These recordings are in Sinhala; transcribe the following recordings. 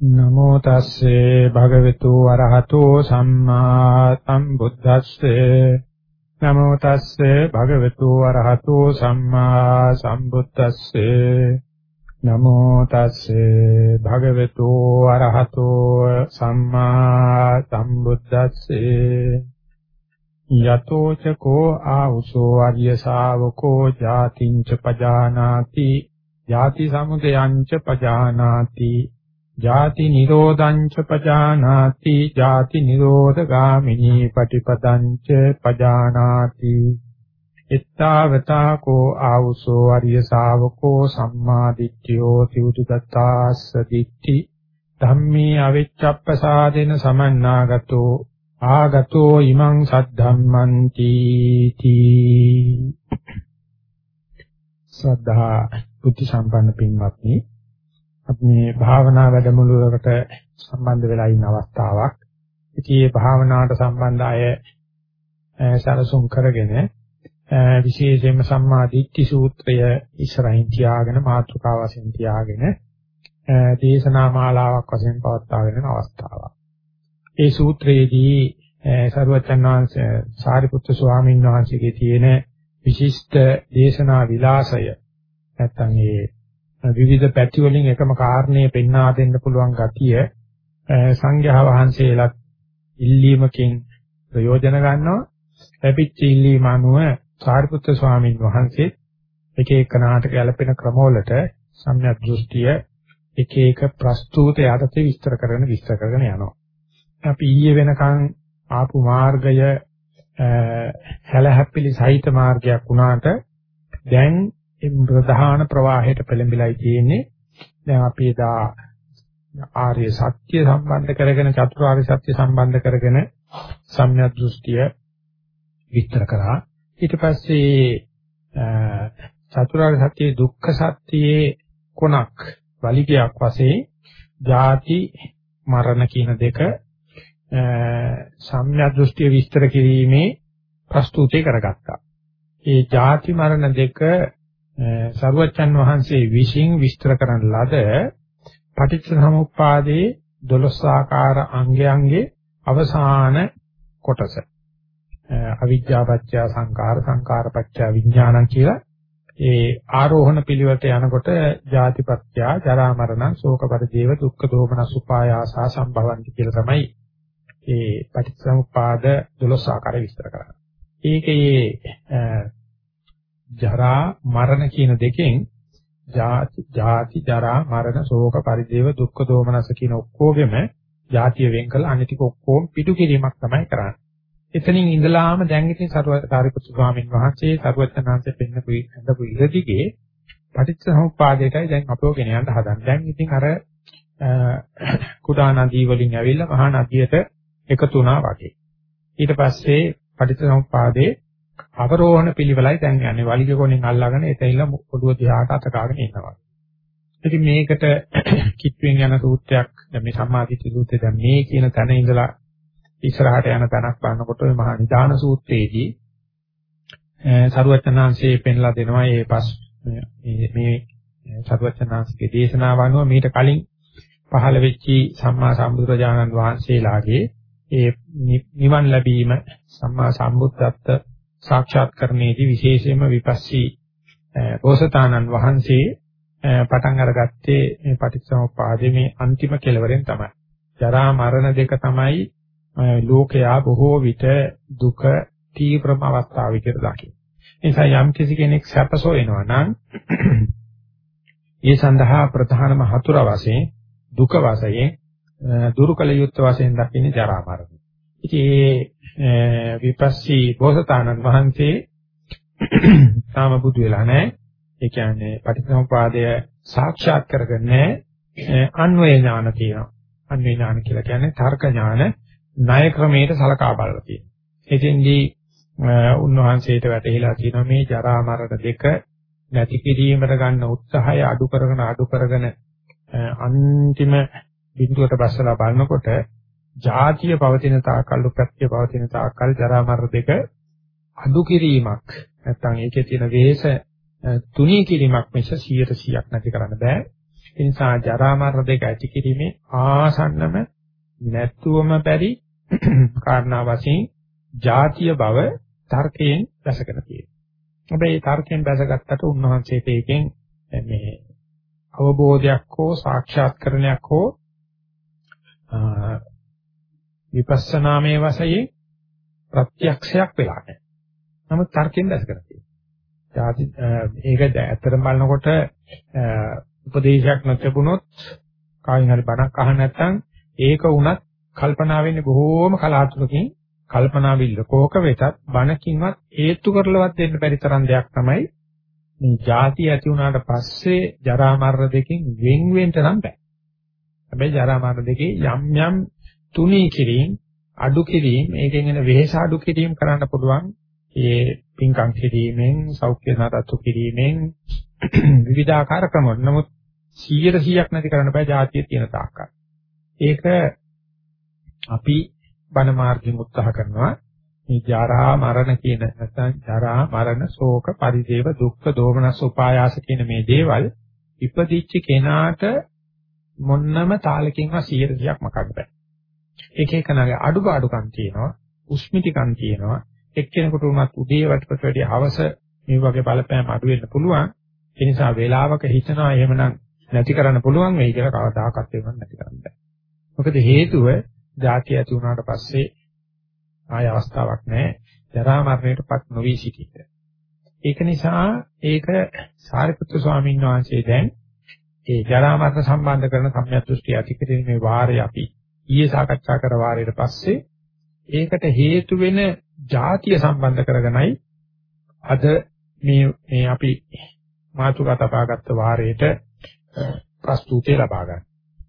නමෝ තස්සේ භගවතු වරහතෝ සම්මා සම්බුද්දස්සේ. නමෝ තස්සේ භගවතු වරහතෝ සම්මා සම්බුද්දස්සේ. නමෝ තස්සේ භගවතු වරහතෝ සම්මා සම්බුද්දස්සේ. යතෝ චකෝ ආඋසෝ ආර්ය ශාවකෝ ජාතිංච පජානාති. ජාති සමුදයං ච පජානාති. ජාති නිරෝධං ච පජානාති ජාති නිරෝධ ගාමිනී පටිපදං ච පජානාති. ittavata ko ආවුසෝ අරිය ශාවකෝ සම්මා දිට්ඨියෝ තිවුතු දත්තාස්ස දිට්ඨි. ධම්මේ අවිච්ඡප්පසාදෙන සමන්නාගතෝ ආගතෝ ඉමං සද්ධම්මන්ති තී. සද්ධා බුද්ධ සම්පන්න පින්වත්නි අපි මේ භාවනා වැඩමුළුවකට සම්බන්ධ වෙලා ඉන්න අවස්ථාවක්. ඉතින් මේ භාවනාවට සම්බන්ධ අය සරසුම් කරගෙන විශේෂයෙන්ම සම්මා දිට්ඨි සූත්‍රය ඉස්සරහින් තියාගෙන මාතෘකාව වශයෙන් තියාගෙන දේශනා මාලාවක් වශයෙන් පවත්වාගෙන යන අවස්ථාවක්. ඒ සූත්‍රයේදී සරුවචන් වහන්සේ සාරිපුත්‍ර ස්වාමීන් වහන්සේගේ තියෙන විශිෂ්ට දේශනා විලාසය නැත්නම් ඒ විවිධ පැති වලින් එකම කාරණේ පෙන්වා දෙන්න පුළුවන් ගතිය සංඝයා වහන්සේලාත් ඉල්ලීමකින් ප්‍රයෝජන ගන්නවා. ලැබිච්ච ඉල්ලීම අනුව සාරිපුත්‍ර ස්වාමීන් වහන්සේ එක එක නාටක ගැලපෙන ක්‍රමවලට සම්‍යක් දෘෂ්ටිය එක එක ප්‍රස්තුත යටතේ විස්තර කරගෙන විස්තර කරගෙන යනවා. අපි ඊයේ වෙනකන් ආපු මාර්ගය හැලහැප්පිලි සහිත මාර්ගයක් වුණාට දැන් ඒ ප්‍රධාන ප්‍රවාහයට පෙළඹිලායි තියෙන්නේ. දැන් අපි එදා ආර්ය සත්‍ය සම්බන්ධ කරගෙන චතුරාර්ය සත්‍ය සම්බන්ධ කරගෙන සම්‍යක් දෘෂ්ටිය විස්තර කරා. ඊට පස්සේ චතුරාර්ය සත්‍යයේ දුක්ඛ සත්‍යයේ කොනක් වලිගයක් වශයෙන් ජාති මරණ කියන දෙක සම්‍යක් දෘෂ්ටිය විස්තර කිරීමේ ප්‍රස්තුතේ කරගත්තා. ඒ ජාති මරණ දෙක සරුවච්චන් වහන්සේ විශ්ින් විස්තර කරන ලද පටිච්චසමුප්පාදයේ 12 ආකාර අංගයන්ගේ අවසාන කොටස. අවිජ්ජාපච්චය සංකාර සංකාරපච්චය විඥානං කියලා ඒ ආරෝහණ පිළිවෙලට යනකොට ජාතිපත්‍ය ජරා මරණ ශෝක පරිදේව දුක්ඛ දෝමන සුපායාසා සම්භවಂತಿ කියලා තමයි ඒ පටිච්චසමුප්පාද 12 ආකාරය විස්තර කරන්නේ. ඒකේ ජරා මරණ කියන දෙකෙන් ජාති ජාති ජරා මරණ ශෝක පරිදේව දුක්ඛ දෝමනස කියන ඔක්කොගෙම ජාතිය වෙන් කළ අනිතික ඔක්කොම පිටු කිරීමක් තමයි කරන්නේ. එතනින් ඉඳලාම දැන් ඉතින් සරුවකාරිපුත්තු ස්වාමීන් වහන්සේ සරුවචනාංශයෙන් පෙන්නපු හඳපු ඉරදිගේ පටිච්චසමුප්පාදයටයි දැන් අපෝ ගෙන යන්න හදන්නේ. දැන් ඉතින් අර කුඩා නදී වලින් ඇවිල්ලා මහා නදියට එකතු වුණා වගේ. ඊට පස්සේ පටිච්චසමුප්පාදේ අවරෝහණ පිළිවෙලයි දැන් යන්නේ. වලිග කොනෙන් අල්ලාගෙන එතෙල්ල පොඩුව දිහාට අත කාගෙන ඉන්නවා. ඉතින් මේකට කිට්ටුවෙන් යන සූත්‍රයක් දැන් මේ සම්මාදිට්ඨි සූත්‍රය දැන් මේ කියන තැන ඉඳලා ඉස්සරහට යන තැනක් බලනකොට මේ මහා නිදාන සූත්‍රයේදී සරුවචනාංශයේ පෙන්ලා දෙනවා මේ පස් මේ මේ සරුවචනාංශයේ දේශනාව අනුව මීට කලින් පහළ වෙච්චි සම්මා සම්බුදුරජාණන් වහන්සේලාගේ ඒ නිවන් ලැබීම සම්මා සම්බුද්ධත්ව සාක්ෂාත් කරන්නේදී විශේෂයෙන්ම විපස්සී බෝසතාණන් වහන්සේ පටන් අරගත්තේ මේ පටිච්චසමුප්පාදේ මේ අන්තිම කෙලවරෙන් තමයි. ජරා මරණ දෙක තමයි ලෝකයා බොහෝ විට දුක තීව්‍රම අවස්ථාව විදිහට දකින්නේ. ඒ නිසා යම් කිසි කෙනෙක් සැපසෝ වෙනවා නම් ඒ සඳහා ප්‍රධානම හතුර වශයෙන් දුක වශයෙන් දුරු කළ යුත්තේ වශයෙන් දකින්නේ ජරා මරණ. ඉතින් විපස්සී බෝසතාණන් වහන්සේ තාම බුදු වෙලා නැහැ. ඒ කියන්නේ පටිච්චසමුපාදය සාක්ෂාත් කරගන්නේ අන්වය ඥාන කියනවා. අන්වය ඥාන කියලා කියන්නේ තර්ක ඥාන ණය ක්‍රමයට සලකා බලලා තියෙනවා. එතෙන්දී උන්වහන්සේට වැටහිලා තියෙනවා මේ ජරා මරණ දෙක නැති කිරීමට ගන්න උත්සාහය අඩු කරගෙන අඩු කරගෙන අන්තිම බිඳුවට බස්සලා බලනකොට ජාතිය පවතින තාකල් උපත්ය පවතින තාකල් ජරා මරණ දෙක අඩු කිරීමක් නැත්නම් ඒකේ තියෙන වෙහෙස තුනී කිරීමක් මිස 100%ක් නැති කරන්න බෑ. ඒ නිසා ජරා මරණ දෙක ඇති කිරීමේ ආසන්නම නැත්තුවම බැරි කාරණා වශයෙන් ಜಾතිය බව තර්කයෙන් දැසගෙන තියෙනවා. හැබැයි තර්කයෙන් දැසගත්තට උන්වහන්සේට ඒකෙන් මේ අවබෝධයක් හෝ සාක්ෂාත්කරණයක් හෝ විපස්සනාමේ වශයෙන් ප්‍රත්‍යක්ෂයක් වෙලා නැහැ. නමුත් තර්කයෙන් දැසගෙන තියෙනවා. ಜಾති ඒක ඇත්තටම බලනකොට උපදේශයක් නොතිබුණොත් කායින් හරි බණක් අහන්න නැත්නම් ඒක වුණත් කල්පනා වෙන්නේ බොහෝම කලාතුරකින් කල්පනා විල්ල කෝක වෙතත් බණකින්වත් හේතු කරලවත් දෙන්න බැරි තරම් දෙයක් තමයි මේ ಜಾති ඇති වුණාට පස්සේ ජරා මරණ දෙකෙන් වෙන් වෙන්න නම් බෑ. හැබැයි ජරා මරණ දෙකේ යම් යම් තුනී කිරීම අඩු කිරීම ඒකෙන් එන වෙහෙස අඩු කිරීම කරන්න පුළුවන් ඒ පින්කම් කිරීමෙන් සෞඛ්‍ය නරතු කිරීමෙන් විවිධාකාර ක්‍රම වල නමුත් 100%ක් නැති කරන්න බෑ જાතිය තියෙන තාක්කල්. ඒක අපි බණ මාර්ගයෙන් උත්සාහ කරනවා මේ ජරා මරණ කියන නැත්නම් ජරා මරණ ශෝක පරිදේව දුක්ඛ දෝමනස් උපායාස කියන මේ දේවල් ඉපදිච්ච කෙනාට මොන්නම තාලකින්වත් 100%ක් මකන්න බෑ. එක එකනාගේ අඩුපාඩුකම් තියෙනවා, උස්මිතිකම් තියෙනවා. එක්කෙනෙකුට උනත් උදේ වටපිට වැඩි හවස මේ වගේ බලපෑම් අඩු වෙන්න පුළුවන්. ඒ නිසා වේලාවක හිතනවා එහෙමනම් නැති කරන්න පුළුවන් වෙයි කියලා කවදාකවත් ඒක නැති කරන්න බෑ. මොකද හේතුව ಜಾති ඇති වුණාට පස්සේ ආය අවස්ථාවක් නැහැ. ජරා මරණයටපත් නොවි සිටින්න. ඒක නිසා ඒක සාරිපුත්‍ර ස්වාමීන් වහන්සේ දැන් ඒ ජරා මරණ සම්බන්ධ කරන සම්‍යක් දෘෂ්ටි ඇති කිරීමේ වාරය අපි ඊයේ සාකච්ඡා කර වාරයට පස්සේ ඒකට හේතු වෙන ಜಾතිය සම්බන්ධ කරගෙනයි අද මේ මේ අපි මාතුකා තබාගත් වාරයට ප්‍රස්තුතිය ලබා ගන්න.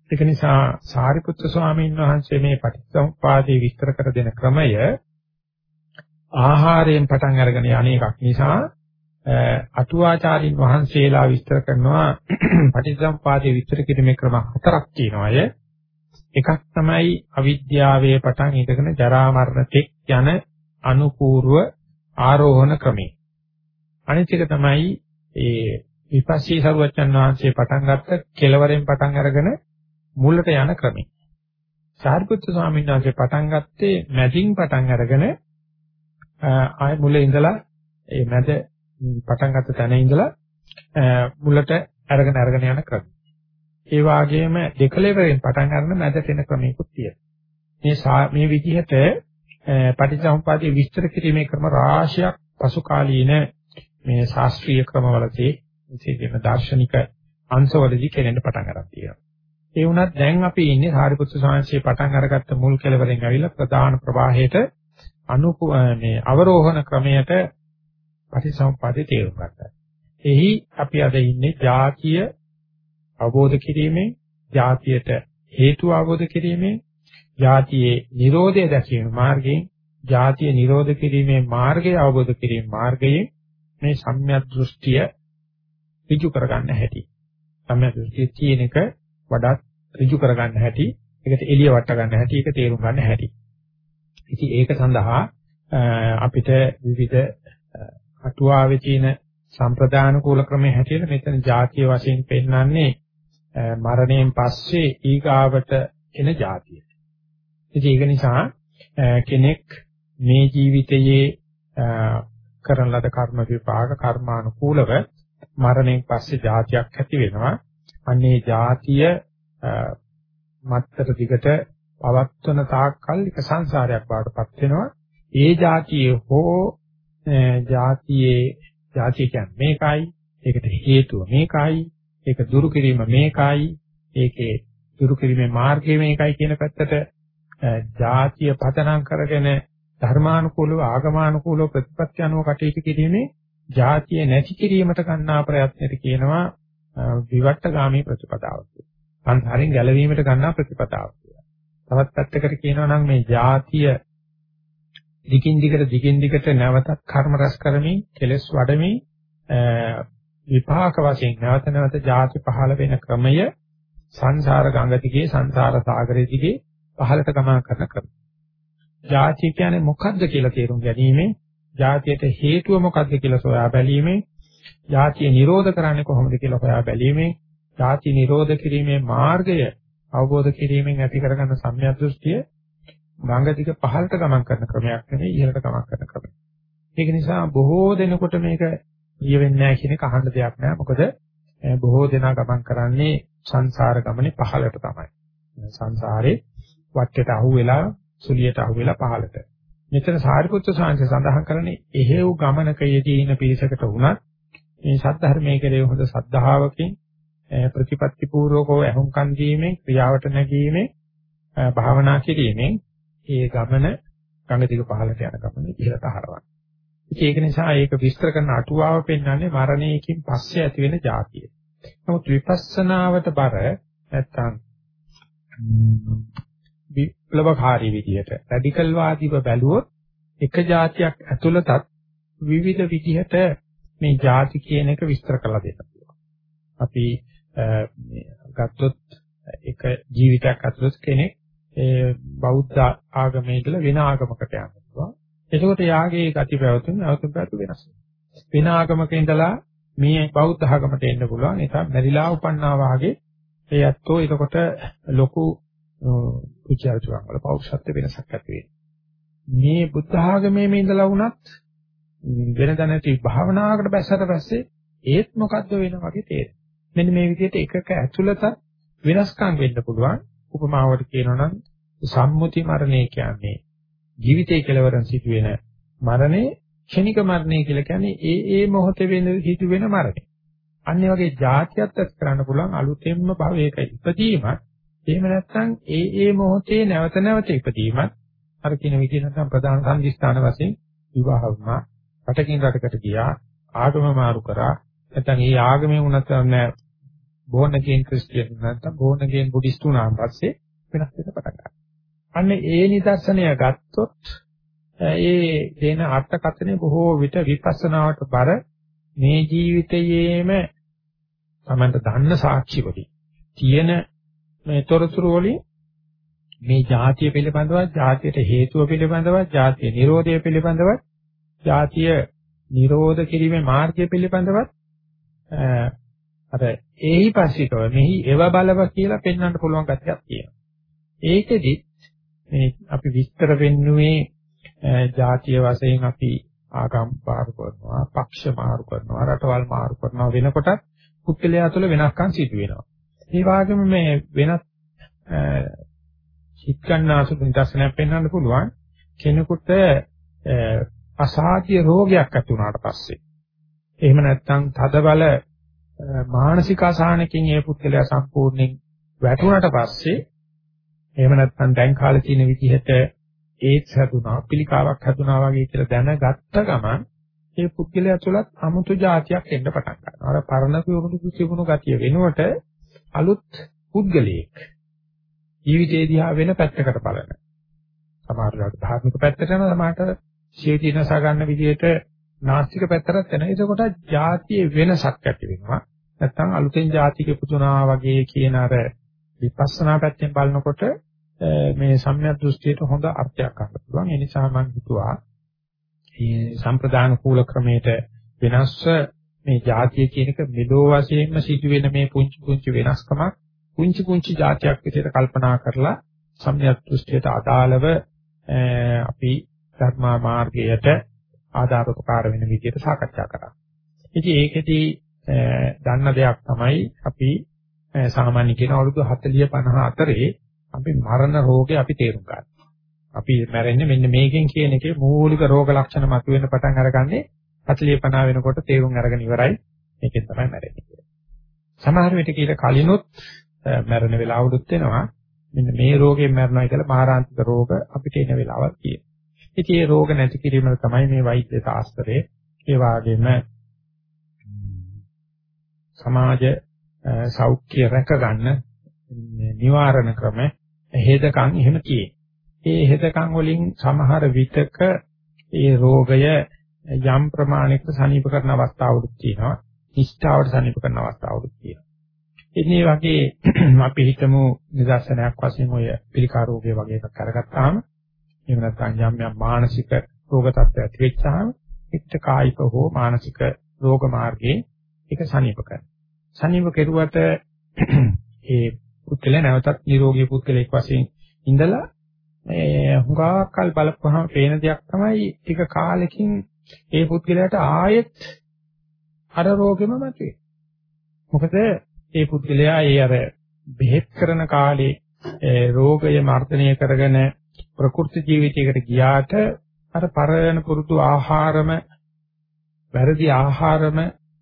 ඒක නිසා සාරිපුත්‍ර ස්වාමීන් වහන්සේ මේ පටිච්චසමුපාදේ විස්තර කර දෙන ක්‍රමය ආහාරයෙන් පටන් අරගෙන යන්නේකක් නිසා අටුවාචාරින් වහන්සේලා විස්තර කරනවා පටිච්චසමුපාදේ විස්තර කිරීමේ ක්‍රම හතරක් තියෙනවා. එකක් තමයි අවිද්‍යාවේ පටන් ඉඳගෙන ජරා මරණ තෙක් යන අනුපූර්ව ආරෝහණ ක්‍රමය. අනිත් එක තමයි ඒ විපස්සී සරුවචන් වහන්සේ පටන් ගත්ත කෙලවරෙන් පටන් අරගෙන මුලට යන ක්‍රමය. සාරිපුත්‍ර ස්වාමීන් වහන්සේ පටන් ගත්තේ මැදින් පටන් අරගෙන ආය මුල ඉඳලා ඒ මැද පටන් ගත්ත තැන ඉඳලා මුලට අරගෙන අරගෙන යන ක්‍රමය. ඒ වගේම දෙකලෙවරෙන් පටන් ගන්න මැදට එන ක්‍රමයකුත් තියෙනවා. මේ මේ විදිහට පටිච්චසමුප්පාදයේ විස්තර කිරීමේ ක්‍රම රාශියක් පසු කාලීන මේ ශාස්ත්‍රීය ක්‍රමවලදී විශේෂයෙන්ම දාර්ශනික අංශවලදී කෙරෙන්න පටන් ගන්න තියෙනවා. ඒ වුණත් දැන් අපි ඉන්නේ සාරිපුත්‍ර සාංශයේ පටන් අරගත්ත මුල් කෙලවරෙන් ඇවිල්ලා ප්‍රධාන ප්‍රවාහයට අනු මේ අවරෝහණ ක්‍රමයට පටිච්චසමුප්පාදේ තේරුම් ගන්නවා. එහි අපි අද ඉන්නේ ජාතිය අවබෝධ කිරීමෙන්, ජාතියට හේතු අවබෝධ කිරීමෙන්, ජාතියේ Nirodha දැකීම මාර්ගයෙන්, ජාතිය Nirodha කිරීමේ මාර්ගය අවබෝධ කිරීම මාර්ගයෙන් මේ සම්‍යක් දෘෂ්ටිය ඍජු කරගන්න හැටි. සම්‍යක් දෘෂ්ටිය තියෙන එක වඩාත් ඍජු කරගන්න හැටි, ඒකට එළිය වට ගන්න හැටි, ඒක තේරුම් ගන්න හැටි. ඉතින් ඒක සඳහා අපිට විවිධ අටුවාවේ තියෙන සම්ප්‍රදාන කූල ක්‍රමයේ හැටියට මෙතන ಜಾතිය වශයෙන් පෙන්වන්නේ මරණයෙන් පස්සේ ඊගාවට එන જાතිය. ඉතින් ඒක නිසා කෙනෙක් මේ ජීවිතයේ කරන ලද කර්ම විපාක කර්මානුකූලව මරණයෙන් පස්සේ જાතියක් ඇති වෙනවා. අන්නේ જાතිය මත්තර දිගට පවත්වන තාක්කල් එක සංසාරයක් බාටපත් වෙනවා. ඒ જાතියේ හෝ જાතියේ જાතිය කියන්නේ මේකයි. ඒකට හේතුව මේකයි. ඒක දුරු කිරීම මේකයි ඒකේ දුරු කිරීමේ මාර්ගය මේකයි කියන පැත්තට ජාතිය පතනම් කරගෙන ධර්මානුකූලව ආගමානුකූලව ප්‍රතිපත්ති අනුව කටයුතු කිරීමේ ජාතිය නැති කිරීමට ගන්නා ප්‍රයත්නෙට කියනවා විවට්ටගාමී ප්‍රතිපදාව කියලා. සංසාරයෙන් ගැලවීමට ගන්නා ප්‍රතිපදාව කියලා. තවත් පැත්තකට කියනවා නම් මේ ජාතිය දිගින් දිගට දිගින් දිගට නැවතත් කර්ම රැස් කරමින් කෙලස් වඩමින් විපාක වශයෙන් නැවත නැවත ಜಾති පහළ වෙන ක්‍රමය සංසාර ගඟ දිගේ සංසාර සාගරය දිගේ පහළට ගමන් කරන ක්‍රම. ಜಾති කියන්නේ මොකද්ද කියලා තේරුම් ගැනීම, ಜಾතියට හේතුව මොකද්ද කියලා සොයා බැලීම, ಜಾතිය නිරෝධ කරන්නේ කොහොමද කියලා හොයා බැලීම, ಜಾති නිරෝධ කිරීමේ මාර්ගය අවබෝධ කිරීමෙන් ඇති කරගන්න සම්‍යක් දෘෂ්ටිය ගඟ දිග පහළට ගමන් කරන ක්‍රමයක් නෙවෙයි ඉහළට ගමන් කරන ක්‍රමයක්. ඒක නිසා බොහෝ දෙනෙකුට මේක ඊය වෙන්නේ නැහැ කියන එක අහන්න දෙයක් නැහැ. මොකද බොහෝ දෙනා ගමන් කරන්නේ සංසාර ගමනේ පහළට තමයි. සංසාරේ වටේට අහුවෙලා සුලියට අහුවෙලා පහළට. මෙතන සාරිපුත්‍ර සාංශය සඳහන් කරන්නේ එහෙව් ගමනක යෙදී ඉන පිරිසකට වුණත් මේ සද්ධර්මයේ කෙරේ හොඳ සද්ධාවකින් ප්‍රතිපත්ති පූර්වකව අහුම්කන් දීමෙන් ක්‍රියාවට නැගීමෙන් භාවනා කිරීමෙන් ඒ ගමන ගඟ දිග පහළට යන ගමන ඉහළට හරවන. ඒක නිසා ඒක විස්තර කරන අටුවාව පෙන්වන්නේ මරණයකින් පස්සේ ඇති වෙන જાතිය. නමුත් විපස්සනාවට බර නැත්තම් විප්ලවකාරී විදිහට රැඩිකල් වාදීව බැලුවොත් එක જાතියක් ඇතුළතත් විවිධ විදිහට මේ જાති කියන එක විස්තර කරලා දෙනවා. අපි ගත්තොත් එක ජීවිතයක් ඇතුළත කෙනෙක් ඒ බෞද්ධ ආගමේ ඉඳලා වෙන ආගමකට යනවා. එතකොට යාගේ ගති පැවතුම් අවතුම් පැතු වෙනස්. වෙන ආගමක ඉඳලා මේ බෞද්ධ ආගමට එන්න පුළුවන්. ඒක මැරිලා උපන්නා වාගේ ඒ ඇත්තෝ එතකොට ලොකු කුචාරචුවන් වල පෞෂත්ව වෙනසක් ඇති වෙනවා. මේ බුද්ධ ආගමේ මේ ඉඳලා වුණත් වෙනද නැති භාවනාවකට බැස්සට පස්සේ ඒත් මොකද්ද වෙන වගේ තේරෙනවා. මෙන්න මේ විදිහට එකක ඇතුළත වෙනස්කම් වෙන්න පුළුවන්. උපමාවට කියනවා නම් සම්මුති මරණය කියන්නේ ජීවිතයේ කෙලවරන් සිදුවෙන මරණය ක්ෂණික මරණය කියලා කියන්නේ ඒ ඒ මොහොතේ වෙන සිදුවෙන මරණය. අන්න ඒ වගේ જાතියත් එක්ක කරන්න පුළුවන් අලුතෙන්ම භවයක ඉපදීමත් එහෙම නැත්නම් ඒ ඒ මොහොතේ නැවත නැවත ඉපදීමත් අර කියන විදිහ නැත්නම් ප්‍රධාන සංදිස්ථාන වශයෙන් විවාහ වුණා රටකින් රටකට ගියා ආගම මාරු කරා නැත්නම් ඒ ආගමේ වුණත් නැහැ බෝනකෙන් ක්‍රිස්තියානි නැත්නම් බෝනකෙන් බුද්දිස්ට් වුණාන් පස්සේ වෙනස් වෙන්න පටන් ගන්නවා. අන්න ඒ නිදර්ශනය ගත්තොත් ඒ දෙන අර්ථකථනය බොහෝ විට විපස්සනාවට බර මේ ජීවිතයේම තමන්ට දන්න සාක්ෂි වලින් තියෙන මේ තොරතුරු වලින් මේ જાතිය පිළිබඳව, જાතියට හේතුව පිළිබඳව, જાතිය නිරෝධය පිළිබඳව, જાතිය නිරෝධ කිරීමේ මාර්ගය පිළිබඳව අර ඒහි පස්සිකව මෙහි එව බලව කියලා පෙන්වන්න පුළුවන් කතියක් තියෙනවා. ඒකෙදි මේ අපි විස්තර වෙන්නුවේ જાතිය වශයෙන් අපි ආගම් මාරු කරනවා, පක්ෂ මාරු කරනවා, රටවල් මාරු කරනවා වෙනකොට පුද්ගලයා තුළ වෙනස්කම් සිදු වෙනවා. ඒ වගේම මේ වෙනත් හිත ගන්නාසු නිදර්ශනයක් පෙන්වන්න පුළුවන් කෙනෙකුට අසාධ්‍ය රෝගයක් ඇති වුණාට පස්සේ එහෙම නැත්නම් තදබල මානසික අසහනකින් ඒ පුද්ගලයා සම්පූර්ණයෙන් වැටුණාට පස්සේ එහෙම නැත්නම් දැන් කාලේ තියෙන විදිහට ඒඩ්ස් හැදුනා, පිළිකාවක් හැදුනා වගේ කියලා දැනගත්ත ගමන් ඒ පුද්ගලයා තුළත් 아무තු જાතියක් එන්න පටන් ගන්නවා. අර පරණ කයකට තිබුණු ගතිය වෙනුවට අලුත් පුද්ගලයෙක් ජීවිතේ දිහා වෙන පැත්තකට බලන. සමහරවිට ධාර්මික පැත්තට යන සමහරට ජීවිතය නසා ගන්න විදිහට නාස්තික පැත්තට යන. එතකොට જાතියේ වෙනසක් ඇති වෙනවා. නැත්තම් අලුතෙන් જાතික පුතුනා වගේ කියන අර විපස්සනා පැත්තෙන් බලනකොට මේ සම්‍යක් දෘෂ්ටියට හොඳ අර්ථයක් ගන්න පුළුවන්. ඒ නිසා මම හිතුවා මේ සම්ප්‍රදාන කූල ක්‍රමයට වෙනස්ව මේ ಜಾතිය කියන එක මෙලෝ වශයෙන්ම සිදුවෙන මේ පුංචි පුංචි වෙනස්කමක් පුංචි පුංචි જાතියක් විදිහට කල්පනා කරලා සම්‍යක් දෘෂ්ටියට අදාළව අපි ධර්මා මාර්ගයට ආධාරකකාර වෙන විදිහට සාකච්ඡා කරා. ඉතින් ඒකෙදී දන්න දෙයක් තමයි අපි සාමාන්‍ය කියන අවුරුදු 40 50 අතරේ අපි මරණ රෝගේ අපි තේරුම් ගන්නවා. අපි මැරෙන්නේ මෙන්න මේකෙන් කියන එකේ මූලික රෝග ලක්ෂණ මතුවෙන්න පටන් අරගන්නේ 40 50 වෙනකොට තේරුම් අරගෙන ඉවරයි. මේකෙන් තමයි මැරෙන්නේ කියලා. සමහර විට කීල කලිනුත් මැරෙන වෙලාවලුත් වෙනවා. මෙන්න මේ රෝගයෙන් මැරෙනවා කියලා මාරාන්තික රෝග අපිට එන වෙලාවක් තියෙනවා. ඉතින් මේ රෝග නැති කිරීම තමයි මේ වෛද්‍ය ශාස්ත්‍රයේ ඒ වගේම සමාජ සෞඛ්‍ය රැක ගන්න නිවාරණ ක්‍රම හේදකම් එහෙම තියෙනවා. ඒ හේදකම් වලින් සමහර විටක ඒ රෝගය යම් ප්‍රමාණයකට සනීප කරන අවස්ථාවලුත් තියෙනවා. නිෂ්ඨාවට සනීප කරන අවස්ථාවලුත් තියෙනවා. ඉතින් වගේ අපි හිතමු නිදර්ශනයක් වශයෙන් ඔය පිළිකා රෝගය වගේ එකක් අරගත්තාම එහෙම නැත්නම් යම් යම් මානසික රෝග තත්ත්ව ඇති වෙච්චාම එක්ක කායික හෝ මානසික රෝග මාර්ගයේ ඒක සනීප කරනවා. සනීප කෙරුවට ඒ පුද්ගලයා නැවතත් නිරෝගී පුද්ගලෙක් වශයෙන් ඉඳලා මේ හුඟාකල් බලපුවහම පේන දෙයක් තමයි ටික කාලෙකින් ඒ පුද්ගලයාට ආයෙත් අර රෝගෙම මතුවේ. මොකද ඒ පුද්ගලයා ඒ අර බෙහෙත් කරන කාලේ රෝගය මර්ධනය කරගෙන ප්‍රකෘති ජීවිතයකට ගියාට අර පරණ පුරුදු ආහාරම වැරදි ආහාරම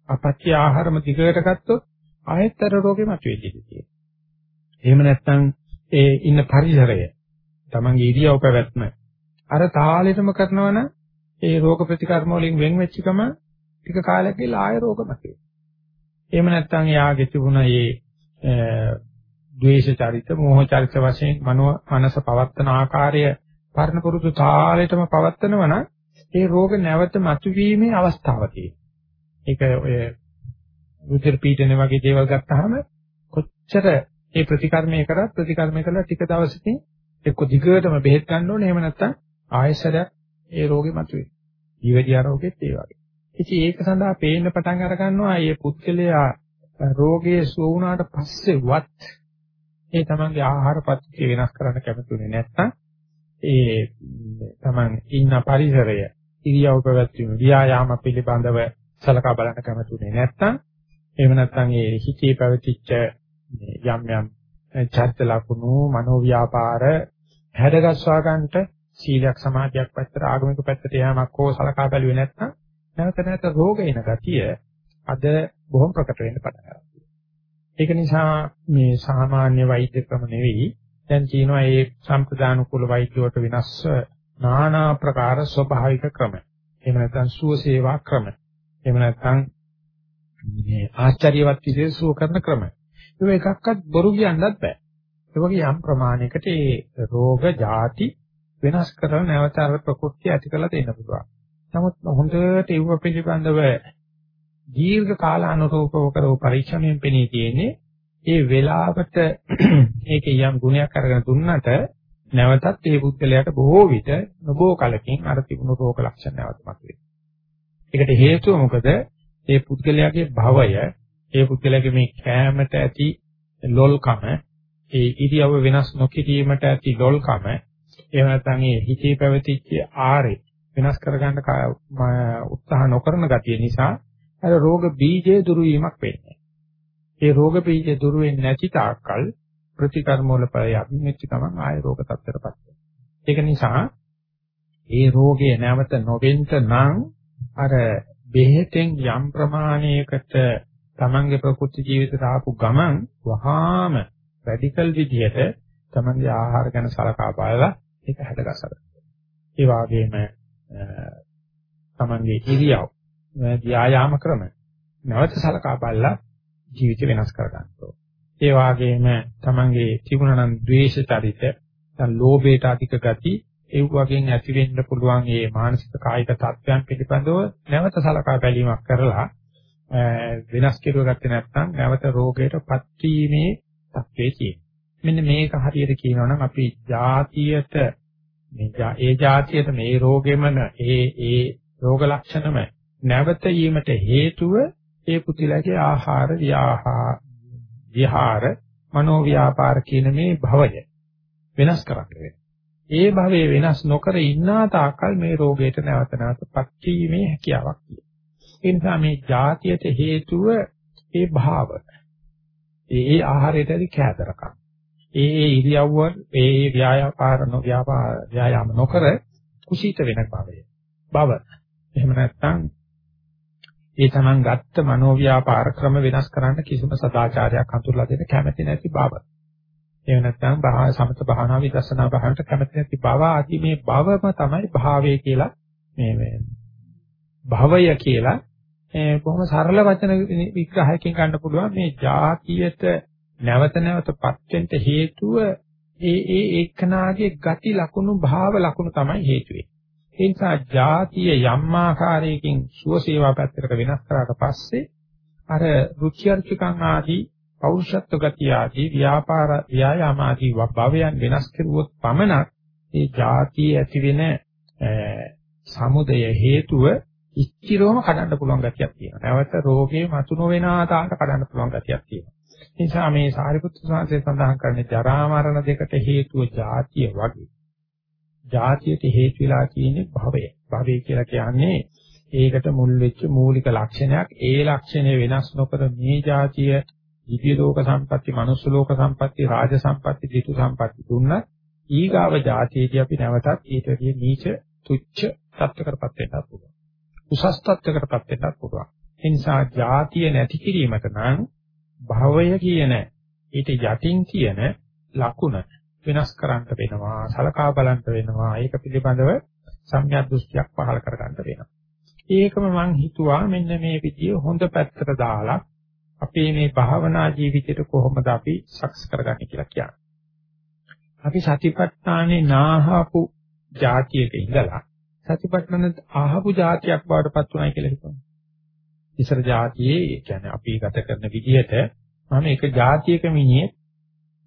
අපත්‍ය ආහාරම දිගට ගත්තොත් ආයෙත්තර රෝගෙ මතුවේදී තියෙනවා. එහෙම නැත්නම් ඒ ඉන්න පරිසරය තමන්ගේ ඉරියව් පැවැත්ම අර තාලෙටම කරනවනම් ඒ රෝග ප්‍රතිකර්ම වලින් වෙන් වෙච්ච කම ටික කාලයක් ගිහලා ආය රෝග මතුවේ. එහෙම නැත්නම් යාගේ තිබුණ මේ ද්වේෂ චරිත, මෝහ චරිත වශයෙන් මනෝ මනස පවත්තන ආකාරය පරණ පුරුදු තාලෙටම පවත්නවනම් ඒ රෝග නැවත මතුවීමේ අවස්ථාව තියෙනවා. ඒක ඔය රුධිර පීඩන වගේ දේවල් ගත්තාම කොච්චර ඒ ප්‍රතිකර්මය කරත් ප්‍රතිකර්මය කළා ටික දවසකින් එක්ක දිගටම බෙහෙත් ගන්න ඕනේ එහෙම නැත්නම් ආයෙසරයක් ඒ රෝගේ මතුවේ. ජීවදී ආරෝග්‍යෙත් ඒ වගේ. ඉතින් ඒක සඳහා පේන්න පටන් අර ගන්නවා මේ පුද්ගලයා රෝගයේ සුව වුණාට පස්සෙවත් ඒ තමන්ගේ ආහාර පද්ධතිය වෙනස් කරන්න කැමතුනේ නැත්නම් ඒ තමන් ඉන්න පරිසරය ඉරියව් පැවැත්වීම ව්‍යායාම පිළිබඳව සලකා බලන්න කැමතුනේ නැත්නම් එහෙම නැත්නම් ඒ හිතේ පැවතිච්ච යම් යම් චර්ත ලකුණු මනෝව්‍යාපාර හැඩගස්වා ගන්නට සීලයක් සමාධියක් පැත්තට ආගමික පැත්තට යamak හෝ සලකා බැලුවේ නැත්නම් නැවත නැවත රෝග එන ගතිය අද බොහොම ප්‍රකට වෙන්න පටන් ගන්නවා. ඒක නිසා මේ සාමාන්‍ය වෛද්‍ය ක්‍රම නෙවෙයි දැන් කියනවා මේ සම්ප්‍රදාන කුල වෛද්‍යවට වෙනස් নানা ප්‍රකාර ස්වභාවික ක්‍රම. එහෙම නැත්නම් සුව සේවා ක්‍රම. එහෙම නැත්නම් මේ ආශ්චර්යවත් විදිහට සුව කරන ක්‍රම. ඒක එකක්වත් බොරු කියන්නත් බෑ. ඒ වගේ යම් ප්‍රමාණයකට ඒ රෝග ಜಾති වෙනස් කරලා නැවත අර ප්‍රකෘතිය ඇති කරලා දෙන්න පුළුවන්. නමුත් හොඳට ඒව පිළිබඳව දීර්ඝ කාල අනුරූපව කරව පරීක්ෂණයෙන් පෙනී තියෙන්නේ ඒ වෙලාවට ඒකේ යම් ගුණයක් අරගෙන දුන්නට නැවතත් ඒ පුද්ගලයාට බොහෝ විට නොබෝ කලකින් අර තිබුණු රෝග ලක්ෂණ නැවත මතුවේ. ඒකට හේතුව මොකද? ඒ පුද්ගලයාගේ භවය, ඒ පුද්ගලයාගේ මේ කෑමට ඇති ලොල්කම, ඒ ඉරියව්ව වෙනස් නොකිරීමට ඇති ලොල්කම, එහෙම නැත්නම් ඒ හිතේ පැවතිච්ච ආරේ වෙනස් කරගන්න උත්සාහ නොකරන ගතිය නිසා අර රෝග බීජයේ දුරු වීමක් වෙන්නේ. ඒ රෝග බීජය දුරු වෙන්නේ නැති තාක්කල් ප්‍රතිකර්ම වල පරි අභිමෙච්ච ගමන් ආය රෝග තත්ත්වයටපත් වෙනවා. ඒක නිසා ඒ රෝගය නැවත නොවෙන්න නම් අර බෙහෙතෙන් යම් ප්‍රමාණයකට තමන්ගේ ප්‍රකෘති ජීවිතයට ආපු ගමන් වහාම රැඩිකල් විදියට තමන්ගේ ආහාර ගැන සලකා බලලා ඒක හැදගස්සලා. ඒ වගේම තමන්ගේ ඉරියව් ව්‍යායාම ක්‍රම නැවත සලකා බලලා ජීවිත වෙනස් කර ගන්නවා. ඒ වගේම තමන්ගේ තිබුණනම් ද්වේෂ චරිත, දැන් ලෝභයට අධික ගති, ඒ වගේන් ඇති වෙන්න පුළුවන් මේ මානසික කායික තත්ත්වයන් පිළිබඳව නැවත සලකා බැලීමක් කරලා වෙනස් කෙරුව ගත්තේ නැත්නම් නැවත රෝගයටපත් වීමේ තත්ත්වයේ තියෙනවා. මෙන්න මේක හරියට කියනවා නම් අපි જાතියට මේ ඒ જાතියට මේ රෝගෙම ඒ ඒ රෝග ලක්ෂණම නැවත යීමට හේතුව ඒ පුතිලගේ ආහාර ව්‍යාහාර විහාර මනෝ ව්‍යාපාර කියන මේ භවය වෙනස් කරන්න ඒ භවයේ වෙනස් නොකර ඉන්නා තාකල් මේ රෝගයට නැවත නැවතපත් වීමේ හැකියාවක් තියෙනවා. ඒ නිසා මේ જાතියට හේතුව ඒ භාව. ඒ ඒ ආහාරයට ඇති කෑදරකම්. ඒ ඒ ඉරියව්ව ඒ ව්‍යාපාර නොව්‍යාපාර ව්‍යායාම නොකර කුසීත වෙන භවය. භව. එහෙම නැත්නම් ඒ තමන් ගත්ත මනෝව්‍යාපාර ක්‍රම වෙනස් කරන්න කිසිම සදාචාරයක් හඳුල්ලා දෙන්න කැමති නැති බව. එහෙම නැත්නම් බහ සමත භාවනා විදර්ශනා භාවනට කැමති නැති බව ආදී මේ භවම තමයි භාවය කියලා මේ මේ භවය කියලා කොහොම සරල වචන විග්‍රහයකින් ගන්න පුළුවන් මේ જાතියට නැවත නැවතපත් වෙන්න හේතුව ඒ ඒ එක්කනාගේ ගති ලකුණු භාව ලකුණු තමයි හේතු වෙන්නේ. ඒ නිසා ಜಾතිය යම් ආකාරයකින් සුවසේවා පැත්තකට වෙනස් කරාට පස්සේ අර රුචි අරුචිකම් ආදී පෞරුෂත්ව ගතිය ආදී ව්‍යාපාර ව්‍යායාම ආදී භවයන් වෙනස් කෙරුවොත් පමණක් ඒ ಜಾතිය ඇති වෙන සමුදය හේතුව ඉච්චිරෝම කඩන්න පුළුවන් ගතියක් තියෙනවා. නැවත රෝගේ මතු නොවන ආකාරයට කඩන්න පුළුවන් ගතියක් තියෙනවා. ඒ නිසා මේ සාරිපුත්‍ර සාංශය සඳහන් කරන්නේ ජරා මරණ දෙකට හේතුව ජාතිය වගේ. ජාතියට හේතු වෙලා තියෙන්නේ භවය. භවය කියලා කියන්නේ ඒකට මුල් වෙච්ච මූලික ලක්ෂණයක්. ඒ ලක්ෂණය වෙනස් නොකර මේ ජාතිය දිව්‍ය ලෝක සම්පatti, මනුස්ස ලෝක සම්පatti, රාජ සම්පatti, ධිතු සම්පatti දුන්නා. ඊගාව જાතියේදී අපි නැවතත් ඊට වැඩිය නීච තුච්ච තත්ත්වකටපත් වෙන්නත් පුළුවන්. උසස් තත්ත්වකටපත් වෙන්නත් පුළුවන්. ඒ නිසා જાතිය නැති කිරීමට නම් භවය කියන ඊට යටින් කියන ලකුණ වෙනස් කරන්න වෙනවා සලකා බලන්න වෙනවා ඒක පිළිබඳව සම්‍යක් දෘෂ්ටියක් පහළ කරගන්න වෙනවා ඒකම මම හිතුවා මෙන්න මේ විදිය හොඳ පැත්තට දාලා අපේ මේ භාවනා ජීවිතයට කොහොමද අපි සකස් කරගන්නේ කියලා කියන්නේ. අපි සතිපට්ඨානේ නාහපු જાතියක ඉඳලා සතිපට්ඨාන ආහපු જાතියක් වඩපත් උනායි කියලා හිතමු. ඉසර જાතියේ කියන්නේ අපි ගත කරන විදිහට මම එක જાතියක මිනිහෙක්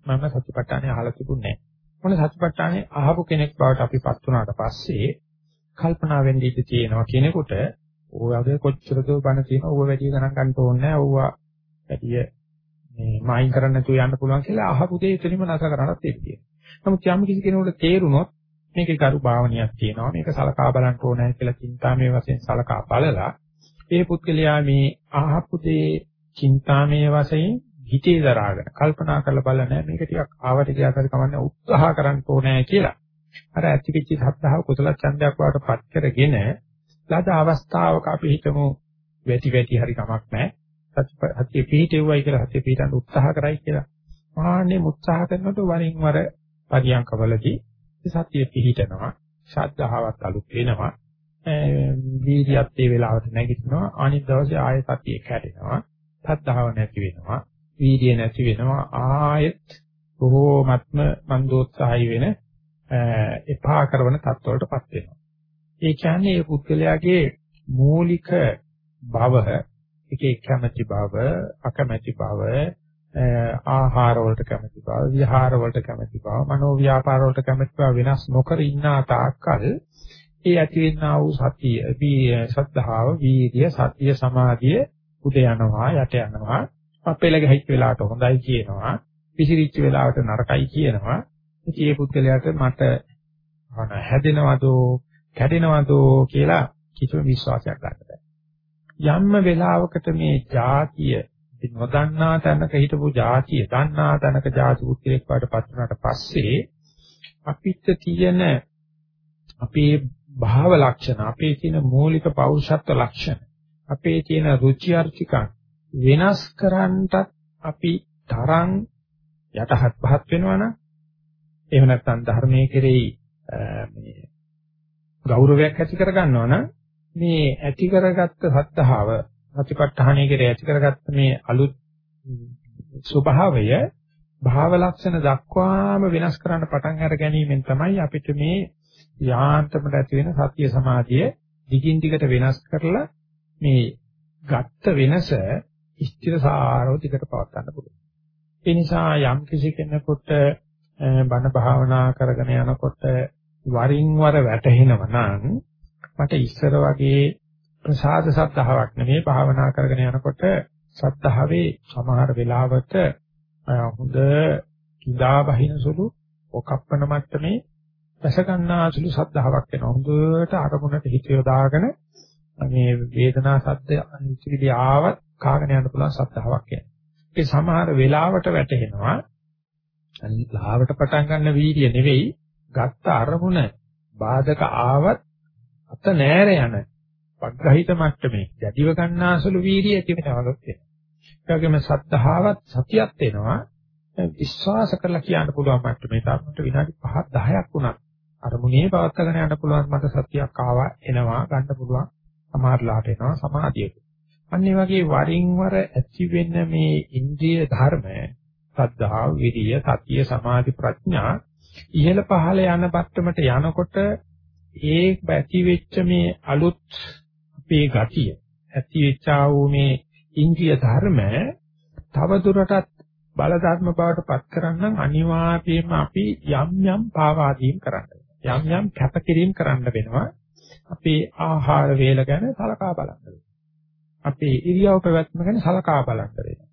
මම සතිපට්ඨානේ අහලා තිබුණේ නැහැ. මොන සතිපට්ඨානේ අහපු කෙනෙක් බවට අපිපත් උනාට පස්සේ කල්පනා වෙන්න ඉඩ තියෙනවා කියනකොට ඕවාගේ කොච්චරද බණ තියෙනවා ඕවා වැඩි ගණන් ගන්න ඕනේ නැහැ ඕවා වැඩි මේ මායින් කරන්න නැතුව යන්න පුළුවන් කියලා අහපු දේ එතනම නැස කරන්නත් තියෙනවා. නමුත් යම් කිසි කෙනෙකුට තේරුනොත් මේකේ කරු භාවනියක් තියෙනවා. මේක සලකා බලන්න ඕනේ කියලා චින්තාමය වශයෙන් සලකා බලලා ඒ පුද්ගලයා මේ අහපු දේ චින්තාමය වශයෙන් හිතේ දරාගෙන කල්පනා කරලා බලන මේක ටිකක් ආවට ගියාට කමන්නේ උත්සාහ කරන්න ඕනේ කියලා. අර ඇතිවිච්ච සත්‍තාව කුසල ඡන්දයක් වාට පත් කරගෙන ලද අවස්ථාවක අපි හිතමු වැටි වැටි හරි කමක් නැහැ. සත්‍ය පිහිටෙව්වයි කියලා සත්‍ය පිහිටන්න උත්සාහ කරයි කියලා. ආන්නේ උත්සාහ කරනකොට වරින් වර පරියන්කවලදී සත්‍ය පිහිටනවා. ශාද්ධාවත් අලුත් වෙනවා. වීර්යයත් ඒ වෙලාවට නැගිටිනවා. අනිත් දවසේ ආයෙ සතිය කැඩෙනවා. සද්ධාව නැති වෙනවා. වීර්ය නැති වෙනවා. ආයෙත් බොහෝමත්ම මන්දෝත්සාහයි වෙන එපා කරන තත්ත්වවලටපත් වෙනවා. ඒ කියන්නේ මේ පුද්ගලයාගේ මූලික භව එකේ කැමැති බව, අකමැති බව, ආහාර වලට කැමැති බව, විහාර වලට කැමැති බව, මනෝ ව්‍යාපාර වලට කැමැති බව වෙනස් නොකර ඉන්නා තාක්කල් ඒ ඇතිවෙනා වූ සතිය, වී සද්ධාව, වීර්ය, සතිය, සමාධිය උද යනවා, යට යනවා. අපේල ගහිච්ච වෙලාවට හොඳයි කියනවා, පිසිරිච්ච වෙලාවට නරකයි කියනවා. ඉතින් මේ පුද්ගලයාට මට හැදෙනවද, කැඩෙනවද කියලා කිසිම විශ්වාසයක් ගන්න බෑ. යම්ම වෙලාවකට මේ જાතිය නොදන්නා තැනක හිටපු જાතිය දන්නා තැනක જાති පුත්‍රයෙක් වඩපත් වුණාට පස්සේ අපිට තියෙන අපේ භාව ලක්ෂණ අපේ තියෙන මූලික පෞරුෂත්ව ලක්ෂණ අපේ තියෙන රුචි අරුචිකම් වෙනස් කරන්නත් අපි තරම් යටහත් පහත් වෙනවනම් එහෙම නැත්නම් ධර්මයේ කෙරෙහි මේ ගෞරවයක් ඇති කරගන්නවනම් මේ ඇති කරගත්ත සත්‍තාව ප්‍රතිපත්තහණය කෙරේ ඇති කරගත්ත මේ අලුත් ස්වභාවය භාව ලක්ෂණ දක්වාම වෙනස් කරන්න පටන් අර ගැනීමෙන් තමයි අපිට මේ යාන්ත්‍රමට ඇති වෙන සතිය සමාධිය දිගින් දිගට වෙනස් කරලා මේ ගත්ත වෙනස ස්ථිරසාරව දිගට පවත් ගන්න පුළුවන්. ඒ නිසා යම් කිසි කෙනෙකුට බණ භාවනා කරගෙන යනකොට වරින් වර වැටහෙනවා නම් මට ඉස්සර වගේ ප්‍රසාද සද්ධාාවක් නෙමෙයි භාවනා කරගෙන යනකොට සද්ධාවේ සමහර වෙලාවට හොඳ කිදා බහින සුළු ඔකප්පන මට්ටමේ රස ගන්නා සුළු සද්ධාාවක් වෙනවා හොඳට අරමුණට හිත යොදාගෙන මේ වේදනා සද්ද අනිත්‍යදී ආවත් කාගෙන යන්න පුළුවන් සද්ධාාවක් කියන්නේ. ඒ සමහර වෙලාවට වැටෙනවා අනිත් ලාවට පටන් ගන්න වීර්ය නෙවෙයි ගත්ත අරමුණ බාධක ආවත් අත නෑර යන පග්‍රහිත මට්ටමේ යටිව ගන්නාසුළු වීර්යය ඇති වෙනවලුත් වෙනවා. ඒ වගේම සද්ධාවත් සතියක් වෙනවා. විශ්වාස කරලා කියන්න පුළුවන් මට්ටමේ තරමට විනාඩි 5 10ක් වුණත් අරමුණේ පවත්වාගෙන යන්න පුළුවන් මට සතියක් ආවා එනවා ගන්න පුළුවන්. සමාධිලාට එනවා සමාධියක. අන්න ඒ වගේ වරින් වර ඇති වෙන මේ ඉන්ද්‍රිය ධර්ම සද්ධා, විරිය, සතිය, සමාධි, ප්‍රඥා ඉහළ පහළ යන පත්තමට යනකොට ඒ ඇති වෙච්ච මේ අලුත් අපේ ගතිය ඇති වෙච්චා වූ මේ ඉන්ද්‍රිය ධර්ම තව දුරටත් බල ධර්ම බවට පත් කරන්න අනිවාර්යයෙන්ම අපි යම් යම් පාවාදීම් කරන්න යම් යම් කැපකිරීම කරන්න වෙනවා. අපේ ආහාර වේල ගැන සලකා බලන්න අපේ ඉරියව් පැවැත්ම ගැන සලකා බලන්න වෙනවා.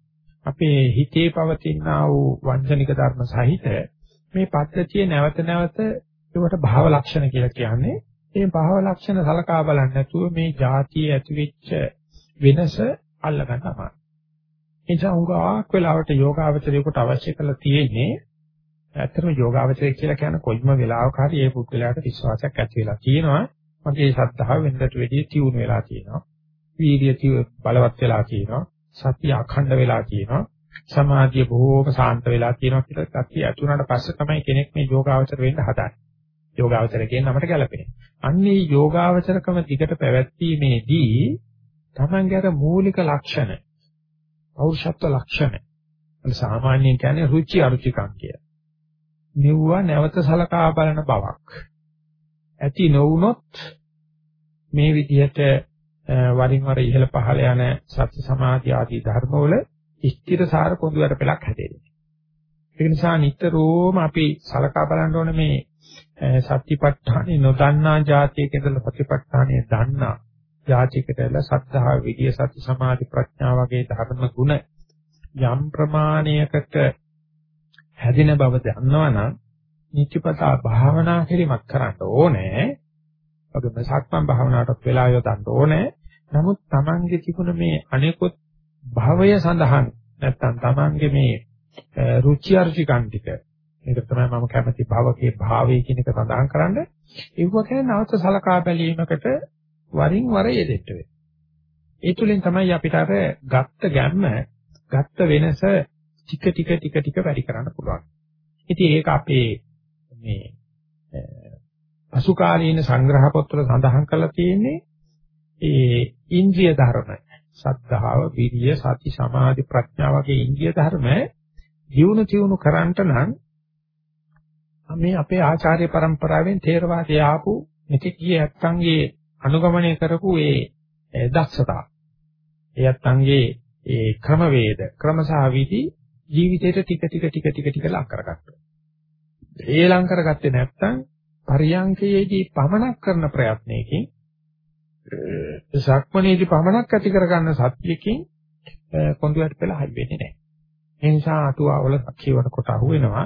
අපේ හිතේ පවතිනා වූ වංචනික ධර්ම සහිත මේ පද්ධතිය නැවත නැවත ඒකට භාව ලක්ෂණ කියලා කියන්නේ. මේ භාව ලක්ෂණ සලකා බලන්නේ නැතුව මේ જાතිය ඇතිවෙච්ච වෙනස අල්ලගන්න තමයි. ඒ නිසා උගාක් වෙලාවට යෝගාවචරයකට අවශ්‍ය කරලා තියෙන්නේ ඇත්තටම යෝගාවචරය කියලා කියන කොයිම වෙලාවක හරි ඒ පුද්ගලයාට විශ්වාසයක් ඇති වෙලා තියෙනවා. මගේ ශ්‍රද්ධාව වෙනදට වැඩිය තියුණු වෙලා තියෙනවා. වීර්යය බලවත් වෙලා තියෙනවා. සතිය අඛණ්ඩ වෙලා තියෙනවා. සමාධිය බොහෝම සාන්ත වෙලා තියෙනවා කියලා සතිය ඇති වුණාට පස්සේ තමයි කෙනෙක් මේ යෝගාවචර වෙන්න හදන්නේ. යෝගාවචර කියන නමට ගැලපෙන්නේ. අන්නේ යෝගාවචරකම දිගට පැවැත්වීමේදී තමන්ගේ අර මූලික ලක්ෂණ පෞරුෂත්ව ලක්ෂණ අන්න සාමාන්‍යයෙන් කියන්නේ රුචි අරුචිකම් කිය. නිව්වා නැවත සලකා බලන බවක්. ඇති නොවුනොත් මේ විදිහට වරින් වර ඉහළ පහළ යන සත්‍ය සමාධි ආදී ධර්මවල ස්ථිරසාර පොදුවට පෙලක් හැදෙන්නේ. ඒ නිසා නිතරම අපි සලකා බලන්න ඕනේ මේ සත්‍තිපට්ඨානෙ නොදන්නා જાතියක ඉඳලා සත්‍තිපට්ඨානෙ දන්නා જાතියකටලා සද්ධා විද්‍ය සති සමාධි ප්‍රඥා වගේ ධර්ම ගුණ යම් ප්‍රමාණයකට හැදෙන බව දන්නවනම් නිත්‍යපතා භාවනා කිරීමක් කරන්න ඕනේ. වගේම සක්මන් භාවනාවටත් වෙලා යොදන්න ඕනේ. නමුත් Tamange තිබුණ මේ අනිකුත් භවය සඳහන් නැත්තම් Tamange මේ රුචි අරුචිකන් ටික මේක තමයි මම කැමති භවකේ භාවයේ කියන එක සඳහන් කරන්න ඒව කියන්නේ නැවත සලකා බැලීමකට වරින් වර යෙදෙන්න වෙනවා. ඒ තුලින් තමයි අපිට අර ගත්ත ගැම්ම ගත්ත වෙනස ටික ටික ටික ටික වැඩි කරන්න පුළුවන්. ඉතින් ඒක අපේ මේ පසුකාලීන සංග්‍රහ පොත්වල සඳහන් කරලා තියෙන්නේ ඒ ඉන්ද්‍රිය ධර්ම සද්ධාව, විරිය, සති, සමාධි, ප්‍රඥා වගේ ඉන්ද්‍රිය ධර්ම ජීවුන ජීවුන කරන්ට නම් මේ අපේ ආචාර්ය પરම්පරාවෙන් තේරවාදී ආපු මෙතෙක් ගිය ඇත්තන්ගේ අනුගමනය කරපු ඒ දක්ෂතා. ඒ ඇත්තන්ගේ ඒ ක්‍රමවේද, ක්‍රමසහ විදි ජීවිතේට ටික ටික ටික ටික ටික ලං කරගත්තා. ඒ ලං කරගත්තේ නැත්නම් පරියංකයේදී පමනක් කරන ප්‍රයත්නයකින් සක්මණේදී පමනක් ඇති කරගන්න සත්‍යකින් කොඳුයට පෙළ හයි වෙන්නේ නැහැ. ඒ නිසා අටුවාවල කියවන කොට අහුවෙනවා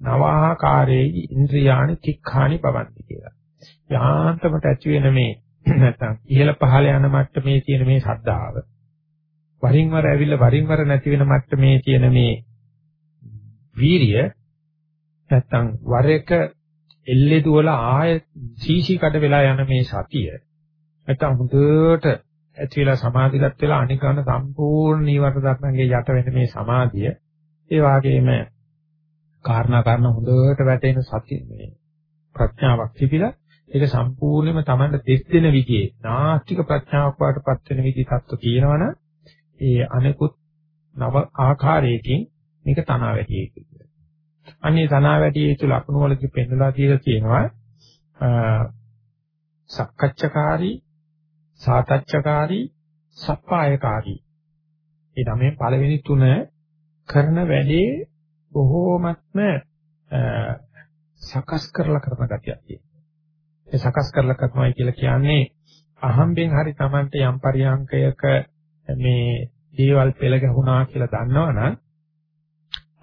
නවාහකාරයේ ඉන්ද්‍රියානි තික්ඛානි පවන්ති කියලා. යාන්තමට ඇති වෙන මේ නැත්නම් ඉහළ පහළ යන මට්ටමේ තියෙන මේ ශ්‍රද්ධාව වරින් වර ඇවිල්ලා වරින් වර නැති වෙන මට්ටමේ තියෙන මේ වීරිය නැත්තම් වර එක එල්ලේ දුවල ආය සීසී කඩ වෙලා යන මේ සතිය නැත්තම් හොඳට ඇති වෙලා සමාධිගත වෙලා අනිකන සම්පූර්ණ නීවර ධර්මයේ යට වෙන මේ සමාධිය ඒ වගේම කාරණා කරන හොඳට වැටෙන සති මේ ප්‍රඥාවක් තිබිලා ඒක සම්පූර්ණයෙන්ම Tamanට දෙස් දෙන විදිහේ නාස්තික ප්‍රඥාවක් වඩපත් වෙන විදිහ තත්ත්ව කියනවනම් ඒ අනිකුත් නව ආකාරයකින් මේක තනවා වැඩි යුතුයි. අන්නේ තනා වැඩි යුතු ලක්ෂණ වලදී පෙන්නලා තියලා තියෙනවා සක්කච්ඡකාරී සාතච්ඡකාරී සප්පායකාරී ඒ තමයි පළවෙනි තුන කරන වැඩේ බොහෝමත්ම සකස් කරලා කරන ගතියක් තියෙනවා. ඒ සකස් කරලා කරනවා කියලා කියන්නේ අහම්බෙන් හරි Tamante යම් පරියංකයක මේ දේවල් පෙළ ගැහුණා කියලා දන්නවනම්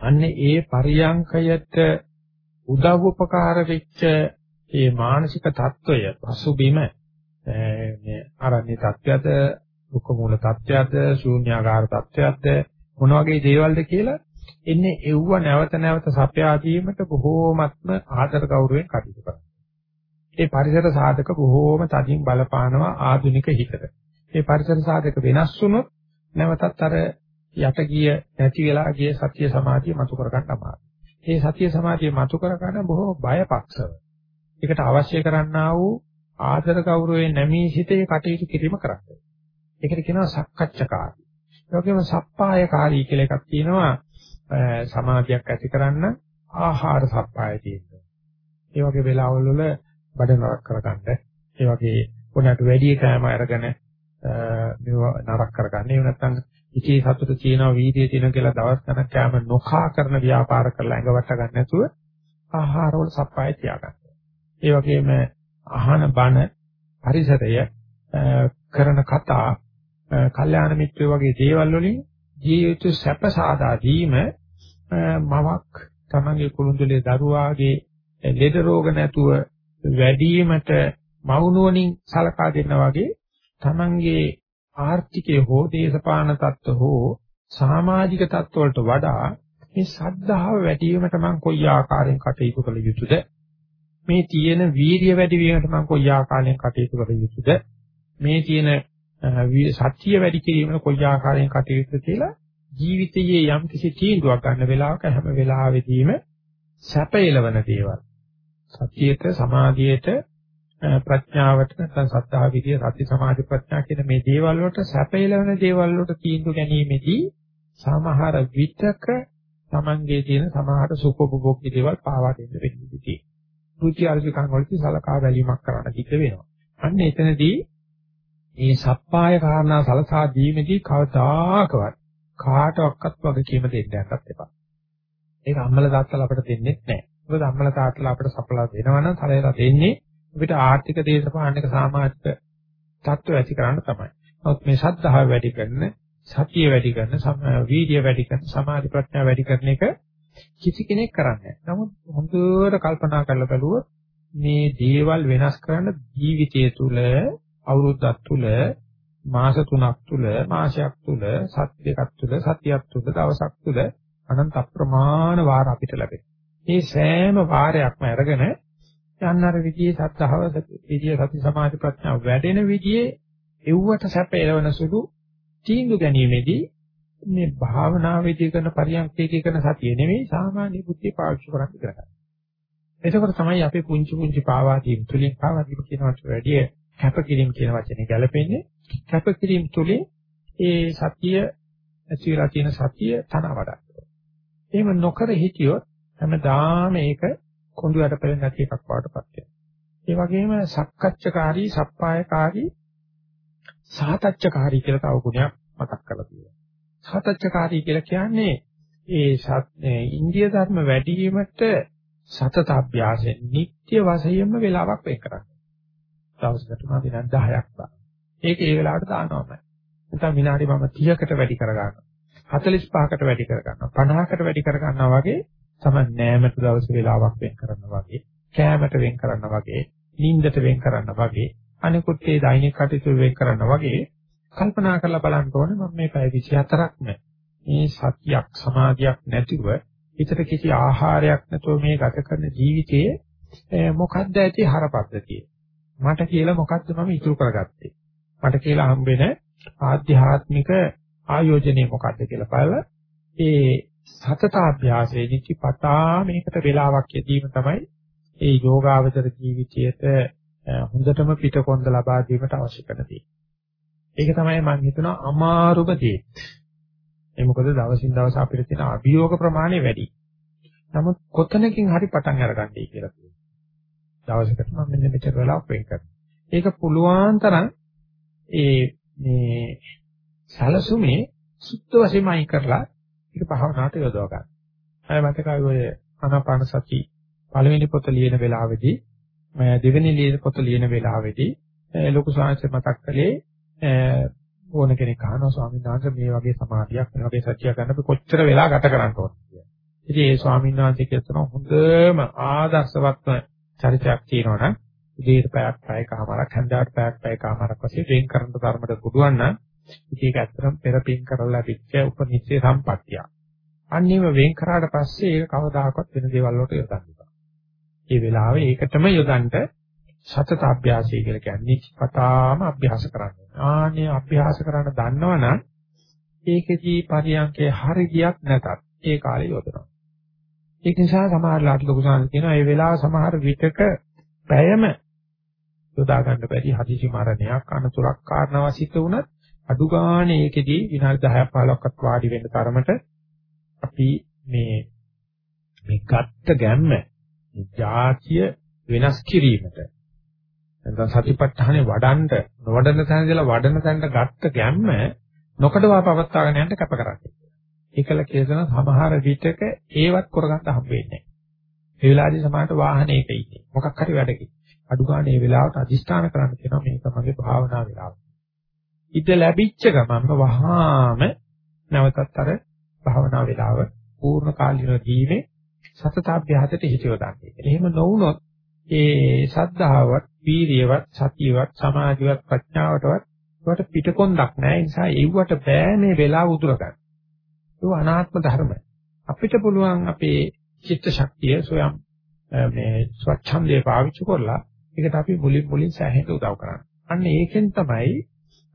අන්න ඒ පරියංකයට උදව් උපකාර වෙච්ච ඒ මානසික తত্ত্বය පසුබිම මේ අරණ්‍ය తত্ত্বයද දුක මූල తত্ত্বයද ශූන්‍යාකාර తত্ত্বයද මොන වගේ දේවල්ද කියලා එන්නේ එව්ව නැවත නැවත සපයා දීමට බොහෝමත්ම ආදර ගෞරවයෙන් කටයුතු කරනවා. ඒ පරිසර සාධක බොහෝම තදින් බලපානවා ආධුනික හිතට. ඒ පරිසර සාධක වෙනස් වුණොත් නැවතත් අර යට ගිය නැති වෙලා ගිය සතිය සමාධිය මතු කරගන්න අමාරුයි. මේ සතිය සමාධිය මතු කරගන්න බොහෝ බයපක්ෂව. ඒකට අවශ්‍ය කරන්නා වූ ආදර ගෞරවයෙන් නැමී සිටේ කටයුතු කිරීම කරන්නේ. ඒකට කියනවා සක්කච්ඡකාරී. ඒ වගේම සප්පායකාරී කියලා එකක් තියෙනවා සමාධියක් ඇති කරන්න ආහාර සප්පාය තියෙනවා. ඒ වගේ වෙලාවල් වල බඩ නරක කරගන්න. ඒ වගේ පොඩට වැඩි කෑම අරගෙන මේව නරක කරගන්න. එහෙම නැත්නම් ඉතී සතුට තියෙනවා වීදියේ තියෙන කියලා දවස් ගණන් කෑම නොකා කරන ව්‍යාපාර කරලා ඇඟ වට ගන්න නැතුව ආහාරවල සප්පාය තියාගන්න. ඒ වගේම අහන බණ පරිසරය කරන කතා කල්යාණ මිත්‍රයෝ වගේ දේවල් වලින් ජීවිත සැප සාදා දීම මවක් තමන්ගේ කුළුඳුලේ දරුවාගේ ලෙඩ රෝග නැතුව වැඩිවීමට මවුනුවණින් සලකා දෙනා වගේ තමන්ගේ ආර්ථිකයේ හෝ දේශපාලන තත්ත්ව හෝ සමාජික තත්ත්ව වලට වඩා මේ සද්ධාව වැඩි වීමට මම කොයි ආකාරයෙන් කටයුතු කළ යුතුද? මේ තියෙන වීර්ය වැඩි වීමට මම කොයි ආකාරයෙන් කටයුතු කළ යුතුද? මේ තියෙන සත්‍ය වැඩි කිරීමට කොයි ආකාරයෙන් කටයුතු කියලා ජීවිතයේ යම් කිසි තීන්දුවක් ගන්න වෙලාවක හැම වෙලාවෙදීම සැප එළවන දේවල් සතියට සමාධියට ප්‍රඥාවට නැත්නම් සද්ධා විදිය සති සමාධි ප්‍රඥා කියන මේ දේවල් වලට සැප එළවන දේවල් වලට තීන්දුව ගැනීමේදී සමහර විතක Tamange තියෙන සමහර සුඛෝපභෝගී දේවල් පාවා දෙන්න වෙන්නේ. රුචි අරුචිකම් වලදී සලකා බැලීමක් කරන්න කිව්ව වෙනවා. අන්න එතනදී මේ සප්පාය කාරණා සලසා දීමේදී කවදාකවත් කාටවත් වගකීම දෙන්න යන්නත් එපා. ඒක අම්මල තාත්තලා අපිට දෙන්නේ නැහැ. මොකද අම්මල තාත්තලා අපිට සපලා දෙනවනම් සලයලා දෙන්නේ අපිට ආර්ථික දේශපාලනික සමාජික තත්ත්ව ඇති කරන්න තමයි. නමුත් මේ සද්ධාව වැඩි කරන, සතිය වැඩි කරන, වීර්ය වැඩි කරන, සමාධි ප්‍රඥා වැඩි කරන එක කිසි කෙනෙක් කරන්නේ නැහැ. නමුත් හොඳට කල්පනා කරලා බලුවොත් මේ දේවල් වෙනස් කරන්න ජීවිතය තුළ අවුරුද්දක් තුළ මාස 3ක් තුල මාසයක් තුල සති දෙකක් තුල සතියක් තුල දවසක් තුල අනන්ත අප්‍රමාණ වාර අපිට ලැබෙනවා. මේ සෑම වාරයක්ම අරගෙන යන්නර විදියේ සත්‍තහව විදියේ සති සමාධි ප්‍රඥා වැඩෙන විදියේ එව්වට සැප එළවන සුළු තීන්දුව ගැනීමේදී මේ භාවනාවේදී කරන පරියන්කේදී කරන සතිය නෙවෙයි සාමාන්‍ය බුද්ධිය පාවිච්චි කරන්න කරගන්න. එතකොට තමයි අපි පුංචි පුංචි පාවාදීන් තුලින් පාවාදීන් කියනවට වැඩිය කැපකිරීම කියන වචනේ ගැලපෙන්නේ කැපකිරීම තුලින් ඒ සතිය ඇතිවලා තියෙන සතිය තන වඩා. එහෙම නොකර හිටියොත් හැමදාම ඒක කොඳු යට පෙරෙන නැති එකක් වඩටපත් වෙනවා. ඒ වගේම සක්කච්ඡකාරී, සප්පායකාරී, සාතච්ඡකාරී කියලා තව ගුණයක් මතක් කරලා තියෙනවා. සාතච්ඡකාරී කියලා කියන්නේ ඒ ඉන්දිය ධර්ම වැඩි වීමට සතත අභ්‍යාසයෙන් නිත්‍ය වශයෙන්ම වෙලාවක් වෙන් කරන්නේ. දවසකට මම විනාඩි 10ක් බලනවා. ඒක ඒ වෙලාවට දානවාමයි. නැත්නම් විනාඩි මම 30කට වැඩි කර ගන්නවා. 45කට වැඩි කර ගන්නවා. 50කට වැඩි කර ගන්නවා වගේ තමයි නෑමට දවස් වේලාවක් වෙන් කරනවා වගේ, කෑමට වෙන් කරනවා වගේ, නිින්දට වෙන් කරනවා වගේ, අනිකුත් ඒ දෛනික කටයුතු වෙන් කරනවා වගේ කල්පනා කරලා බලන්න ඕනේ මම මේ පැය 24ක්ම මේ සතියක් සමාධියක් නැතිව හිතට කිසි ආහාරයක් නැතුව මේ ගත කරන ජීවිතයේ මොකද්ද ඇති හරපද්ධතිය මට කියලා මොකද්ද මම ඉතුරු කරගත්තේ මට කියලා හම්බ වෙන ආධ්‍යාත්මික ආයෝජනය මොකක්ද කියලා බලලා ඒ සතතාභ්‍යාසයේ නිතිපතා මේකට වෙලාවක් යෙදීම තමයි ඒ යෝගාවචර ජීවිතයට හොඳටම පිටකොන්ද ලබා දීමට අවශ්‍ය කරන දේ. ඒක තමයි මම හිතනවා අමාරුම දේ. ඒ මොකද දවසින් දවස අපිට තියෙන අභියෝග ප්‍රමාණය වැඩි. නමුත් කොතනකින් හරි පටන් අරගන්නයි කියලා කියනවා. දවසකට මම මෙන්න මෙච්චර වෙලාවක් වෙන් කරනවා. ඒක පුළුවන් තරම් ඒ මේ සලසුමේ සුද්ධ වශයෙන්ම අයින් කරලා ඒක භාවනාවට යොදව ගන්න. අය මතකයි ඔය ආනාපාන සති පළවෙනි පොත ලියන වෙලාවේදී මම දෙවෙනි ලියන පොත ලියන වෙලාවේදී ලොකු සාංශ මතක් කළේ ඕන කෙනෙක් අහනවා ස්වාමීන් වහන්සේ මේ වගේ සමාධියක් මේ වගේ සත්‍යයක් ගන්න අපි කොච්චර වෙලා ගත කරන්න ඕනද කියලා. ඉතින් ඒ ස්වාමීන් වහන්සේ කියනවා හොඳම ආදර්ශවත්ම චරිතයක් තියෙනවනම් උදේට පැයක් පැයකමාරක් හන්දාට පැයක් පැයකමාරක් වශයෙන් වෙන් කරන ධර්මයට පුළුවන් නම් ඒක ඇත්තටම පෙරපින් කරලා පිච්ච උපනිච්චේ සම්පත්තිය. අන්නේම වෙන් කරාට පස්සේ ඒක කවදාකවත් වෙන දේවල් වලට යොදන්න බෑ. ඒ වෙලාවේ ඒකටම යොදන්න සතත අභ්‍යාසය කියලා කියන්නේ පතාම අභ්‍යාස කරන්න. ආනේ අභ්‍යාස කරන්න දන්නවනම් ඒකෙදී පරියන්කේ හරියක් නැතත් ඒ කාලේ යොදනවා. ඒක නිසා සමහරලාට ලොකු සාන කියනවා මේ වෙලාව සමහර විටක පැයම යොදා ගන්න බැරි හදිසි මරණයක් අනතුරක් කාරණාවක් සිද්ධ වුණත් අඩු ගානේ ඒකෙදී විනාඩි 10ක් 15ක්වත් වාඩි වෙන්න තරමට අපි මේ මේ ගත්ත ගැම්ම මේ જાතිය වෙනස් කිරීමට නැත්නම් සතිපට්ඨානේ වඩන්න නොවඩන තැන ඉඳලා වඩන තැනට ගත්ත ගැම්ම නොකඩවා පවත්වාගෙන යන්න කැප කරන්නේ. ඒකල කියනවා සමහර විටක ඒවත් කරගන්න හම්බ වෙන්නේ නැහැ. ඒ වෙලාවේදී සමහරට වාහනයක ඉන්නේ. මොකක් හරි වැඩකින්. අඩු ගන්න මේ වෙලාවට අදිස්ථාන කරන්න කියනවා මේක මගේ භාවනා වෙලාව. ඉත ලැබිච්ච ගමන්ම වහාම නැවතත් අර භාවනා වේලාව පූර්ණ කාලීනව දීමේ සතතාභ්‍යාසයට හිතියව ගන්න. එහෙම නොවුනොත් ඒ සද්ධාවත්, වීරියවත්, සතියවත්, සමාධියවත්, ප්‍රඥාවටවත් ඒවට පිටකොන්දක් නැහැ. ඒ නිසා ඒවට බෑ මේ වෙලාව උදුර ගන්න. ඒක අනාත්ම ධර්ම. අපිට පුළුවන් අපේ චිත්ත ශක්තිය සොයම් මේ ස්වච්ඡන්දේ පාවිච්චි කරලා ඒකට අපි මුලින් මුලින් සෑහෙන උදව් කරන්නේ. අන්න ඒකෙන් තමයි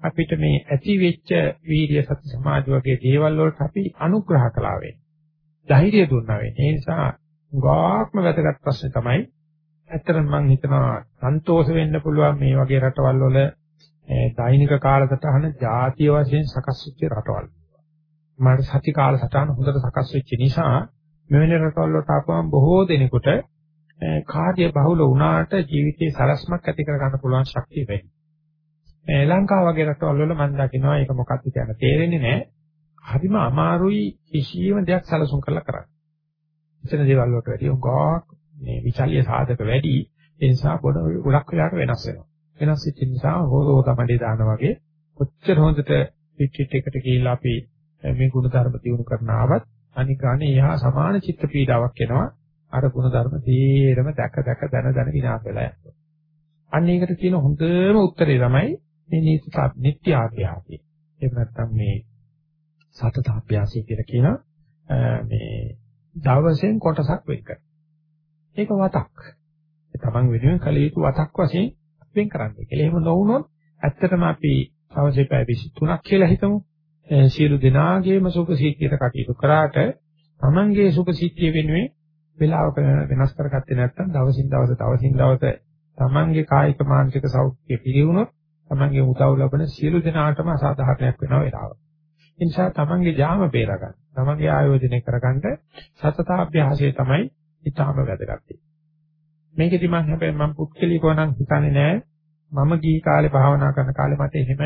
අපිට මේ ඇති වෙච්ච වීර්ය සති සමාධි වගේ දේවල් වලට අපි අනුග්‍රහ කළා වෙන්නේ. ධෛර්යය දුන්නා වෙන්නේ. ඒ නිසා ගාක්ම වැදගත් ප්‍රශ්නේ තමයි ඇත්තටම මම හිතනවා සන්තෝෂ වෙන්න පුළුවන් මේ වගේ රටවල් වල දෛනික කාලසටහන ಜಾතිය වශයෙන් සකස් වෙච්ච රටවල්. මට සති කාලසටහන හොඳට සකස් වෙච්ච නිසා මෙවැනි රටවල් වලට ආපුවම බොහෝ දෙනෙකුට කාර්ය බහුල වුණාට ජීවිතේ සලස්මක් ඇති කර ගන්න පුළුවන් ශක්තිය වැඩි. ලංකාව වගේ රටවල් වල මම දකිනවා ඒක මොකක්ද කියන තේරෙන්නේ නැහැ. හරිම අමාරුයි කිසියම් දෙයක් සැලසුම් කරලා කරන්න. එතන දේවල් වලට වැඩි උගාක් මේ විචල්්‍ය සාධක වැඩි ඒ නිසා පොඩ ගොඩක් වෙලාවට වෙනස් වෙනවා. වෙනස් වෙච්ච නිසා හොරෝ තමයි දාන වගේ කොච්චර හොඳට පිටිට එකට ගිහිල්ලා අපි මේ ගුණ ධර්ම දිනු කරන ආවත් අනිකානේ එහා සමාන චිත්ත පීඩාවක් එනවා. අර ගුණ ධර්ම තීරම දැක දැක දන දන විනාශ වෙලා යනවා. අන්න ඒකට තියෙන හොඳම උත්තරේ තමයි මේ නිත්‍ය ආභ්‍යාසය. එහෙම නැත්නම් මේ සතත අභ්‍යාසය කියලා කියන මේ දවසෙන් කොටසක් වෙන් කරන. ඒක වතක්. ඒ තමන් වෙනුවෙන් කළ යුතු වතක් වශයෙන් වෙන් කරන්නේ කියලා. එහෙම නොවුනොත් ඇත්තටම අපි අවශ්‍ය පැය 23ක් කියලා හිතමු. සියලු දෙනාගේම සුඛසීතියට කටයුතු කරාට තමන්ගේ සුඛසීතිය වෙනුවෙන් වේලාවක වෙනස් කරගත්තේ නැත්නම් දවසින් දවස දවසින් දවස තමන්ගේ කායික මානසික සෞඛ්‍ය පිළිවුණොත් තමන්ගේ උදව් ලබන සියලු දෙනාටම අසාධාරණයක් වෙනවා වේලාව. ඒ නිසා තමන්ගේ යාම බේරගන්න. තමන්ගේ ආයෝජනය කරගන්න සතතාභ්‍යාසය තමයි ඊටාම වැදගත්. මේකෙදි මම හැබැයි මම පුත්කලිකව නම් හිතන්නේ නෑ මම ගිහි කාලේ භාවනා කරන කාලේ මට එහෙම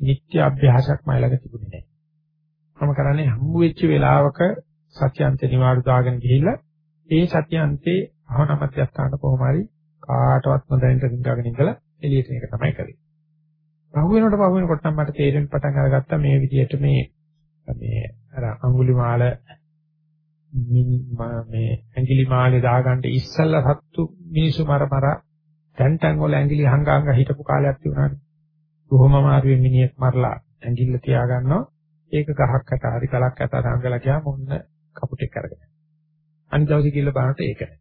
නිත්‍ය අභ්‍යාසයක් මයි ළඟ තිබුණේ නෑ. මම කරන්නේ හම්බු වෙච්ච වෙලාවක සත්‍යන්ත නිවාඩු දාගෙන ගිහිල්ලා ඒ සත්‍යන්තේ භාවනා මධ්‍යස්ථාන කොහොම හරි කාටවත් නොදැනෙන්න රින්ගගෙන ඉඳලා එළියට එක තමයි කරේ. පහු වෙනකොට පහු වෙනකොට නම් මට තේරෙන්න පටන් අරගත්තා මේ විදිහට මේ මේ අර අඟුලිමාල මේ ඇඟිලි මාලේ දාගන්න ඉස්සල්ලා සත්තු මිනිසු මර මර තැන් තැන් වල ඇඟිලි හංගාංග හිටපු කාලයක් තිබුණානේ. කොහොම මාරුවේ මිනිහෙක් මරලා ඇඟිල්ල තියාගන්නවා. ඒක ගහක් අත හරි කලක් අත හංගලා ගියාම ඔන්න කපුටෙක් අරගෙන. අනිත් දවසේ කිල්ල බලනට ඒක නෑ.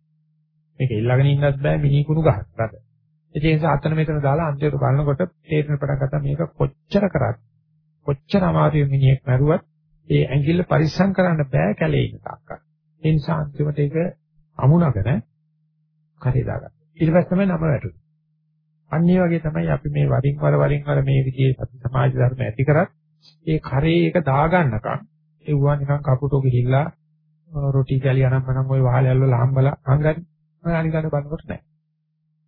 මේක ඉල්ලගෙන ඉන්නත් බෑ මිනිකුණු ගහක් රට. ඒ නිසා අතන මෙතන දාලා අන්තිමට බලනකොට තේරෙන පටන් ගත්තා මේක කොච්චර කරත් කොච්චර අමාරුයි මිනිහෙක් මරුවත් ඒ ඇඟිල්ල පරිස්සම් කරන්න බෑ කැලේ ඉන්න තාක්කල්. ඒ නිසා අන්තිමට ඒක අමුණගෙන කරේ දාගත්තා. ඊට පස්සේ තමයි නම වැටුනේ. අන්න ඒ වගේ තමයි අපි මේ වරින් වර වරින් වර මේ විදිහේ සති සමාජ ධර්ම ඇති කරත් ඒ කරේ එක දාගන්නකම් ඒවා නිකන් කපුටෝ ගිහිල්ලා රොටි කැලි අනම්මනම් ওই වහලැල්ල ලහම්බලා අංගන් අනිගන්න බලනකොට නැහැ.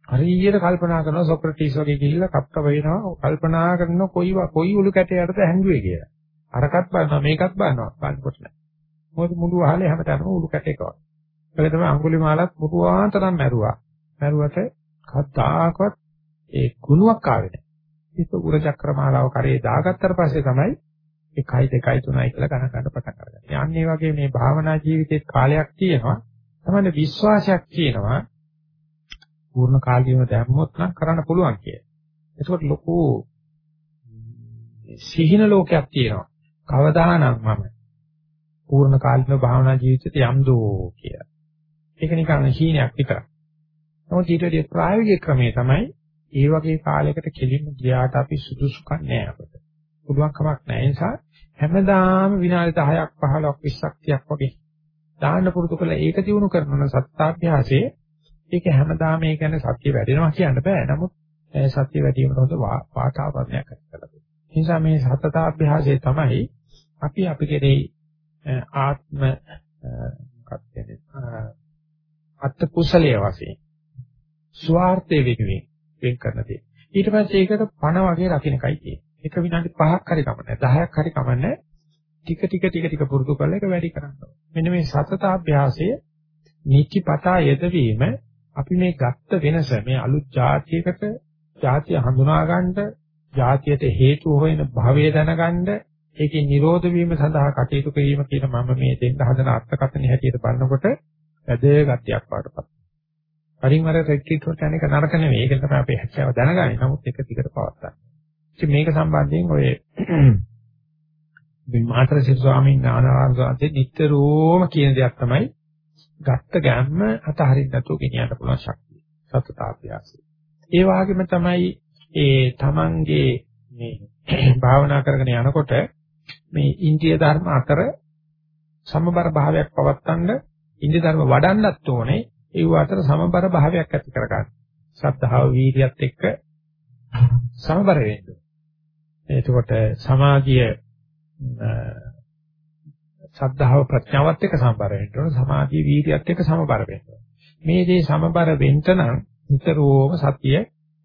හරියට කල්පනා කරනවා සොක්‍රටිස් වගේ ගිහිල්ලා කප්ප වෙනවා කල්පනා කරන කොයි කොයි උළු කැටයටද හැංගුවේ කියලා. අරකට බලනවා මේකත් බලනවා බලනකොට නැහැ. මොකද මුළු වහලේ හැමතැනම උළු කැටයක වගේ. ඒක තමයි අඟුලිමාලත් මුතුආන්තරම් මැරුවා. මැරුවට කද්දාකවත් ඒ ගුණයක් ආවේ නැහැ. ඒක උර චක්‍රමාලාව කරේ දාගත්තට පස්සේ තමයි 1යි 2යි 3යි කියලා ගණන් ගන්න පටන් අරගන්නේ. අන්න ඒ වගේ මේ භාවනා ජීවිතේ කාලයක් තියෙනවා. තමයි විශ්වාසයක් තියෙනවා. පූර්ණ කාලීනව දැම්මොත් නම් කරන්න පුළුවන් කියලා. ඒකත් ලොකු සිහින ලෝකයක් තියෙනවා. කවදානම් මම පූර්ණ කාලීන භාවනා ජීවිතයට යම්දෝ කියලා. ඒක නිකන් හීනයක් විතරයි. නමුත් ඊට වඩා ප්‍රායෝගික ක්‍රමය තමයි ඒ වගේ කාලයකට කෙලින්ම ගියාට අපි සුදුසුකම් නෑ අපිට. පුළුවන් කමක් නෑ. ඒ නිසා හැමදාම විනාඩි 10ක් 15ක් 20ක් 30ක් වගේ දාන්න පුරුදු කරලා ඒක දිනු කරන සත්‍යාභ්‍යාසයේ ඒක හැමදාම ඒ කියන්නේ සත්‍ය වැඩෙනවා කියන්න බෑ. නමුත් සත්‍ය වැඩිවීමට හොඳ වාතාවරණයක් ඇති කරලා දෙනවා. ඒ නිසා මේ සතතාභ්‍යාසය තමයි අපි අපි කෙරේ ආත්ම මොකක්ද කියන්නේ අත් කුසලයේ වශයෙන් ස්වార్థයේ වෙනුවෙන් වෙන් කරන දේ. ඊට පස්සේ ඒකට පණ වගේ රකින්නකයි තියෙන්නේ. එක විනාඩි 5ක් හරි කමන්නේ 10ක් හරි කමන්නේ ටික ටික ටික ටික පුරුදු කරලා ඒක වැඩි කරනවා. මෙන්න මේ සතතාභ්‍යාසය නිතිපතා යෙදවීම අපි මේ ගත්ත වෙනස මේ අලුත් જાතියකට જાතිය හඳුනා ගන්නට જાතියට හේතු හොයන භවය දැනගන්න ඒකේ නිරෝධ වීම සඳහා කටයුතු කිරීම කියන මම මේ දෙන්න හදන අර්ථකථනය හැටියට බලනකොට වැදගත්යක් වඩපත්. පරිමර රෙක්ටිට් වලට යන එක නරක නෙවෙයි. ඒක තමයි අපේ හැකියාව දැනගන්නේ. නමුත් ඒක දිගට පවත්වා ගන්න. ඉතින් මේක සම්බන්ධයෙන් ඔය මේ මාතර සිසු ස්වාමීන් වහන්සේ නිතරම කියන දෙයක් තමයි ගත්ත ගැම්ම අතහරින්න නැතුව ගෙනියන්න පුළුවන් ශක්තිය. සතතාභ්‍යාසය. ඒ වගේම තමයි ඒ තමන්ගේ මේ භාවනා කරගෙන යනකොට මේ ඉන්ද්‍රිය ධර්ම අතර සමබර භාවයක් පවත්වන්න ඉන්ද්‍රිය ධර්ම වඩන්නත් ඕනේ ඒව අතර සමබර භාවයක් ඇති කරගන්න. සද්ධාව වීර්යයත් එක්ක සමබර වෙන්න. එතකොට සමාධිය සද්ධාව ප්‍රඥාවත් එක්ක සමබර වෙන්න ඕන සමාධිය වීර්යයත් එක්ක සමබර වෙන්න ඕන මේ දේ සමබර වෙන්න නම් නිතරම සතිය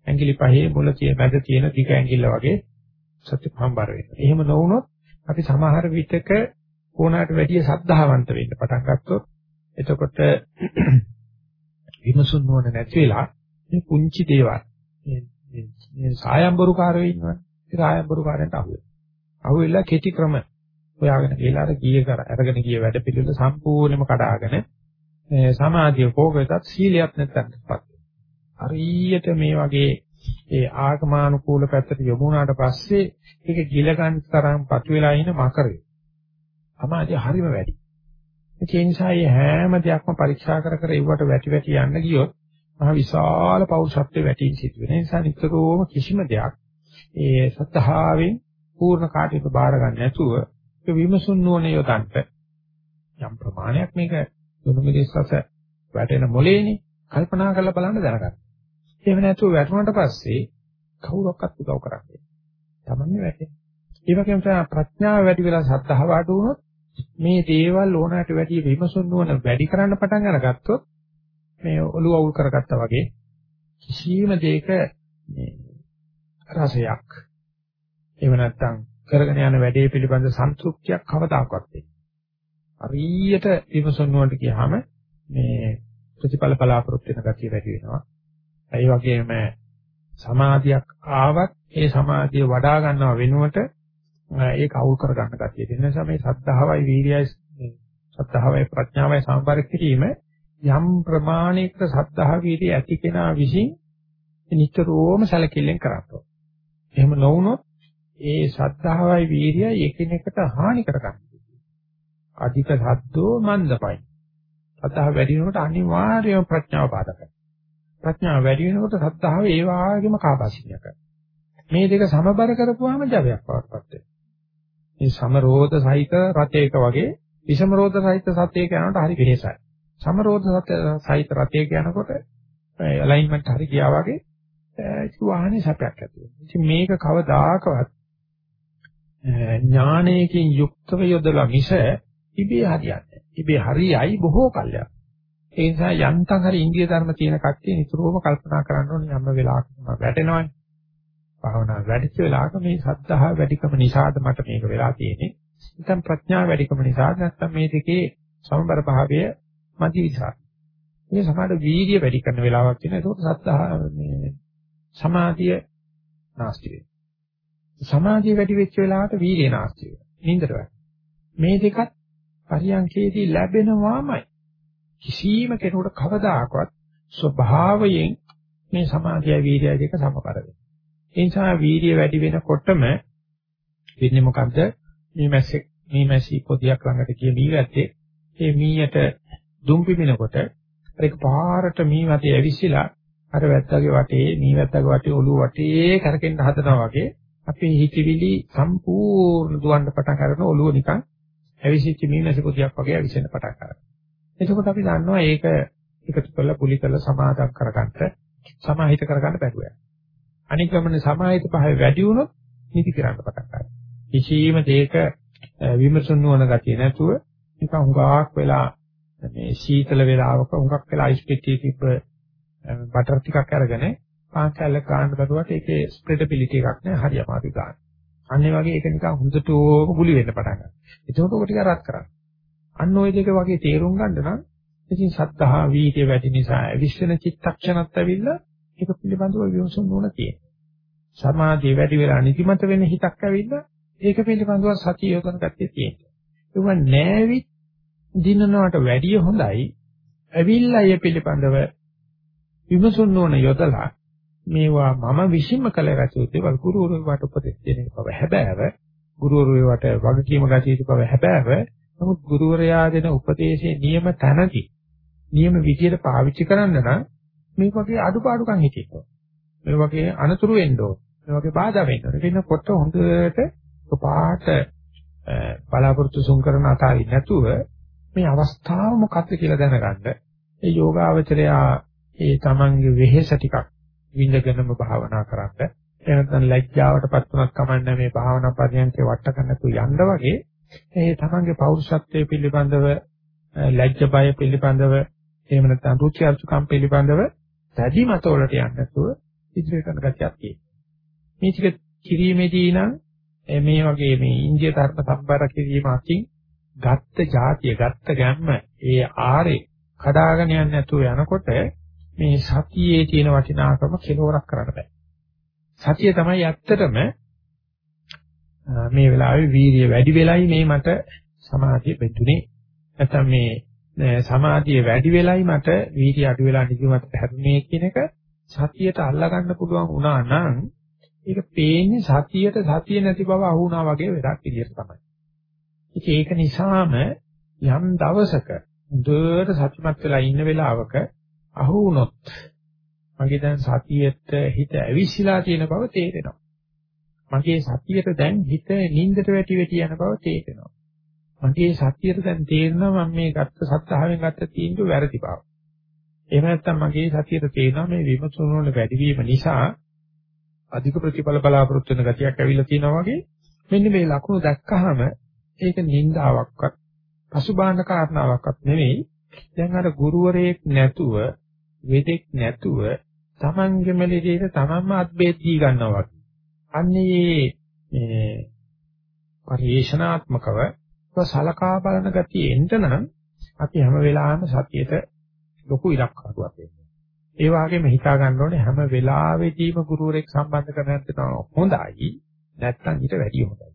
ඇඟිලි පහේ මුල තියෙන මැද තියෙන දිග ඇඟිල්ල වගේ සත්‍ය සමබර වෙන්න. එහෙම නොවුනොත් අපි සමහර විටක ඕනකට වැඩිය සද්ධාවන්ත වෙන්න පටන් ගත්තොත් එතකොට විමසුන් නොවන නැති වෙලා මේ පුංචි දේවල් මේ මේ සායම්බරුකාරයෝ ඉන්නවා. ඒ සායම්බරුකාරයන්ට අහුවෙනවා. අහුවෙලා කෙටි ක්‍රම හොයාගෙන ගිහලා අර ගියේ කර අරගෙන ගිය වැඩ පිළිවෙල සම්පූර්ණයෙන්ම කඩාගෙන සමාධිය කෝකෙතත් සීලියක් නැත්තන්පත් හරියට මේ වගේ ඒ ආගමානුකූල පැත්තට යොමු වුණාට පස්සේ ඒක ගිලගන්න තරම් පතු වෙලා ඉන මකරේ සමාධිය හරිම වැඩි. ඒ නිසා මේ හැම දෙයක්ම පරීක්ෂා කර කර ඒවට වැටි වැටි යන්න ගියොත් මහ විශාල පෞරුෂත්වයේ වැටීම් සිදු වෙන නිසා නිතරම කිසිම දෙයක් ඒ සත්‍තාවෙන් පූර්ණ කාටයක බාර ගන්න නැතුව ඒ විමසුන් නොවන යොදන්ට යම් ප්‍රමාණයක් මේක දුනුමිලිස්සස වැටෙන මොලේනේ කල්පනා කරලා බලන්න දැනගන්න. එහෙම නැතුව වැටුණාට පස්සේ කවුරක්වත් උදව් කරන්නේ තමන්නේ වැටෙන්නේ. ඒ වගේම තමයි ප්‍රඥාව වැඩි වෙලා සත්‍තාව අඩු වුණොත් මේ දේවල් ඕනෑමට වැඩි විමසුන් නොවන වැඩි කරන්න පටන් අරගත්තොත් මේ ඔළුව අවුල් කරගත්තා වගේ කිසිම දෙයක මේ රසයක් එහෙම නැත්නම් කරගෙන යන වැඩේ පිළිබඳ සන්තුෂ්තියක් කවදාකවත් එන්නේ. හරියට විමසන වලට ගියාම මේ ප්‍රතිඵල බලාපොරොත්තු වෙන ගතිය වැඩි වෙනවා. ඒ වගේම සමාධියක් ආවත් ඒ සමාධිය වඩා ගන්නව වෙනුවට ඒක අවුල් කර ගන්න ගතිය. ඒ නිසා මේ සද්ධාවයි වීර්යයි සද්ධාවයි ප්‍රඥාවයි සමබර කිරීම යම් ප්‍රමාණයක සද්ධා වීර්ය ඇති කෙනා විසින් නිතරම සැලකිල්ලෙන් කරනවා. එහෙම නොවුනොත් ඒ සද්ධාවයි වීර්යයි එකිනෙකට හානි කරගන්නවා. අධික සද්දෝ මන්දපයි. සද්ධාව වැඩි වෙනකොට අනිවාර්යයෙන්ම ප්‍රඥාව බාධා ප්‍රඥාව වැඩි වෙනකොට සද්ධාව ඒ වාගේම කාබාසිනිය කරනවා. මේ දෙක සමබර කරපුවාම ජවයක් පවත්පත් වෙනවා. මේ සමරෝධ සහිත රතේක වගේ විෂමරෝධ සහිත සතේක යනකොට හරි වෙහෙසයි. සමරෝධ සහිත රතේක යනකොට ඇලයින්මන්ට් හරි ගියා වගේ ඒක වාහනේ සැපයක් ඇති වෙනවා. ඉතින් මේක කවදාකවත් ඥානයකින් යුක්තව යොදලා මිස ඉබේ හරියන්නේ. ඉබේ හරියයි බොහෝ කල්යක්. ඒ නිසා යන්තම් හරි ඉන්දිය ධර්ම තියෙන කට්ටිය නිතරම කල්පනා කරන්න ඕනේ යම් වෙලාවකම වැටෙනවනේ. භාවනා වැඩිච්ච වෙලාවක මේ සද්ධා වැඩිකම නිසාද මට මේක වෙලා තියෙන්නේ. නැත්නම් ප්‍රඥා වැඩිකම නිසාද නැත්නම් මේ දෙකේ සමබර භාවය මදි නිසා. මේ සමාඩ වීර්ය වැඩි කරන වෙලාවක් තියෙනවා. ඒක සද්ධා මේ සමාධිය නාස්ති වෙනවා. සමාධිය වැඩි වෙච්ච වෙලාවට වීර්ය නාස්ති වෙනවා. නින්දට මේ දෙකත් පරියන්කේදී ලැබෙනවාමයි. කිසිම කෙනෙකුට කවදාකවත් ස්වභාවයෙන් මේ සමාධිය වීර්යය දෙක සමබර වෙන්නේ. ඒ නිසා වීර්ය වැඩි වෙනකොටම වෙන්නේ මොකද්ද? මේ මැස්සෙක් මේ මැසි පොදියක් ළඟට ගිය මීවැත්තේ ඒ මීයට දුම් පිපිනකොට ඒක පාරට මී වතේ ඇවිස්සලා අර වැත්තගේ වටේ මීවැත්තගේ වටේ ඔළුව වටේ කරකෙන්න හදනවා වගේ අපේ හිතවිලි සම්පූර්ණ දුවන්න පටන් ගන්න ඔළුව නිකන් ඇවිසිච්ච මීමැසි පොදියක් වගේ ඇවිසෙන්න පටන් ගන්නවා. එතකොට අපි දන්නවා ඒක එකතු කරලා පුලි කරලා සමාදම් කරගන්න සමාහිත කරගන්න බැරුව යනවා. අනික ගමනේ සමාහිත පහේ වැඩි වුණොත් නිදි කරන්න පටන් ගන්නවා. කිසියම් දෙයක විමසුන් නොවන ගතිය නැතුව නිකන් හුඟක් වෙලා මේ සීතල වේලාවක හුඟක් වෙලා අයිස් පෙට්ටියේ තිබ්බ බටර් ටිකක් අරගෙන පාන් කැල්ල ගන්න බැලුවට ඒකේ ස්ප්‍රෙඩබිලිටි එකක් නෑ හරි අමාරු ගන්න. අන්න ඒ වගේ ඒක නිකන් හොඳටම ගුලි වෙන්න පටන් ගන්නවා. ඒකෝට ඔක ටික රත් කරන්න. අන්න ওই දෙක වගේ තේරුම් ගන්න නම් ඉතින් සත්‍තහා වීර්ය වැඩි නිසා විශ්වන චිත්තක්ෂණත් ඇවිල්ලා ඒක පිළිබඳව විමසුම් නොන තියෙනවා. සමාධිය වැඩි වෙලා නිදිමත වෙන හිතක් ඇවිල්ලා ඒක පිළිබඳව සතිය යොදන ගැත්තේ තියෙනවා. ඒක නෑවිත් දිනනවට වැඩිය හොඳයි. ඇවිල්ලා ඒ පිළිබඳව විමසුන් නොවන යොදලා මේවා මම විශ්ීම කළ රැසිය දේවල් ගුරුවරුන්ට උපදෙස් දෙන එක බව හැබෑව. ගුරුවරුන්ට වගකීම ගැටීම බව හැබෑව. නමුත් ගුරුවරයා දෙන උපදේශයේ නියම තැනදී නියම විදියට පාවිච්චි කරන්න නම් මේ වගේ අඩුපාඩුකම් හිතෙන්න මේ වගේ අනතුරු වෙන්න ඕන. මේ වගේ බාධා වෙන්න ඕන. වෙනකොට හොඳට පාට බලාපොරොත්තු සුන් කරන අතාරින් නැතුව මේ අවස්ථාව මොකක්ද කියලා දැනගන්න. ඒ යෝගාවචරයා ඒ තමන්ගේ වෙහෙස ටිකක් විඳගෙනම භාවනා කරන්න. එහෙනම් ලැජ්ජාවටපත් වුණත් කමන්නේ මේ භාවනා පරියන්කේ වට කරන්නතු යන්න වගේ ඒ තමන්ගේ පෞරුෂත්වයේ පිළිබඳව ලැජ්ජ බය පිළිබඳව එහෙම නැත්නම් රුචි අරුචිකම් පිළිබඳව දැඩි මතවලට යන්න නැතුව ඉදිරියට යන ගතියක් තියෙනවා. මේ ටික කිරීමේදී නම් මේ වගේ මේ ඉන්දිය ධර්ම සම්බර කිරීම අතින් ගත්ත જાතිය ගත්ත ගැම්ම ඒ ආරේ කඩාගෙන යන්නේ නැතුව යනකොට මේ සතියේ තියෙන වටිනාකම කෙලවරක් කරන්න බෑ. සතිය තමයි ඇත්තටම මේ වෙලාවේ වීර්ය වැඩි වෙලයි මේ මට සමාධිය බෙදුනේ. නැත්නම් මේ සමාධිය වැඩි වෙලයි මට වීර්ය අඩු වෙලා නිදිමත හැරුනේ කියන එක සතියට අල්ලා ගන්න පුළුවන් වුණා නම් ඒක පේන්නේ සතියට සතිය නැති බව අහු වුණා වගේ වැඩක් විදියට තමයි. ඉතින් ඒක නිසාම යම් දවසක හොඳට සතිමත් වෙලා ඉන්න වෙලාවක අහු වුණොත් මගේ දැන් සතියට හිත ඇවිස්සලා තියෙන බව තේරෙනවා. මගේ සතියට දැන් හිත නින්දට වැටි වැටි යන බව තේරෙනවා. මගේ සතියට දැන් තේරෙනවා මම මේ ගත්ත සත්‍තාවෙන් ගත්ත තීන්දුව වැරදි බව. එහෙම නැත්නම් මගේ සතියට තේරෙනවා මේ විමසුණු වල වැඩිවීම නිසා අධික ප්‍රතිඵල බලාපොරොත්තු වෙන ගතියක් ඇවිල්ලා තියෙනවා වගේ මෙන්න මේ ලකුණු දැක්කහම ඒක නින්දාවක්වත් පසුබාහන කාරණාවක්වත් නෙවෙයි දැන් අර ගුරුවරයෙක් නැතුව වෙදෙක් නැතුව තමන්ගේම ලෙඩේට තමන්ම අත්බේත් දී ගන්නවා වගේ. අන්නේ මේ පරිේශනාත්මකව සලකා බලන ගතිය එන්න නම් අපි හැම වෙලාවෙම සතියේට ලොකු ඉලක්කයක් දෙන්න. ඒ වගේම හිතා ගන්න ඕනේ හැම වෙලාවෙදීම ගුරුවරයෙක් සම්බන්ධ කරගන්න තන හොඳයි නැත්නම් ඊට වැඩිය හොඳයි.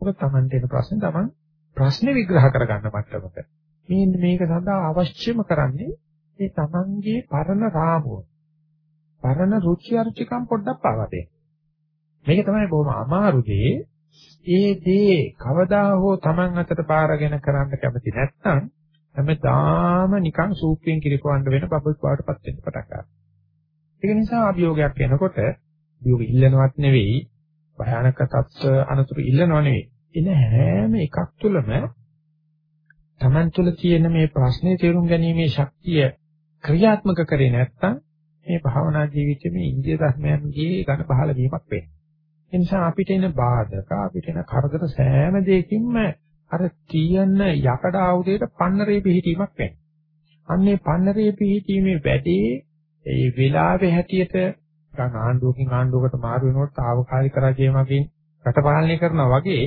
මොකද Tamanට එන ප්‍රශ්නේ Taman ප්‍රශ්නේ විග්‍රහ කරගන්න මට්ටමක. මේ මේක සඳහා අවශ්‍යම කරන්නේ මේ Tamanගේ පරණ රාමුව. පරණ රුචි අරුචිකම් පොඩ්ඩක් පාවා දෙන්න. මේක තමයි බොහොම අමාරු දේ. ඒ දේ කවදා හෝ Taman අතට පාරගෙන කරන්න කැමති නැත්නම් හැමදාම නිකන් සූප්පියෙන් කිරිකවන්න වෙන බබල් පාටපත් වෙන්න පටන් ගන්නවා. ඒක නිසා අභියෝගයක් එනකොට අභියෝග ඉල්ලනවත් නෙවෙයි භයානක තත්ත්ව අනතුරු ඉල්ලනව නෙවෙයි. එන හැම එකක් තුළම Taman තුළ තියෙන මේ ප්‍රශ්නේ තේරුම් ගැනීමේ ශක්තිය ක්‍රියාත්මක කරේ නැත්නම් මේ භාවනා ජීවිතයේ මේ ඉන්දිය ධර්මයන්ගේ ඝන පහළ වීමක් වෙන්නේ. ඒ නිසා අපිට එන බාධක අපිට එන කරදර සෑම දෙයකින්ම අර තියෙන යකඩ ආයුධයට පන්නරේ පිහිටීමක් වෙනවා. අන්නේ පන්නරේ පිහිටීමේ වැඩේ ඒ වෙලාවේ හැටියට ගන්න ආණ්ඩුවකින් ආණ්ඩුවකට මාරු වෙනකොට తాවකාලික රජයමකින් රට පාලනය කරනවා වගේ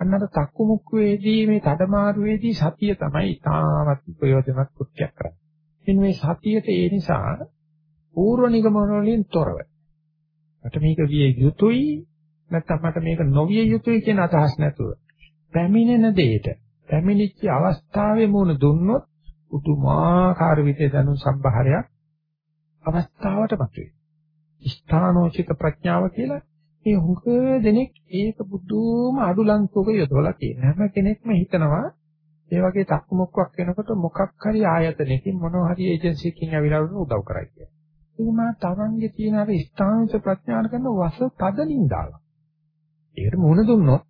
අන්නතර තක්කු මුක්කු වේදී මේ තඩමාරු වේදී සතිය තමයි තාමත් ප්‍රයෝජනවත් කෘත්‍යයක් කරන්නේ. මෙන්න මේ සතියට ඒ නිසා පූර්ව නිගමන වලින් තොරව. මට මේක විය යුතුයි නැත්නම් මට මේක නොවිය යුතුයි කියන අදහස් නැතුව පැමිණෙන දෙයට පැමිණිච්ච අවස්ථාවේ මුණ දුන්නොත් උතුමාකාර විදිහේ දැනුම් සම්භාරයක් අවස්ථාවට මතුවේ. ස්ථානෝචිත ප්‍රඥාව කියලා මේ හුඟ දෙනෙක් ඒක බුදුම අඩු ලංකෝක යොදවලා තියෙන හැම කෙනෙක්ම හිතනවා ඒ වගේ තක්මුක්කක් වෙනකොට මොකක් හරි ආයතනයකින් මොනවා හරි ඒජන්සි එකකින් ඇවිල්ලා උදව් කරයි කියලා. ඒක මා තමන්ගේ තියෙන අර ස්ථානෝචිත ප්‍රඥාන කරන වස තද නින්දාවක්. ඒකට මුහුණ දුන්නොත්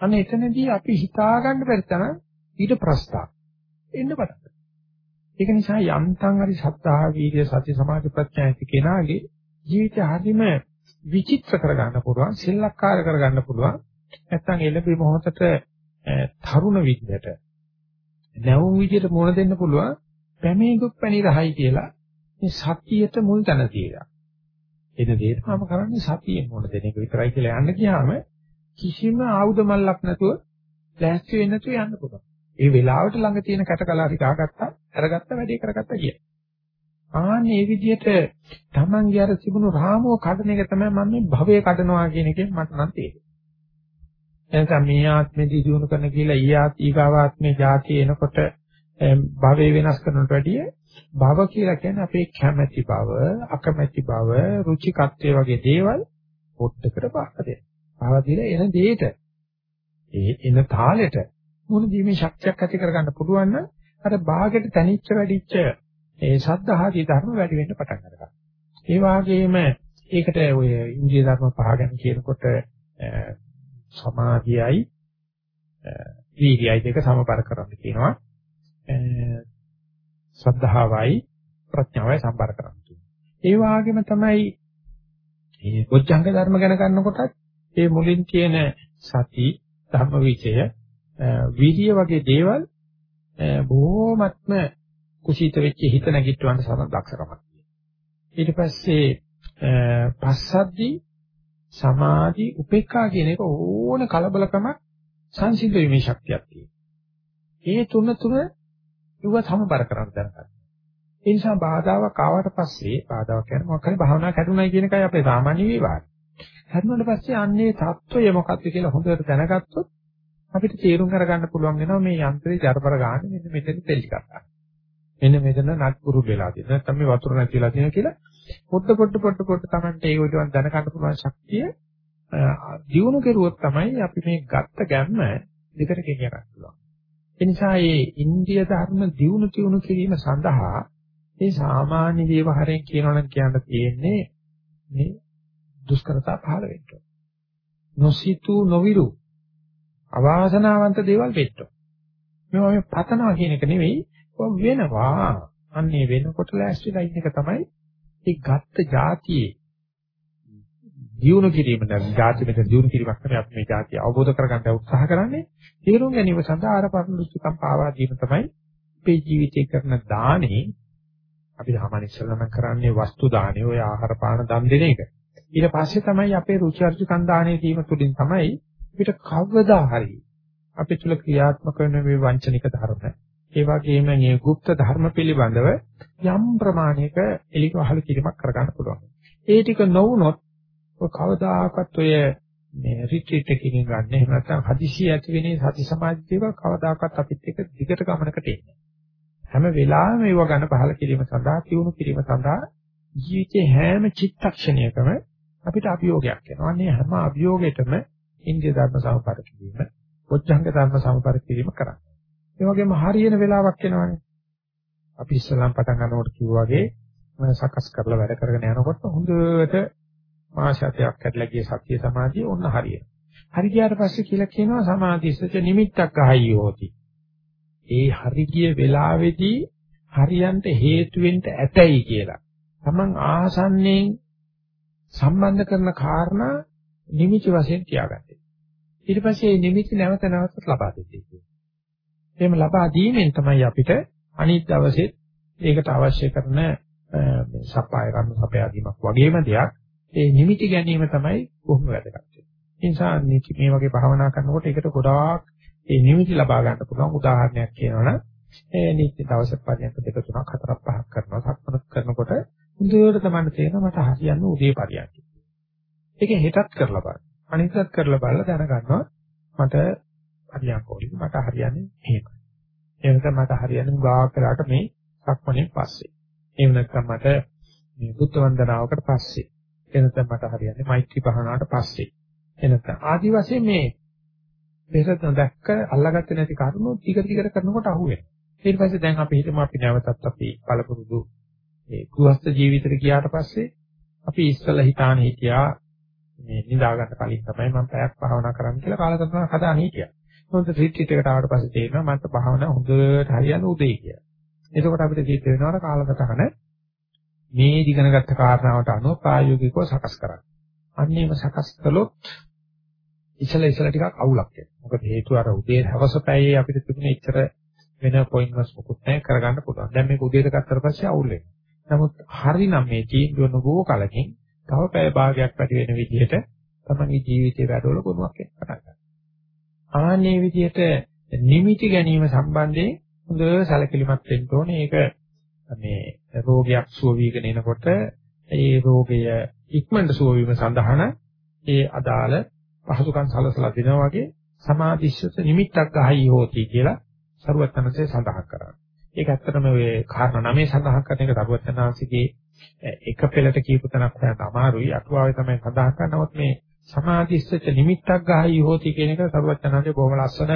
අන්න එතනදී අපි හිතා ගන්න බැරි තරම් ඊට ප්‍රස්තාව එන්න පටන් ඒක නිසා යම්තම් හරි සත්‍තා වීර්ය සති සමාධි ප්‍රඥා කෙනාගේ ජීවිතය හරීම විචිත්‍ර කරගන්න පුළුවන් සෙල්ලක්කාර කරගන්න පුළුවන් නැත්තම් එළඹි මොහොතට තරුණ විදිහට නැවුම් විදිහට මොන දෙන්න පුළුවන් පැමේකුත් පැණි රහයි කියලා මේ සතියට මුල් තැන තියලා එන දේට මම කරන්නේ සතියෙන් මොන දෙන එක විතරයි කියලා යන්න ගියාම කිසිම ආයුධ මල්ලක් නැතුව ලෑස්ති වෙන්න නැතුව යන්න පුළුවන්. ඒ වෙලාවට ළඟ තියෙන කැටකලාරි ගාගත්තා, අරගත්තා වැඩේ කරගත්තා කිය. ආන්නේ මේ විදිහට Tamange අර තිබුණු රාමෝ කඩන එක තමයි මම මේ භවයේ කඩනවා කියන එකෙන් මට නම් තේරෙන්නේ. එතන මේ ආත්මෙදී දිනු කරන කියලා ඊ ඊගාව ආත්මේ જાති එනකොට භවය වෙනස් කරනට වැඩිය භව කියලා කියන්නේ අපේ කැමැති බව, අකමැති බව, රුචිකත්වයේ වගේ දේවල් පොට්ටකට පාක දෙන්න. පාවා දීලා එන දෙයට ඒ එන තාලෙට මොන දීමේ ශක්තියක් ඇති කරගන්න පුළුවන් නම් අර භාගයට තනිච්ච වැඩිච්ච ඒ සද්ධාහදී ධර්ම වැඩි වෙන්න පටන් ගන්නවා. ඒ වගේම ඒකට ඔය ඉන්දිය ධර්ම පහ ගැන කියනකොට සමාධියයි වීර්යයි දෙක සමබර කරන්න කියනවා. ශ්‍රද්ධාවයි ප්‍රඥාවයි සම්බර කරන්න කියනවා. ඒ වගේම තමයි මේ බොජ්ජංග ධර්ම ගැන ගන්නකොටත් ඒ මුලින් තියෙන සති ධම්මවිචය වීර්ය වගේ දේවල් බොහෝමත්ම කුසීත වෙච්ච හිත නැගිටවන්න සම දක්ෂකමක් ඊට පස්සේ පස්සද්දි සමාධි උපේක්ඛා කියන එක ඕන කලබලකම සංසිද්ධ වීමේ ශක්තියක් තියෙනවා. ඒ තුන තුන ඊව සමබර කරන්න දැනගන්න. ඒ නිසා බාධාවක් ආවට පස්සේ බාධාවක් කියන්නේ මොකක් හරි භාවනා කැඩුනයි කියන එකයි අපේ සාමාන්‍ය විවාදය. හැදුනට පස්සේ අන්නේ தত্ত্বය මොකක්ද කියලා හොඳට දැනගත්තොත් අපිට තේරුම් කරගන්න පුළුවන් වෙනවා මේ යන්ත්‍රේ ජරපර ගන්න මෙන්න මෙතන තෙල් කරා. මෙන්න මෙතන නක්පුරු වෙලා තියෙනවා. නැත්නම් මේ වතුර නැතිලා තියෙනවා කියලා පොඩ පොඩ පොඩ පොඩ Tamante ඒ විදිහට දැනගන්න පුළුවන් ශක්තිය දියුණු කෙරුවොත් තමයි අපි මේ ගත්ත ගැම්ම දෙකට ගෙනිය ගන්න පුළුවන්. ඒ නිසා මේ ඉන්දිය ධර්ම දියුණු තියුණු කිරීම සඳහා මේ සාමාන්‍ය ව්‍යවහාරයෙන් කියනවනම් කියන්න තියෙන්නේ මේ දුෂ්කරතා පහළ වෙන්න. නොසිතු නොවිරු අවාසනාවන්ත දේවල් වෙන්න. මේවා මේ පතනවා කියන එක නෙවෙයි වෙනවා. අන්නේ වෙනකොට ලෑස්තිලා ඉන්න එක තමයි ඒ ගත්ත જાතියේ දියුණු කිරීම නම් જાති මෙතන දියුණු කිරීමක් තමයි අපි මේ જાතිය අවබෝධ කරගන්න උත්සාහ කරන්නේ. තේරුම් ගැනීම සඳහා අර පරිණුච්චකම් පාවා දීම තමයි මේ ජීවිතේ කරන දානේ අපි සාමාන්‍ය ඉස්සරලම කරන්නේ වස්තු දානේ ඔය ආහාර පාන දන් දෙන එක. ඊට පස්සේ තමයි අපේ රුචි අරුචිකම් දානේ දීම තුලින් තමයි අපිට කවදා හරි අපේ තුල ක්‍රියාත්මක වෙන මේ වංචනික ධර්ම ඒ වගේම මේ গুপ্ত ධර්ම පිළිබඳව යම් ප්‍රමාණයක එලිකවහල කිරීමක් කරගන්න පුළුවන්. ඒ ටික නොවුනොත් ඔය කවදාකවත් ඔය මේ රිට්‍රීට් එකකින් ගන්න එහෙම නැත්නම් හදිසිය ඇති වෙන්නේ සති සමාධියක කවදාකවත් අපිත් එක්ක දිගට ගමනකට එන්නේ. හැම වෙලාවෙම ඒව ගන්න පහල කිරීම සඳහා තියුණු කිරීම සඳහා ජීවිතේ හැම චිත්තක්ෂණයකම අපිට අභියෝගයක් එනවා. අනේ හැම අභියෝගයකම ඉන්දිය ධර්ම සමපර කිරීම, පොච්චංග ධර්ම සමපර කිරීම කරන්නේ. ඒ වගේම හරියන වෙලාවක් එනවනේ. අපි ඉස්සලම් පටන් ගන්නකොට කිව්වා වගේ මම සකස් කරලා වැඩ කරගෙන යනකොට හොඳට මාශාතයක් කැඩලා ගිය සත්‍ය සමාධිය ඔන්න හරියට. හරි ගියාට පස්සේ කියලා කියනවා සමාධිස්සච නිමිත්තක් අහයියෝති. ඒ හරි ගිය වෙලාවේදී හරියන්ට හේතු වෙන්න ඇතයි කියලා. Taman ආසන්නයෙන් සම්බන්ධ කරන කාරණා නිමිති වශයෙන් තියාගත්තේ. ඊට පස්සේ මේ නිමිති නැවත නැවතත් ලබා දෙන්නේ. එහෙම ලබා දීමෙන් තමයි අපිට අනිත් දවසේ ඒකට අවශ්‍ය කරන මේ සප්පාය කර්ම සපයා දීමක් වගේම දෙයක් ඒ නිමිති ගැනීම තමයි බොහොම වැදගත්. ඒ නිසා මේ වගේ භාවනා කරනකොට ඒකට ගොඩාක් ඒ නිමිති ලබා ගන්න පුළුවන් උදාහරණයක් කියනවනම් ඒ නිත්‍ය දවස් පරියන්ක දෙක තුනක් හතරක් පහක් කරනවා සක්මන කරනකොට හොඳට තමයි තේරෙනවා මට හරියන්නේ උදේ පරියන්ක. ඒක හෙටත් කරලා බලන්න. අනිත්‍යත් කරලා බලලා දැනගන්නවා මට පරියන්කෝලි මට හරියන්නේ එහෙමයි. එහෙම නැත්නම් මට හරියන්නේ ගාක් කරාට මේ සක්මණෙන් පස්සේ. එහෙම නැත්නම් මට මේ බුද්ධ වන්දනාවකට පස්සේ. එහෙම නැත්නම් මට හරියන්නේ මෛත්‍රී භාවනාවට පස්සේ. එහෙම නැත්නම් ආදි වශයෙන් මේ පෙරත දැක්ක අල්ලාගත්තේ නැති කරුණු ටික ටිකට කරනකොට අහුවෙනවා. ඊට පස්සේ දැන් අපි හිතමු අපි නැවතත් අපි පළපුරුදු ඒ ගෘහස්ත ජීවිතේට ගියාට පස්සේ අපි ඉස්සලා හිතාන හිටියා මේ නිදා ගන්න කලින් තමයි මම පැයක් භාවනා කරන්න කියලා කාලකරණයක් හදාන හිටියා. මොකද රිට්‍රීට් එකට ආවට පස්සේ තේරෙනවා මට භාවනා හොඳට හරියන උදේ කියලා. එතකොට අපිට සිද්ධ වෙනවා කාලසටහන මේ දිගනගත්ත කාරණාවට අනුව ප්‍රායෝගිකව සකස් කරන්න. අන්නේම සකස් කළොත් ඉසල ඉසල ටිකක් අවුලක් වෙනවා. මොකද හේතුව අර උදේ හවස පැයේ අපිට තිබුණේ ඉච්චර වෙන පොයින්ට්ස් මොකුත් නැහැ කරගන්න පුළුවන්. දැන් මේක උදේට ගත්තට පස්සේ අවුල් වෙනවා. නමුත් හරිනම් මේ තීන්දුව නොබෝ කලකින් තව පැය භාගයක් වැඩි වෙන විදිහට තමයි ජීවිතේ වැඩවල ගුණයක් එන්න පටන් ගන්නවා. ආන්නේ විදිහට නිමිති ගැනීම සම්බන්ධයෙන් හොඳ සැලකිලිමත් වෙන්න ඕනේ. ඒක මේ රෝගයක් සුව වීගෙන එනකොට ඒ රෝගය ඉක්මනට සුව වීම සඳහා ඒ අදාළ පහසුකම් සලසලා දෙනවා වගේ සමාධිස්සත නිමිත්තක් ගහයි හෝති කියලා සරුවචනසේ සඳහන් කරා. ඒක ඇත්තටම ඔය කාරණා නමේ සඳහන් කරන එක සරුවචනාංශිකේ එක පෙළට කියපු තැනක් හොයන්න අමාරුයි. අටුවාවේ තමයි සඳහන් කරනවත් මේ සමාධිස්සත නිමිත්තක් ගහයි හෝති කියන එක සරුවචනාංශේ බොහොම ලස්සන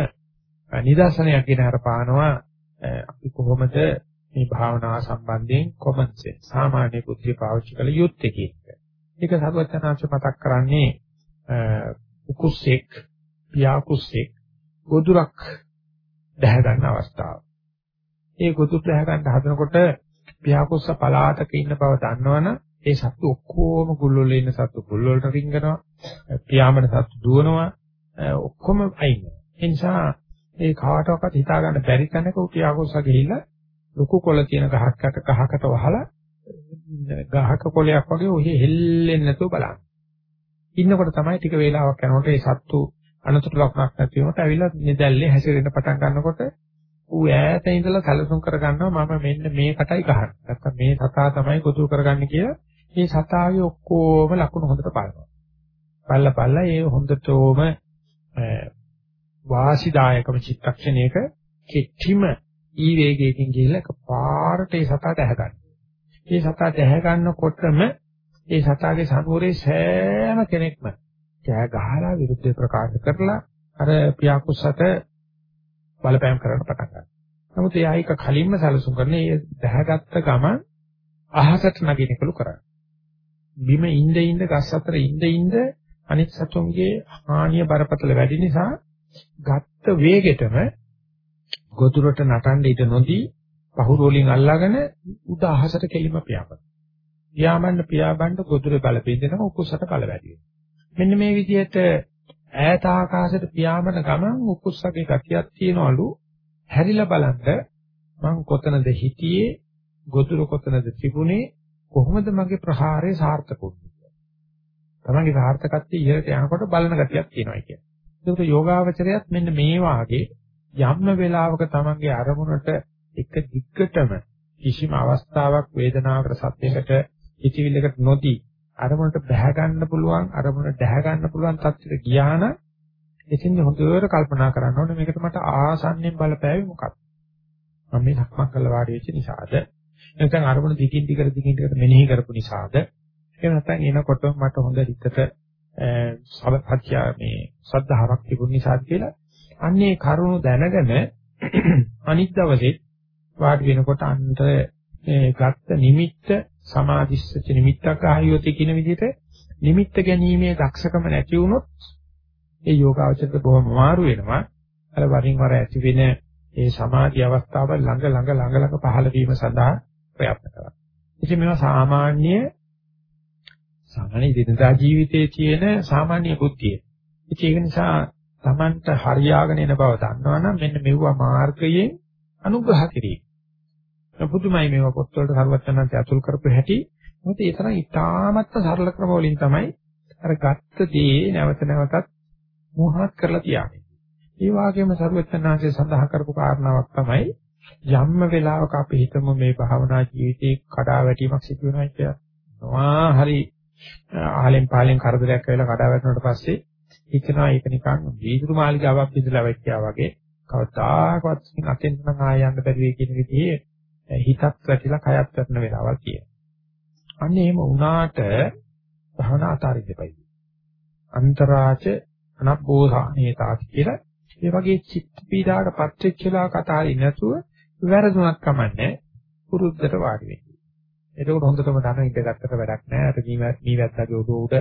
නිදර්ශනයක් ගෙන හරපානවා. අපි කොහොමද මේ භාවනාව සම්බන්ධයෙන් කොමන් සෙන්ස් සාමාන්‍ය බුද්ධිය පාවිච්චි කළ යුත්තේ කියන එක. ඒක සරුවචනාංශ මතක් කරන්නේ උකුස්සෙක් පියාකුස්සෙක් ගොදුරක් දැහැ ගන්න අවස්ථාව. ඒ ගොදුර දැහැ ගන්න හදනකොට පියාකුස්ස පලාතක ඉන්න බව දන්නවනම් ඒ සත්තු ඔක්කොම ගුල්වල ඉන්න සත්තු ගුල් වලට රිංගනවා. පියාඹන සත්තු දුවනවා. ඔක්කොම අයින් වෙනවා. ඒ නිසා ඒ කාටවත් හිතා ගන්න බැරි තැනක පියාකුස්ස ගිහිල්ලා ලොකු කොළ තියෙන ගහකට ගහකට වහලා ගහක කොළයක් වගේ ඔහි හෙල්ලෙන්නේ නැතුව බලන්න. ඉන්නකොට තමයි ටික වේලාවක් යනකොට ඒ සත්තු අනතුරු ලක්ෂණක් නැති වුණොත් ඇවිල්ලා නිදැල්ලේ හැසිරෙන්න පටන් ගන්නකොට ඌ ඈත ඉඳලා සැලසුම් කරගන්නවා මම මෙන්න මේකටයි ගහන්නේ. නැත්තම් මේ සතා තමයි ගොදුරු කරගන්නේ කියලා මේ සතාවේ ඔක්කොම ලකුණු හොඳට බලනවා. බලලා බලලා ඒ හොඳටම වාසිදායකම චිත්තක්ෂණයක කෙටිම ඊ වේගයකින් ගිහිල්ලා එකපාරට ඒ සතාට ඇහගන්නවා. ඒ සතාට ඇහගන්නකොටම ඒ සතාගේ සනුවරේ සෑම කෙනෙක්ම කෑ ගහලා විරුද්ධ ප්‍රකාශ කරලා අර පියාකුසට බලපෑම් කරන්න පටන් ගන්නවා. නමුත් එයා එක කලින්ම සැලසුම් කරන ඒ දැහැගත්ත ගමන් අහසට නගිනකලු කරන්නේ. බිම ඉඳ ඉඳ ගස් අතර ඉඳ ඉඳ අනිත් සතුන්ගේ හානිය බරපතල වැඩි නිසා ගත්ත වේගෙටම ගොදුරට නටන්න ඉඩ නොදී පහුරු වලින් අල්ලාගෙන උඩ අහසට කෙලිම පියාඹන. පියාඹන්න පියාඹන්න ගොදුරේ බල පින්දෙනම උකුස්සට බල වැඩි වෙනවා. මෙන්න මේ විදිහට ඈත ආකාශයට පියාඹන ගමන් උකුස්සගේ ගතියක් තියනවලු හැරිලා බලන්න මං කොතනද හිටියේ ගොදුරු කොතනද තිබුණේ කොහොමද මගේ ප්‍රහාරය සාර්ථක වුනේ තමන්ගේ සාර්ථකත්වය ඉහළට යනකොට බලන ගතියක් තියෙනවා කියන්නේ. ඒකට යෝගාවචරයත් මෙන්න මේ වාගේ යම්ම වෙලාවක තමන්ගේ අරමුණට එක දිග්ගටම කිසිම අවස්ථාවක් වේදනාවකට සත්‍යයකට හිතවිල්ලකට නොදී අරමුණට බැහැ ගන්න පුළුවන් අරමුණට දැහැ ගන්න පුළුවන් තත්ත්වයට ගියා නම් එතින් හොඳට කල්පනා කරන්න ඕනේ මේකට මට ආසන්නෙන් බලපෑවි මොකක්ද? මම මේ සක්මන් කළා වාඩි වෙච්ච නිසාද? නැත්නම් අරමුණ දිගින් දිගට දිගින් දිගට මෙනෙහි කරපු නිසාද එහෙම නැත්නම් එනකොට මට හොඳ හිතට සබත්‍ය මේ ශ්‍රද්ධාවක් තිබුණ නිසාද කියලා අන්නේ කරුණු දැනගෙන අනිත් දවසේ වාඩි වෙනකොට අන්ත ගත්ත නිමිත්ත සමාධිස්සච නිමිත්තක් ආයෝති කියන විදිහට නිමිත්ත ගැනීමේ දක්ෂකම නැති වුණොත් ඒ යෝගාවචරයට බොහොම අමාරු වෙනවා. අර වරින් වර ඇති වෙන ඒ සමාධි අවස්ථාව ළඟ ළඟ ළඟ ළඟ පහළ වීම සඳහා ප්‍රයත්න කරනවා. ඉතින් මේවා සාමාන්‍ය සාමාන්‍ය දිනදා ජීවිතයේ තියෙන සාමාන්‍ය බුද්ධිය. ඉතින් ඒක නිසා Tamanට හරියාගෙන එන බව දන්නවනම් මෙන්න මෙවුවා මාර්ගයෙන් අනුග්‍රහ කිරීම. පුදුමයි මේවා පොත්වලට සර්වඥාන්ත ඇතුල් කරපු හැටි. මොකද ඒ තරම් ඉතාමත්ම සරල ක්‍රම වලින් තමයි අර ගත්ත දේ නැවත නැවතත් මොහොත් කරලා තියාගන්නේ. ඒ වගේම සර්වඥාන්සේ සඳහන් කරපු කාරණාවක් තමයි යම්ම වෙලාවක අපි හිතමු මේ භාවනා ජීවිතේ කඩා වැටීමක් සිදු වෙනවා කියලා. නොආ හරි ආලෙන් පාලෙන් කරදරයක් වෙලා කඩා වැටුණාට පස්සේ හිතනවා ඒක නිකන් වීදුරු මාලිගාවක් පිටලා වැච්චා වගේ කවදාකවත් අතෙන් නම් ආය යන්න බැරි වෙයි කියන විදිහේ හිතත් වැටිලා කයත් වැටෙන වෙලාවල් තියෙනවා. අන්න එහෙම වුණාට භවනා අතාරින්න දෙපයි. අන්තරාච අනබ්බෝධානේතාති කියලා ඒ වගේ චිත්ත පීඩාවට පත්‍ච්චලා කතාරින් නැතුව වැරදුනක් කමන්නේ පුරුද්දට වාඩි වෙන්න. එතකොට හොඳටම ධන ඉඳගත්තට වැඩක් නැහැ. අර මී වැත්තගේ උඩ උඩ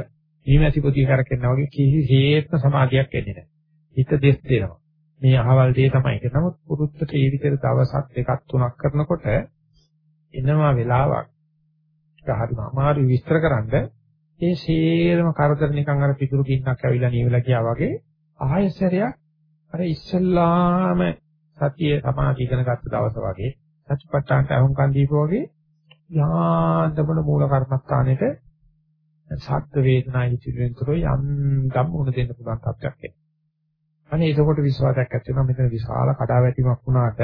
මීමැසි පොතිය කරකෙනා වගේ කිසිසේත්ම සමාධියක් එන්නේ නැහැ. හිත දෙස් දෙනවා. මේ අහවල් දේ තමයි ඒක. නමුත් පුරුද්දට ඒ විදිහට දවසක් දෙකක් තුනක් කරනකොට එනවා වෙලාවක් ඒක හරිම අමාරු විස්තර කරන්න ඒ සේරම කරදර නිකන් අර පිටුරු ගින්නක් ඇවිල්ලා නියවිලා ගියා වගේ ආයසරයක් අර ඉස්සල්ලාම සතිය සමාධිය ඉගෙන ගත්ත දවස වගේ සත්‍යපට්ඨානට අහුම්කන් දීපෝ වගේ යාන්තමන මූල කර්මස්ථානෙට සත්ත්ව වේදනා හිතිරෙන්තරෝ යම් ගම් උණ දෙන්න පුළුවන් තත්ත්වයක් එනවා. අනේ එතකොට විශ්වාසයක් ඇති වෙනවා මෙතන විශාල කඩාවැටීමක් වුණාට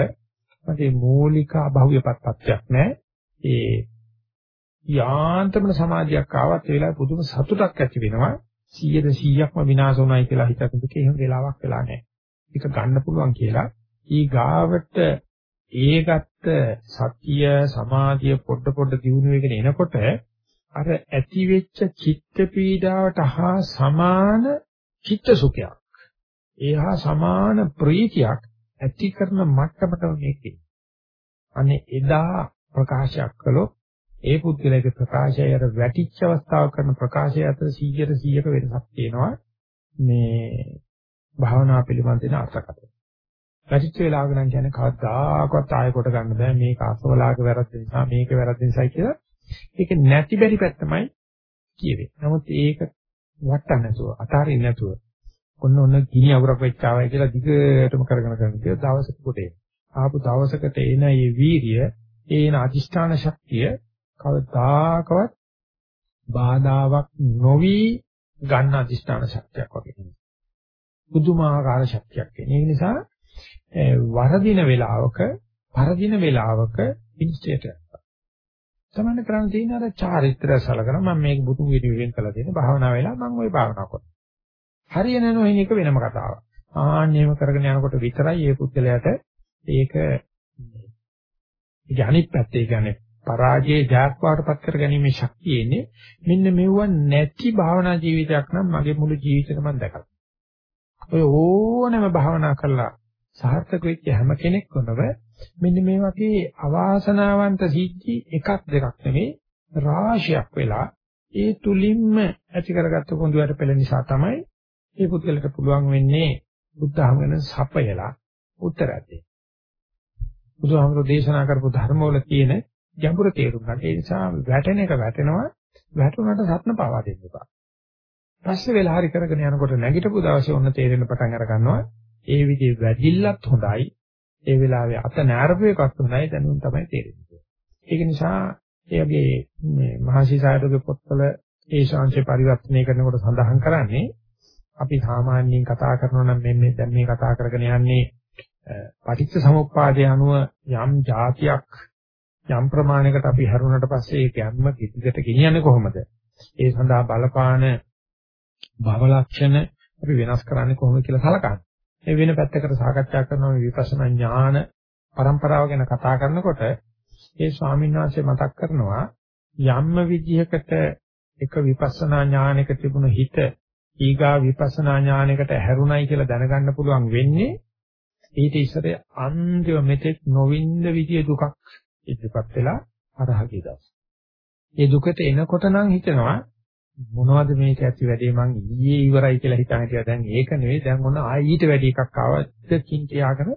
මගේ මූලික අභෞවියපත් තත්ත්වයක් නැහැ. ඒ යාන්තමන සමාධියක් ආවත් ඒ වෙලාවේ පුදුම සතුටක් ඇති වෙනවා. 100ද 100ක්ම විනාශ වුණායි කියලා හිතනකොට එහෙම වෙලාවක් වෙලා නැහැ. එක ගන්න පුළුවන් කියලා ඊ ගාවට ඒගත්ත සතිය සමාධිය පොඩ පොඩ දිනු වෙගෙන එනකොට අර ඇති වෙච්ච චිත්ත පීඩාවට හා සමාන චිත්ත සුඛයක්. ඒහා සමාන ප්‍රීතියක් ඇති කරන මට්ටමට මේකේ. අනේ එදා ප්‍රකාශයක් කළොත් ඒ පුද්ගලයාගේ ප්‍රකාශයයට වැටිච්ච අවස්ථාව කරන ප්‍රකාශය අතර 100ට 100ක වෙනසක් තියෙනවා. මේ භාවනා පිළිබඳ දෙන අර්ථකථන. වැටිච්ච වෙලාවක නම් කියන්නේ කවදාකවත් ආයෙ කොට ගන්න බෑ මේක අසවලාගේ වැරද්ද නිසා මේක වැරද්ද නිසායි කියලා. ඒක නැති බැරි පැත්තමයි කියවේ. නමුත් ඒක වටන්න නැතුව අතාරින්න නැතුව ඔන්න ඔන්න ගිනි අගුරක් වෙච්චාවයි කියලා දිගටම කරගෙන කරගෙන ගිය දවසක පොතේ. ආපු දවසකට එන මේ වීරිය, ඒන අදිෂ්ඨාන ශක්තිය කවදාකවත් බාධාවක් නොවි ගන්න අදිෂ්ඨාන ශක්තියක් වගේ නෙමෙයි. පුදුමාකාර ශක්තියක් එන. ඒ නිසා වරදින වේලාවක, පරදින වේලාවක ඉන්ස්ටේට තමන්න කරන්න තියෙන අර චාරිත්‍රය සලකන මම මේක බුදු වීඩියෝ එකෙන් කළා තියෙන භාවනා වෙලා මම ওই භාවනා කරනවා. හරියන නොහින එක වෙනම කතාවක්. ආන්නේම කරගෙන යනකොට විතරයි මේ පුද්ගලයාට ඒක ඒක අනිත් පැත්තේ කියන්නේ පරාජයේ ජයත්වාටපත් කර ගැනීමේ ශක්තිය එන්නේ මෙන්න මෙව නැති භාවනා ජීවිතයක් නම් මගේ මුළු ජීවිතේම මම දැකලා. ඔය ඕනෑම භාවනා කළා සාර්ථක වෙච්ච හැම කෙනෙක්වම මෙන්න මේ වගේ අවාසනාවන්ත සිද්ධි එකක් දෙකක් නෙමෙයි රාශියක් වෙලා ඒ තුලින්ම ඇති කරගත්ත කොඳුයට පෙළ නිසා තමයි මේ පුද්ගලට පුළුවන් වෙන්නේ බුද්ධ ධර්මගෙන සපයලා උත්තර දෙන්න. බුදුහාමුදුරෝ දේශනා කරපු ධර්මවල තියෙන ගැඹුරු තේරුම් ගන්න. ඒ නිසා වැටෙන එක වැටෙනවා වැටුණාට සත්න පාවා දෙන්න එපා. පස්සේ වෙලා හරි කරගෙන යනකොට නැගිටපු දවසේ ඔන්න තේරෙන පටන් අර ගන්නවා. ඒ විදිහේ වැඩිල්ලත් හොඳයි. ඒ වෙලාවේ අත නෑරපු එකක් හොඳයි දැනුම් තමයි තේරෙන්නේ. ඒක නිසා එයාගේ මේ මහසි සායතගේ පොත්වල ඒ ශාංශේ පරිවර්තනය කරනකොට සඳහන් කරන්නේ අපි සාමාන්‍යයෙන් කතා කරනවා නම් මේ දැන් මේ කතා කරගෙන යන්නේ පටිච්ච සමුප්පාදයේ අනුව යම් જાතියක් යම් ප්‍රමාණයකට අපි හැරුණට පස්සේ ඒක යම්ම පිටිකට ගෙනියන්නේ කොහොමද? ඒ සඳහා බලපාන භව ලක්ෂණ අපි වෙනස් කරන්නේ කොහොමද කියලා සලකන්න. මේ වෙන පැත්තකට සාකච්ඡා කරනවා මේ විපස්සනා ඥාන પરම්පරාව ගැන කතා කරනකොට ඒ ස්වාමීන් වහන්සේ මතක් කරනවා යම්ම විදිහකට එක විපස්සනා ඥානයක තිබුණු හිත ඊගා විපස්සනා ඥානයකට හැරුණයි කියලා දැනගන්න පුළුවන් වෙන්නේ ඊට ඉස්සර අන්තිම මෙතෙක් නොවින්ද විදිය දුකක් ඉදිරිපත් වෙලා අරහගේ දවස්. ඒ දුකට එනකොට නම් හිතනවා මොනවද මේක ඇති වැඩේ මං ඊයේ ඉවරයි කියලා හිතාන හිටියා දැන් ඒක නෙවෙයි දැන් මොන ආයෙත් වැඩි එකක් ආවද කින් කියාගෙන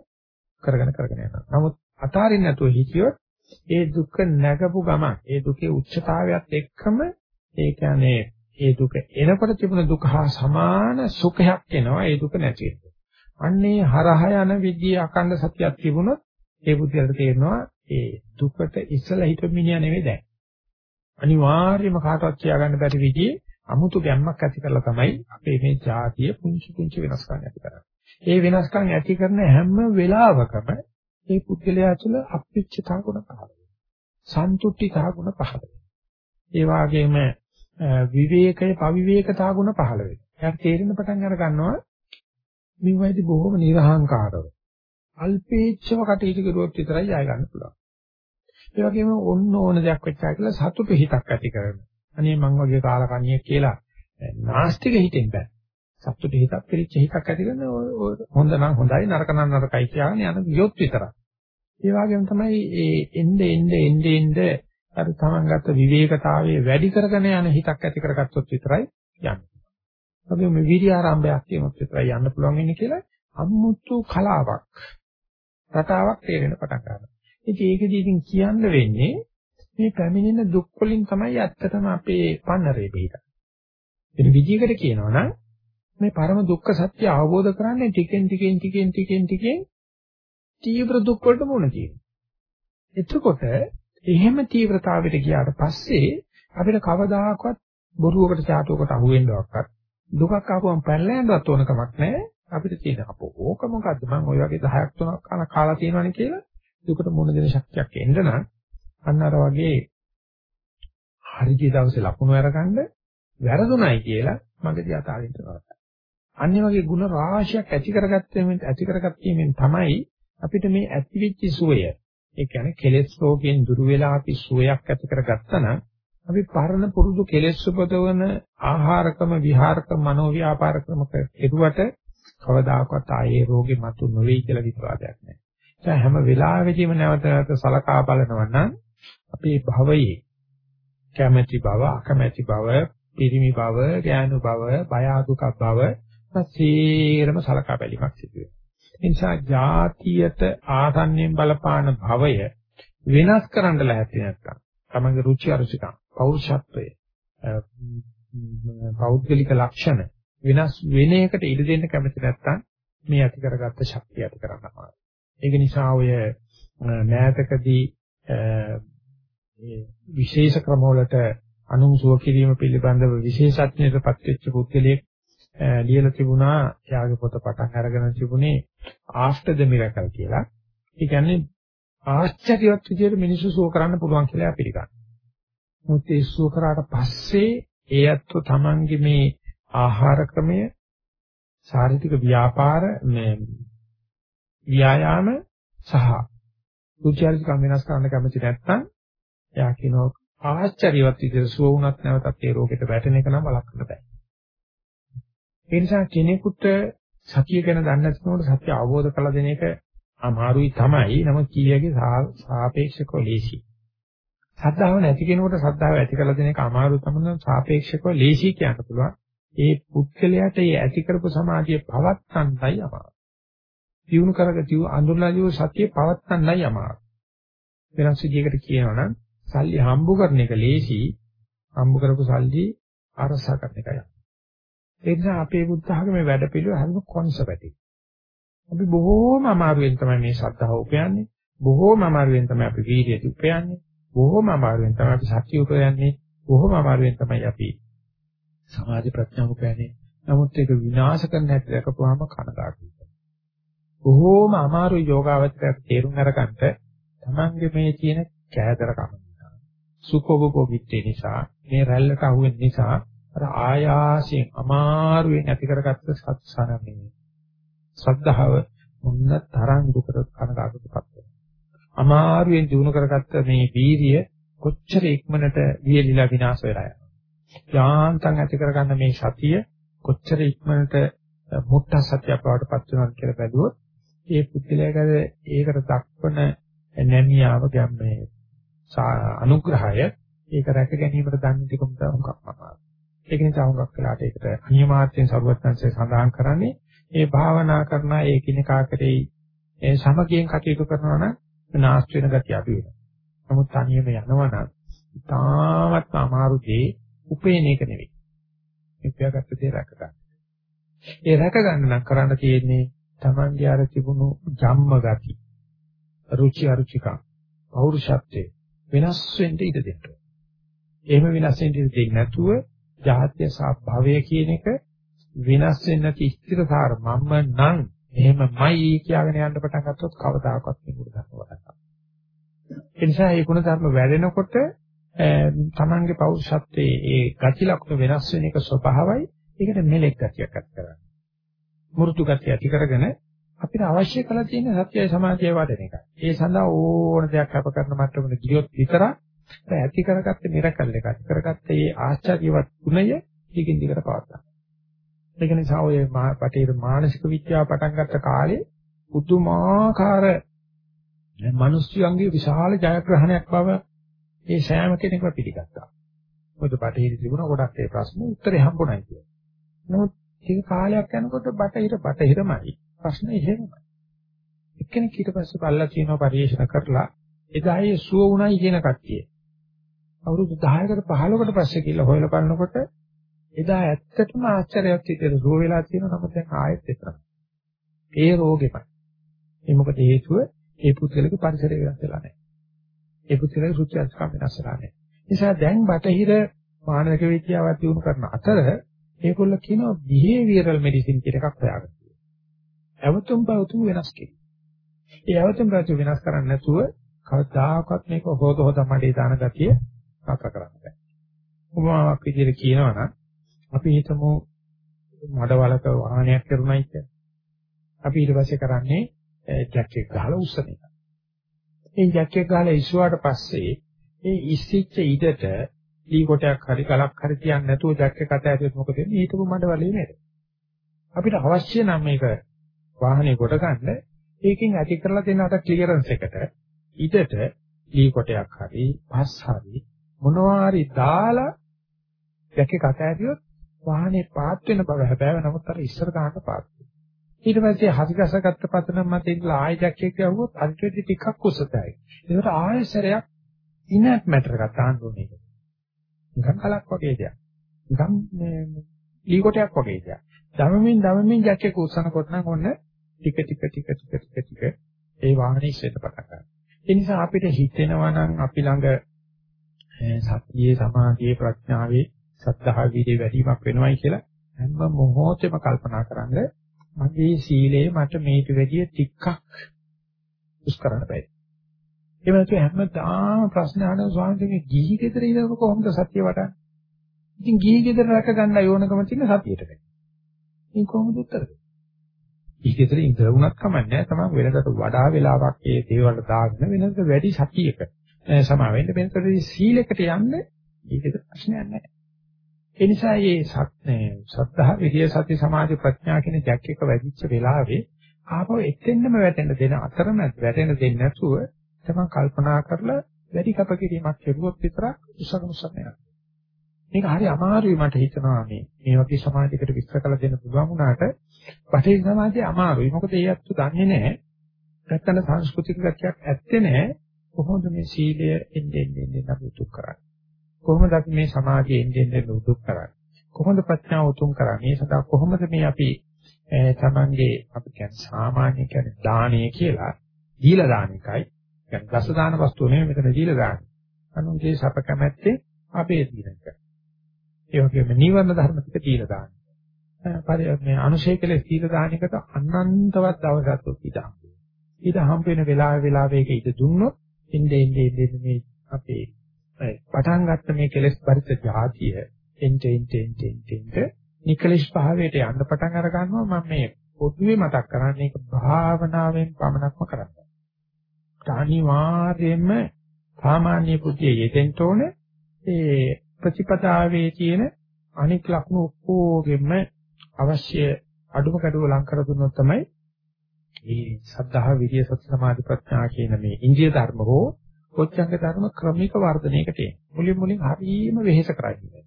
කරගෙන කරගෙන යනවා. නමුත් අතාරින්න නැතුව හිතියොත් ඒ දුක නැගපු ගමන් ඒ දුකේ උච්චතාවයත් එක්කම ඒ කියන්නේ ඒ දුක එනකොට තිබුණ දුක හා සමාන සුඛයක් එනවා ඒ දුක නැති වෙනවා. අන්නේ හරහ යන විදිය අකණ්ඩ සත්‍යයක් තිබුණොත් ඒ බුද්ධියට තේරෙනවා ඒ දුකට ඉස්සලා හිටපු මිනිහා නෙවෙයි දැන්. අනිවාර්යයෙන්ම කාටවත් කියාගන්න බැරි විදිහේ අමුතු ගැම්මක් ඇති කරලා තමයි අපේ මේ જાතිය පුංචි පුංචි වෙනස්කම් ඇති කරන්නේ. ඒ වෙනස්කම් ඇති කරන හැම වෙලාවකම ඒ පුද්ගලයා තුළ අපිච්චතා ගුණ පහළ වෙනවා. සන්තුට්ඨිතා ගුණ පහළ වෙනවා. ඒ වගේම විවේකයේ පවිවේකතා ගුණ පහළ වෙනවා. එයාට තේරෙන පටන් අර ගන්නවා මේ වයිදී බොහොම නිර්හංකාරව. අල්පේච්ඡව කටයුතු කරුවොත් විතරයි ජය ගන්න පුළුවන්. ඒ වගේම ඔන්න ඕන දෙයක් වෙච්චා කියලා සතුට හිතක් ඇති කරගන්න. අනේ මං වගේ කාලකන්ණියෙක් කියලා නාස්තික හිතෙන් බෑ. සතුට හිතක් පිළිච්ච හිතක් ඇති කරන හොඳ නම් හොඳයි නරක නම් නරකයි කියන යන ගියොත් විතරයි. ඒ වගේම තමයි ඒ එnde එnde එnde එnde අර තමන් ගත්ත විවේකතාවයේ වැඩි කරගෙන යන හිතක් ඇති කරගත්තොත් විතරයි යන්නේ. වගේම විරිය ආරම්භයක් තියෙනොත් විතරයි යන්න පුළුවන් වෙන්නේ කියලා අමුතු කලාවක් රටාවක් තේරෙන පටන් ගන්නවා. ඉතින් ඒකදී ඉතින් කියන්න වෙන්නේ මේ පැමිණෙන දුක් වලින් තමයි ඇත්තටම අපේ පන්නරේ පිටා. වෙන විදිහකට කියනවා නම් මේ පරම දුක්ඛ සත්‍ය අවබෝධ කරන්නේ ටිකෙන් ටිකෙන් ටිකෙන් ටිකෙන් ටිකෙන් තීව්‍ර දුක් වලට මුහුණ දීලා. එතකොට එහෙම තීව්‍රතාවයට ගියාට පස්සේ අපිට කවදාකවත් බොරුවකට චාටුවකට අහු වෙන්නවක්වත් දුකක් ආපුවම පැනලා යන්නවත් ඕන කමක් නැහැ. අපිට තියෙන අපෝ ඕක මොකද්ද මම ওই වගේ 10ක් තුනක් කන කාලා තියෙනවනේ කියලා දුකට මුණ දෙන ශක්තියක් එන්න නම් අන්න අර වගේ හරිය දවසේ ලකුණු අරගන්න වැරදුණයි කියලා මගදී අතාරින්න නරකයි. අනිත් වගේ ಗುಣ රාශියක් ඇති කරගත්තෙමින් ඇති කරගත්තීමෙන් තමයි අපිට මේ ඇතිවෙච්ච සුවය ඒ කියන්නේ කෙලෙස් රෝගයෙන් දුර වෙලා අපි සුවයක් ඇති කරගත්තා නම් අපි පරණ පුරුදු කෙලෙස් උපදවන ආහාරකම විහාරකම මනෝව්‍යාපාර ක්‍රමක එදුවට කවදාකවත් ආයේ රෝගේ මතු නොවේ කියලා විශ්වාසයක් නැහැ. ඒ හැම වෙලාවෙදීම නැවත නැවත සලකා බලනවා නම් අපේ භවයේ කැමැති බව, අකමැති බව, පිරිමි බව, ඥාන බව, බය අදුක බව සීරම සලකා බැලීමක් සිදු වෙනවා. ඒ නිසා જાතියට ආසන්නෙන් බලපාන භවය වෙනස් කරන්න ලැහැත්ති නැත්තම් තමගේ රුචි අරුචිකම් පෞරුෂත්වය පෞද්ගලික ලක්ෂණ වෙනස් වෙන එකට ඉඩ දෙන්න කැමති නැත්තම් මේ ඇති කරගත්ත ශක්තිය ඇති කරන්න අමාරුයි. ඒක නිසා ඔය මෑතකදී විශේෂ ක්‍රමවලට අනුසුව කිරීම පිළිබඳව විශේෂඥයටපත් වෙච්ච පුද්ගලයෙක් ලියලා තිබුණා එයාගේ පොත පටන් අරගෙන තිබුණේ after the miracle කියලා. ඒ කියන්නේ ආශ්චර්යවත් විදිහට මිනිස්සු සුව කරන්න පුළුවන් කියලා පිළිගන්නවා. මොකද ඒ සුව කරාට පස්සේ ඒ අත්ව තමන්ගේ මේ ආහාර ක්‍රමය ශාරීරික ව්‍යාපාර මේ ව්‍යායාම සහ රුචිආරිකම් වෙනස් කරන්න කැමති නැත්නම් එයා කියනවා ආශ්චර්යවත් විදිහට සුව වුණත් නැවතත් ඒ රෝගෙට වැටෙන එක නම් බලන්න බෑ. ඒ නිසා කෙනෙකුට සතිය ගැන දන්නේ නැතිනකොට සත්‍ය අවබෝධ කරලා දෙන එක අමාරුයි තමයි. නමුත් කීයගේ සාපේක්ෂකව ලේසි. සද්ධාව නැති කෙනෙකුට සද්ධාව ඇති කරලා දෙන එක අමාරු තමයි සාපේක්ෂකව ලේසි කියන්න පුළුවන්. ඒ පුද්ගලයාට ඒ ඇති කරපු සමාධිය පවත්තන්නයි අමාරු. දිනු කරගතිය අඳුරලා ජීව සතිය පවත්තන්නයි අමාරු. වෙනස් විදිහකට කියනවනම් සල්ලි හම්බ කරන එක ලේසි. හම්බ කරපු සල්ලි අරසා කරන එකයි. ඒ නිසා අපේ බුද්ධ ආගමේ වැඩ පිළිවෙල හරිම කොන්සර්වටිව්. අපි බොහෝම අමාරුවෙන් තමයි මේ ශ්‍රද්ධාව උපයන්නේ. බොහෝම අමාරුවෙන් තමයි අපි වීර්යය උපයන්නේ. බොහෝම අමාරුවෙන් තමයි අපි සත්‍ය උපයන්නේ. බොහෝම අමාරුවෙන් තමයි අපි සමාධි ප්‍රඥාව උපයන්නේ. නමුත් ඒක විනාශ කරන්න හැටි දැකපුවාම කනගාටුයි. බොහෝම අමාරු යෝගාවචරයක් තේරුම් අරගන්න තමන්ගේ මේ තියෙන කෑදරකම නිසා සුඛෝභෝගීත්වය නිසා මේ රැල්ලට අහුවෙන නිසා අර ආයාසයෙන් අමාරුවෙන් ඇති කරගත්ත සත්සනමේ ශ්‍රද්ධාව මොන්න තරම් දුකට කනගාටුපත් වෙනවා. අමාරුවෙන් දිනු කරගත්ත මේ වීරිය කොච්චර ඉක්මනට වියලිලා විනාශ වෙලා යනවා. යාන්තම් ඇති කරගන්න මේ සතිය කොච්චර ඉක්මනට මුට්ට සත්‍යයක් බවට පත් වෙනවද කියලා බැලුවොත් ඒ පුද්ගලයාගේ ඒකට දක්වන නැමියාව ගැම්මේ අනුග්‍රහය ඒක රැක ගැනීමට දන්නේ ටිකම තමයි අමාරුයි. ඒක නිසා හුඟක් වෙලාට ඒකට අනියමාර්ථයෙන් සරුවත්ංශය සඳහන් කරන්නේ ඒ භාවනා කරන ඒ කිනකා කරේ ඒ සමගියෙන් කටයුතු කරනවා නම් නාස්ති වෙන ගතිය අපි වෙනවා. නමුත් තනියම යනවා නම් තාමත් අමාරු දේ උපේන එක නෙවෙයි. ඉපියාගත්ත දේ රැක ගන්න. ඒ රැක ගන්න නම් කරන්න තියෙන්නේ Tamange අර තිබුණු ජම්ම ගති, රුචි අරුචිකා, පෞරුෂත්වයේ වෙනස් වෙන්න ඉඩ දෙන්න. එහෙම වෙනස් වෙන්න ඉඩ දෙන්නේ නැතුව ජාත්‍ය සහ භවය කියන එක වෙනස් වෙන්නේ නැති ස්ථිරතාවර මම නම් එහෙමමයි කියලාගෙන යන්න පටන් ගත්තොත් කවදාකවත් මේ ගුණ ධර්ම වඩන්න. ඒ නිසා මේ ගුණ ධර්ම වැඩෙනකොට තමන්ගේ පෞරුෂත්වයේ ඒ ගති ලක්ෂණ වෙනස් වෙන එක ස්වභාවයි. ඒකට මෙලෙක් ගතියක් ඇති කරගන්න. මෘතු ගතිය ඇති කරගෙන අපිට අවශ්‍ය කරලා තියෙන සත්‍යය සමාධිය වඩන එකයි. ඒ සඳහා ඕන දෙයක් අප කරන මට්ටමට ගියොත් විතරක් ඇති කරගත්ත මිරකල් එක ඇති කරගත්ත මේ ආශ්චර්යවත් ගුණය ටිකින් ටිකට පවත්වා. ඒක නිසා ඔය පටේර මානසික විද්‍යාව පටන් ගත්ත කාලේ පුදුමාකාර මිනිස්යන්ගේ විශාල ජයග්‍රහණයක් බව ඒ සෑම කෙනෙක්ම පිළිගත්තා. මොකද බටහිර තිබුණ ගොඩක් ඒ ප්‍රශ්න උත්තරේ හම්බුණයි කියලා. නමුත් ටික කාලයක් යනකොට බටහිර බටහිරමයි ප්‍රශ්න එහෙමයි. එක්කෙනෙක් ඊට පස්සේ බල්ලා කියනවා පරිශන කරලා එදායේ සුව උණයි කියන කට්ටිය. අවුරුදු 10කට 15කට පස්සේ කියලා හොයලා බලනකොට එදා ඇත්තටම ආශ්චර්යයක් විදිහට රෝ වෙලා තියෙනවා නමුත් දැන් ආයෙත් එතන. ඒ රෝගෙමයි. ඒ මොකද හේතුව ඒ පුද්ගලගේ පරිසරය වෙනස් වෙලා නැහැ. ඒ පුද්ගලගේ රුචි අරුචිකම් වෙනස් වෙලා නැහැ. නිසා දැන් බටහිර මානසික විද්‍යාව දියුණු කරන අතර ඒගොල්ල කියනවා බිහේවියරල් මෙඩිසින් කියන එකක් හොයාගන්න. අවතුම් බවතුම් වෙනස් කිරීම. ඒ අවතුම් බවතුම් වෙනස් කරන්නේ නැතුව කවදාකවත් මේක හොද හොද මඩේ දාන ගතිය නතර කරන්න බෑ. උපමාවක් විදිහට කියනවා නම් අපි හිතමු මඩවලක වාහනයක් කරුණයි කියන්නේ. අපි ඊට පස්සේ කරන්නේ ජැක් එක ගහලා උස්සන එක. ඒ ජැක් එක ගහලා ඉස්සුවාට පස්සේ ඒ ඉස්සිච්ච ඉඩට දී කොටයක් හරි ගලක් හරි තියන්නේ නැතුව ජැක් එක අත ඇරියොත් මොකද වෙන්නේ? ඊටම මඩවලේ නේද? අපිට අවශ්‍ය නම් මේක වාහනේ කොට ගන්න ඒකෙන් ඇති කරලා දෙන අර ක්ලියරන්ස් එකට ඉඩට දී කොටයක් හරි පස් හරි මොනවා හරි දාලා ජැක් එක අත ඇරියොත් වාහනේ පාත් වෙන බව හැබැයි නමුත් අර ඉස්සර ගන්නට පාත් ඊට පස්සේ හසිගසගත්ත පතන මත ඉඳලා ආයෙ ජැක් එක ගහුවොත් අල්ටෙඩි ටිකක් උසතයි. ඒකට ආයෙසරයක් ඉනත් මැටර් එකක් දාන්න ඕනේ. නිකන් කලක් වගේ දෙයක්. නිකන් මේ ඊකොටයක් වගේ දෙයක්. දමමින් දමමින් ජැක් එක උස්සනකොට නම් ඔන්න ටික ටික ටික ටික ටික ටික ඒ වාහනේ ඉස්සෙට පටන් ගන්නවා. ඒ නිසා අපිට හිතෙනවා නම් අපි ළඟ සතියේ සමාධියේ ප්‍රඥාවේ සද්ධා වීර්ය වැඩිවීමක් වෙනවයි කියලා හැම මොහොතෙම කල්පනා කරන්නේ මගේ සීලය මට මේක වැඩිය ටිකක් උස් කරන්න බෑ. ඒ වෙනතු හැමදාම ප්‍රශ්න අහන ස්වාමීන් ගිහි ගෙදර ඉඳන් කොහොමද සත්‍ය වටන්නේ? ඉතින් ගිහි ගෙදර රැක ගන්න යෝනකම තියෙන සතියට බෑ. ඉතින් කොහොමද උත්තර දෙන්නේ? ගිහි ගෙදර ඉඳලා වුණත් කමන්නේ තමයි වෙනකට වඩා වෙලාවක් ඒ දේවල් දාගෙන වෙනකට වැඩි සතියක සමා වෙන්න වෙනකට සීලයකට යන්න ඊට ප්‍රශ්නයක් නැහැ. ඒ නිසා මේ සත්‍තා විද්‍ය සති සමාධි ප්‍රඥා කියන ජැක් එක වැඩිච්ච වෙලාවේ ආපහු එතෙන්නම වැටෙන්න දෙන අතරමැද වැටෙන්න දෙන්නේ නැතුව තමයි කල්පනා කරලා වැඩි කපකිරීමක් කෙරුවොත් විතරක් උසගෙන උසගෙන යනවා. මේක හරි අමාරුයි මට හිතනවා මේ මේ වගේ සමාජයකට විස්තර කළ දෙන්න පුළුවන් වුණාට බටේ සමාජයේ අමාරුයි. මොකද ඒ අත්තු දන්නේ නැහැ. නැත්තන සංස්කෘතික ගැටයක් ඇත්තේ නැහැ. කොහොමද මේ සීලය එන්නේ එන්නේ අපි උතුම් කරන්නේ? කොහොමද අපි මේ සමාධිය එන්නේ එන්නේ උතුම් කරන්නේ? කොහොමද ප්‍රඥාව උතුම් කරන්නේ? මේ සදා කොහොමද මේ අපි තමන්ගේ අපි කියන්නේ සාමාන්‍ය කියන්නේ දානය කියලා දීලා දාන එකයි. කියන්නේ දස දාන වස්තුව නෙමෙයි මෙතන දීලා දාන්නේ. අනුන්ගේ සප කැමැත්තේ අපේ දීන එක. ඒ වගේම නිවර්ණ ධර්ම ටික දීලා දාන්නේ. පරි මේ අනුශේ කෙලෙස් දීලා දාන එකට අනන්තවත් දවසක් ඉඳන්. ඊට හම්බ වෙන වෙලාවෙ වෙලාවෙ ඒක ඉද දුන්නොත් ඉන්නේ ඉන්නේ මේ අපේ පටන් ගත්ත මේ කෙලෙස් පරිත જાතිය එන්ට එන්ට එන්ට එන්ට නිකලෙස් භාවයට යන්න පටන් අර ගන්නවා මම මේ පොදුවේ මතක් කරන්නේ ඒක භාවනාවෙන් පමණක්ම කරන්නේ. අනිවාර්යයෙන්ම සාමාන්‍ය පුතිය යෙදෙන්න ඕන ඒ ප්‍රතිපදාවේ තියෙන අනික් ලක්ෂණ ඔක්කොගෙම අවශ්‍ය අඩුම කඩුව ලං කර දුන්නොත් තමයි මේ සද්ධා විරිය සති සමාධි ප්‍රඥා කියන මේ ඉන්ද්‍රිය ධර්ම හෝ කොච්චංග ධර්ම ක්‍රමික වර්ධනයකට එන. මුලින් මුලින් හරියම වෙහෙස කරන්නේ.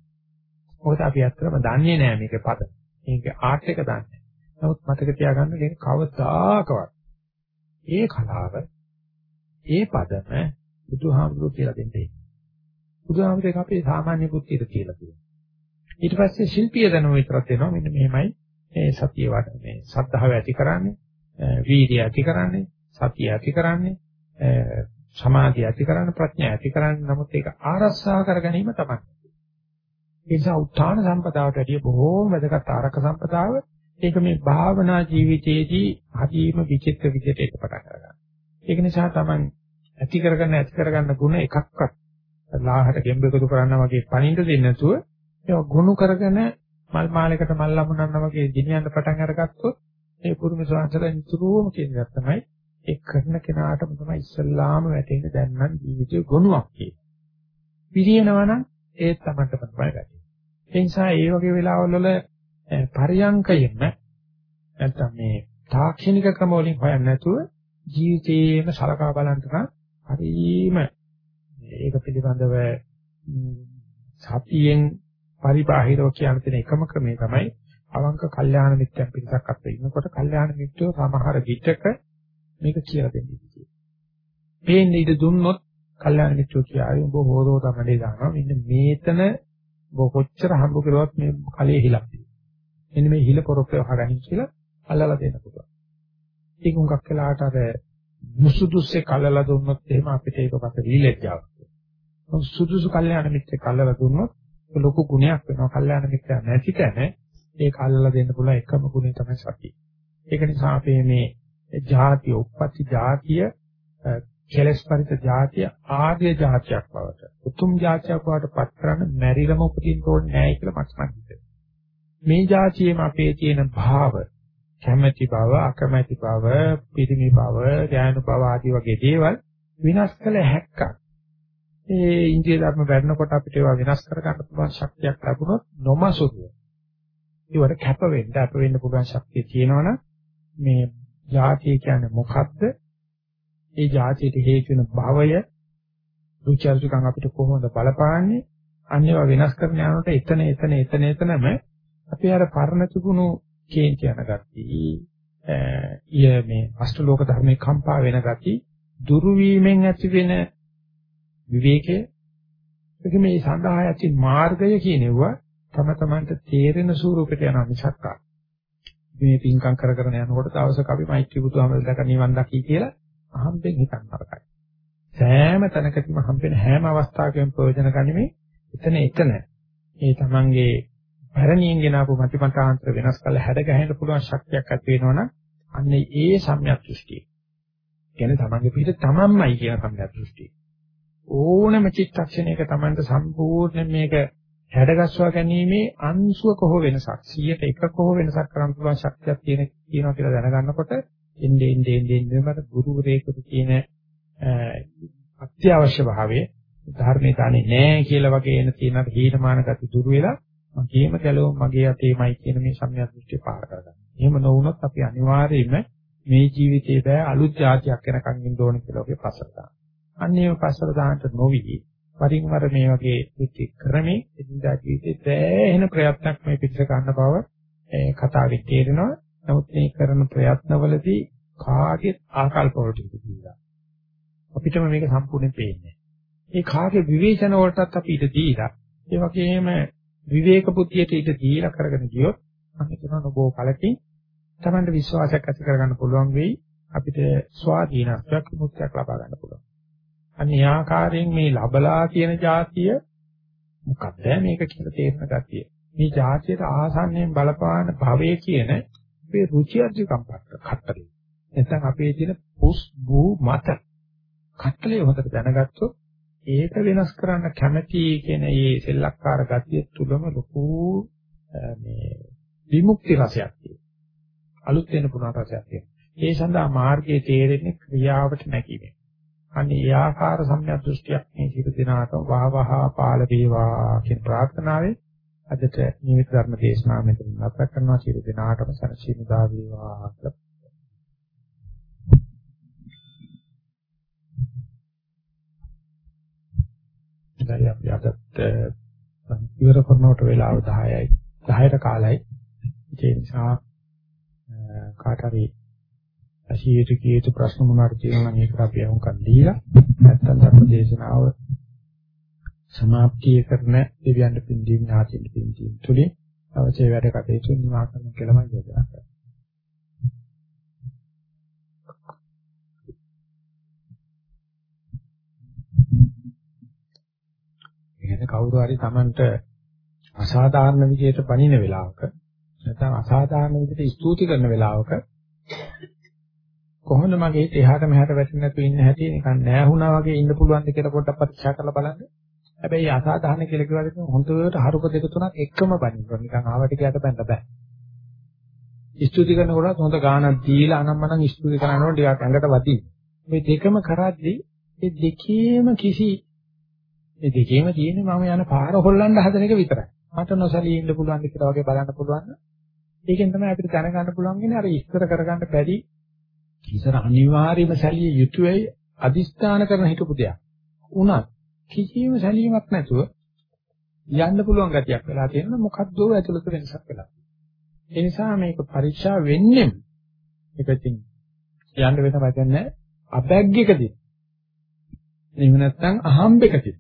මොකද අපි ඇත්තටම දන්නේ නැහැ මේකේ පද. මේකේ ආර්ට් එක දන්නේ. නමුත් මතක තියාගන්න මේක කවදාකවත් ඒ කලාව ඒ පදම බුදුහාමුදුරුවෝ කියලා දෙන්නේ. බුදුහාමුදුරුවෝ අපේ සාමාන්‍ය බුද්ධියට කියලා තියෙනවා. ඊට පස්සේ ශිල්පීය දැනුම විතරක් දෙනවා මෙන්න මෙහෙමයි මේ සතිය වට මේ සද්ධාව ඇති කරන්නේ වීර්යය ඇති කරන්නේ සතිය ඇති කරන්නේ සමාධිය ඇති කරන්න ප්‍රඥා ඇති කරන්න නමුත් ඒක ආරක්ෂා කර ගැනීම තමයි. ඒ නිසා උත්තාන සම්පදාවට වැඩිය බොහෝම වැදගත් ආරක්ෂක සම්පදාව ඒක මේ භාවනා ජීවිතයේදී හදීම විචිත්‍ර විදිහට ඒක පටන් ගන්නවා. ඒක නිසා තමයි ඇති කරගන්න ඇති කරගන්න ಗುಣ එකක්වත් ලාහට ගෙම්බ එකතු කරනවා වගේ පණින්න දෙන්නේ නැතුව ඒක ගුණ කරගෙන මල් මාලයකට මල් ලැබුණා වගේ ගෙනියන්න පටන් අරගත්තොත් ඒ පුරුම සාංශල නිතරම කියන එක තමයි ඒ කරන කෙනාටම තමයි ඉස්සල්ලාම වැටෙන්නේ දැන් නම් ජීවිතේ ගුණයක් කියලා. පිළිනවනම් ඒත් තමයි තමයි වැටෙන්නේ. ඒ නිසා ඒ වගේ වෙලාවල් වල පරියංකයෙම නැත්තම් මේ තාක්ෂණික ක්‍රම වලින් හොයන්නේ නැතුව ජීවිතේම සලකා බලන්න නම් හරිම ඒක පිළිබඳව සතියෙන් පරිබාහිරව කියන තැන එකම ක්‍රමය තමයි අවංක කල්යාණ මිත්‍යන් පිටසක් අතර ඉන්නකොට කල්යාණ මිත්‍යෝ සමහර විචක මේක කියලා දෙන්නේ කියලා. මේන්න ඉඳ දුන්නොත් කල්යාණ මිත්‍රෝ කියාවේ උඹ හොරෝ තමයි දානවා. මෙන්න මේතන ඔබ කොච්චර හම්බ කරුවත් මේ කලයේ හිලක් තියෙනවා. මෙන්න මේ හිල පොරොප්පේ වහගනින් කියලා අල්ලලා දෙන්න පුළුවන්. ඒක උඟක් වෙලාට අර මුසුදුස්සේ කල්ලලා දුන්නොත් එහෙම අපිට ඒකකට විලෙජ්ජාවක්. සුදුසු කල්යාණ මිත්‍රෙක් කල්ලලා දුන්නොත් ලොකු ගුණයක් වෙනවා. කල්යාණ මිත්‍යා නැති තැන ඒක අල්ලලා දෙන්න පුළුවන් එකම ගුණය තමයි සතිය. ඒක නිසා අපි මේ ජාතිය උප්පත්ති ජාතිය කෙලස් පරිත ජාතිය ආර්ය ජාතියක් බවට උතුම් ජාතියක් බවට පත් කරන්න මැරිලම උපදින්න ඕනේ නැහැ කියලා මට හිතෙනවා. මේ જાතියෙම අපේ තියෙන භාව කැමැති බව අකමැති බව පිරිමි බව ඥාන බව ආදී වගේ දේවල් විනාශ කළ හැක්කක්. ඒ ඉන්දිය ධර්ම වැඩනකොට අපිට ඒවා විනාශ කර ගන්න පුළුවන් ශක්තියක් ලැබුණොත් නොමසුරුව. ඒවට කැප වෙන්න අප වෙන්න පුළුවන් ශක්තිය තියෙනවනම් මේ જાතිය කියන්නේ මොකක්ද ඒ જાතියට හේතු වෙන භවය රුචර්ජකම් අපිට කොහොමද බලපාන්නේ? අන්නේවා වෙනස් කරන යනකොට එතන එතන එතන එතනම අපි අර පරණ තිබුණු කේන්ති යන ගතිය ඊය මේ අෂ්ටලෝක ධර්මයේ කම්පා වෙන ගතිය දුරු වීමෙන් ඇති වෙන විවේකය ඒක මේ සඳහා ඇති මාර්ගය කියනවා තම තමන්ට තේරෙන ස්වරූපයට යන මිසක් මේ පින්කම් කර කර යනකොට දවසක අපි මෛත්‍රී බුදුහාමර දැක නිවන් දකි කියලා අහම්බෙන් හිතන්න හරකයි. සෑම තැනකදීම හම්බෙන හැම අවස්ථාවකම ප්‍රයෝජන ගනිමින් එතන එතන ඒ තමන්ගේ පැරණියෙන් ගෙන ආපු මතිමතාන්තර වෙනස් කළ හැඩ ගැහෙන්න පුළුවන් ශක්තියක් ඇති වෙනවනම් අන්න ඒ සම්‍යක් දෘෂ්ටිය. කියන්නේ තමන්ගේ පිට තමන්මයි කියන සම්‍යක් දෘෂ්ටිය. ඕනම චිත්තක්ෂණයක තමන්ට සම්පූර්ණ මේක හැඩගස්වා ගැනීමේ අංශුවක හෝ වෙනසක් 100ට එකක හෝ වෙනසක් කරන්න පුළුවන් ශක්තියක් තියෙන කියනවා කියලා දැනගන්නකොට එන්නේ එන්නේ එන්නේ මට ගුරුවරයෙකුට තියෙන අත්‍යවශ්‍ය භාවයේ ධර්මයේ තන්නේ නැහැ කියලා වගේ එන තියෙන හීනමාන ගති දුර වෙලා මගේම ගැලවුම් මගේ අතේමයි කියන මේ සම්‍යක් දෘෂ්ටිය පාර කරගන්න. එහෙම නොවුනොත් අපි අනිවාර්යයෙන්ම මේ ජීවිතේ බෑ අලුත් જાතියක් වෙනකන් ඉන්න ඕන කියලා ඔගේ පස්සට දාන්න. අන්න ඒ පස්සට දාන්නට නොවි වරින් වර මේ වගේ පිටි කරමින් එදිනදා ජීවිතේ දැහැෙන ප්‍රයත්නක් මේ පිටට ගන්න බව කතාවේ තේරෙනවා. නමුත් මේ කරන ප්‍රයත්නවලදී කාගේ ආකල්ප වලට ඉඳලා අපිටම මේක සම්පූර්ණයෙන් පේන්නේ. ඒ කාගේ විවේචන වලටත් අපි ඉඳ දීලා ඒ වගේම විවේක බුද්ධියට ඉඳ දීලා කරගෙන ගියොත් මම හිතනවා නබෝ කලකින් Tamanට විශ්වාසයක් ඇති කරගන්න පුළුවන් වෙයි අපිට ස්වාධීනත්වයක් මුක්තියක් ලබා ගන්න පුළුවන්. අනිත් ආකාරයෙන් මේ ලබලා කියන જાතිය මොකක්ද මේක කියලා තේරෙන ගතිය. මේ જાතියට ආසන්නයෙන් බලපාන භවයේ කියන මේ රුචි අධිකම් කට්ටලේ. නැත්නම් අපේ තියෙන පුස් බූ මත කට්ටලේ හොඳට දැනගත්තොත් ඒක වෙනස් කරන්න කැමැති කියන මේ සෙල්ලක්කාර ගතිය තුලම ලොකු මේ විමුක්ති රසයක් තියෙනවා. අලුත් වෙන පුණා රසයක් තියෙනවා. ඒ සඳහා මාර්ගයේ තේරෙන්නේ ක්‍රියාවට නැගීමෙන්. අනේ ඒ ආකාර සම්‍යක් දෘෂ්ටියක් මේ සිට දිනාට වහවහ පාල වේවා කියන ප්‍රාර්ථනාවෙන් අදට නිමිත ධර්ම දේශනාව මෙතන නැවත කරනවා සිට දිනාටම සනසීමුදා වේවා කියලා ඉතින් අපි අදත් ඉවර කරනකොට වෙලාව 10යි 10ට කාලයි. ඒ නිසා කාට හරි අශීර්ය කීතු ප්‍රශ්න මොනවාද තියෙනවා නම් ඒකට අපි අහුම්කම් දීලා නැත්තම් ධර්ම දේශනාව සමාප්තිය කරන දෙවියන් පින්දීම් ඥාතින් පින්දීම් තුලින් අවශ්‍ය වැඩ කටයුතු නිමා කරන කියලා මම යෝජනා කරනවා කියන්නේ කවුරු හරි Tamanට අසාධාරණ විදියට පණින වෙලාවක නැත්නම් අසාධාරණ විදියට ස්තුති කරන වෙලාවක කොහොමද මගේ එහාට මෙහාට වැටෙන්නේ නැතුව ඉන්න හැටි නිකන් නෑහුණා වගේ ඉන්න පුළුවන්ද කියලා පොඩ්ඩක් පරීක්ෂා කරලා බලන්න. හැබැයි අසාධාරණ කියලා කිව්වද හොඳට හරුප දෙක තුනක් එකම බනින්න නිකන් ආවට ගියට බැන්න බෑ. ස්තුති කරනකොට හොඳ ගානක් දීලා අනම්මනම් ස්තුති කරනකොට ටිකක් ඇඟට වදින්න. මේ දෙකම කරද්දී ඒ දෙකේම කිසි මේ දෙකේම තියෙන්නේ මම යන පාර හොල්ලන්න හදන එක විතරයි. මට නොසලී ඉන්න පුළුවන් ද කියලා වගේ බලන්න පුළුවන්. ඒකෙන් තමයි අපිට දැනගන්න පුළුවන් ඉන්නේ අර ඉස්තර කරගන්න බැරි ඉතර අනිවාර්යයෙන්ම සැලිය යුතුයයි අදිස්ථාන කරන හිටපු දෙයක්. උනත් කිසිම සැලීමක් නැතුව යන්න පුළුවන් ගතියක් වෙලා තියෙනවා මොකද්ද ඇතුළත වෙනසක් වෙලා. ඒ නිසා මේක පරීක්ෂා වෙන්නේ එකකින් යන්න වෙන වචන නැහැ අබැග් එකදී. එහෙම නැත්නම් අහම්බෙකදී.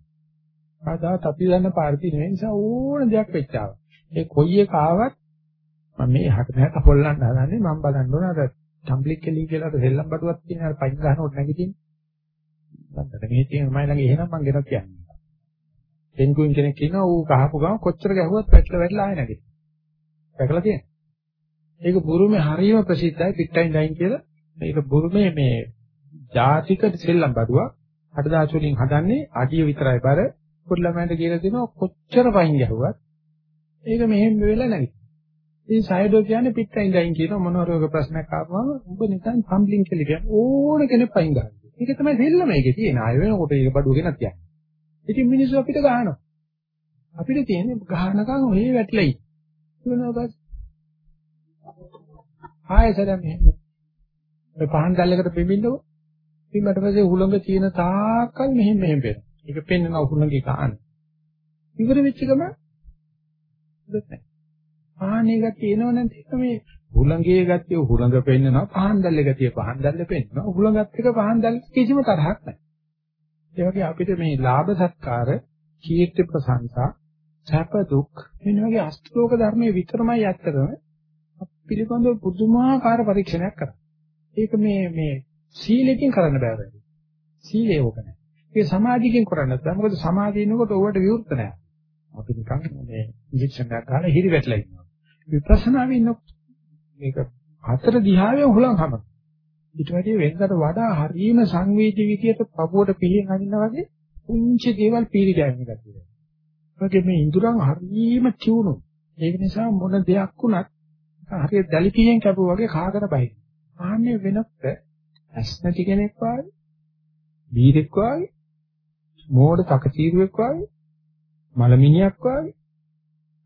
කවදාත් අපි දන්න පාර්ටි නෙවෙයි නිසා ඕන දෙයක් වෙච්චාව. ඒ කොයි එක ආවත් මම මේ හට නැට හොල්ලන්න හදන්නේ මම බලන්න ඕන අර ටම්බ්ලික් කෙලි කියලා අර දෙල්ලම් බඩුවක් තියෙන අර පයින් ගන්නකොට නැගිටින්නේ. මන්දට මේ තියෙන මයි ළඟ එහෙනම් මං ගෙනත් කියන්නේ. පෙන්කුයින් කෙනෙක් ඉන්නවා ඌ කහපු ගමන් කොච්චර ගැහුවත් පැටල වැටලා ආයෙ නැගිටින. දැකලා තියෙනවද? ඒක බුරුමේ හරියම ප්‍රසිද්ධයි පිට්ටයින් ලයින් කියලා. මේක බුරුමේ මේ ජාතික සෙල්ලම් බඩුවක්. හඩදාසු වලින් හදන්නේ අඩිය විතරයි බර පොඩි ළමයින්ට කියලා දෙනවා කොච්චර වයින් ගැහුවත් ඒක මෙහෙම වෙලා නැගිටිනවා. ඉතින් සයඩෝ කියන්නේ පිටයින් දැයින් කියන මොනවාරෝග ප්‍රශ්නයක් ආවම ඔබ නිකන් ෆම්බ්ලින් කියලා කියන ඕන කෙනෙක් පයින් ගන්නවා. ඒක තමයි දෙල්ලම ඒකේ තියෙන. ආය වෙනකොට ඒක බඩුව ගෙනත් යන්නේ. ඉතින් මිනිස්සු අපිට ගහනවා. අපිට තියෙන්නේ ගහනකම් ඔය වැටිලා ඉන්න. වෙනවා බස්. ආයෙසර මෙහෙම. ඔය පහන් දැල්ලකට පිඹින්නකො. පිඹට පස්සේ උහුලඟ තියෙන තාක්කල් මෙහෙම මෙහෙම වෙනවා. ඒක පෙන්වන උහුලඟේ කාන. ඉවර වෙච්ච ගම දෙත් නැහැ. ආහනේ ගතිය එනව නැත්නම් ඒක මේ හුළඟේ ගතිය හුළඟ පෙන්නනවා පහන් දැල්ලේ ගතිය පහන් දැල්ලේ පෙන්නනවා හුළඟත් එක පහන් දැල්ල කිසිම තරහක් නැහැ. ඒ වගේ අපිට මේ ලාභ සත්කාර කීර්ති ප්‍රශංසා සැප දුක් මෙන්න වගේ අෂ්ටලෝක ධර්මයේ විතරමයි ඇත්තටම පිළිබඳව පුදුමාකාර පරීක්ෂණයක් කරා. ඒක මේ මේ සීලයෙන් කරන්න බෑ වැඩි. සීලේ ඕක නැහැ. ඒක සමාධියකින් කරන්න බෑ. මොකද සමාධිය ඉන්නකොට ඕවට විවෘත නැහැ. අපි නිකන් මේ ඉන්ජෙක්ෂන් එකක් ගහලා හිරි වැටලා ඉන්නවා. විපස්සනාවේ ඉන්න මේක හතර දිහාවේ උහුලන් හම. ඊට වැඩිය වෙනකට වඩා හරීම සංවේදී විදියට පපුවට පිළින් අදිනවා වගේ උන්චි දේවල් පීරි ගෑවෙන එකක් තියෙනවා. ඒකේ මේ ඉඳුරන් හරීම තියුණු. ඒක නිසා මොන දෙයක් වුණත් හරිය දැලිපියෙන් කැපුවා වගේ කාගෙන බයි. ආන්නේ වෙනකොට ඇස් නැති කෙනෙක් වගේ, බීරෙක් වගේ, මෝඩ තකතිරුවෙක් වගේ, මලමිනියක් වගේ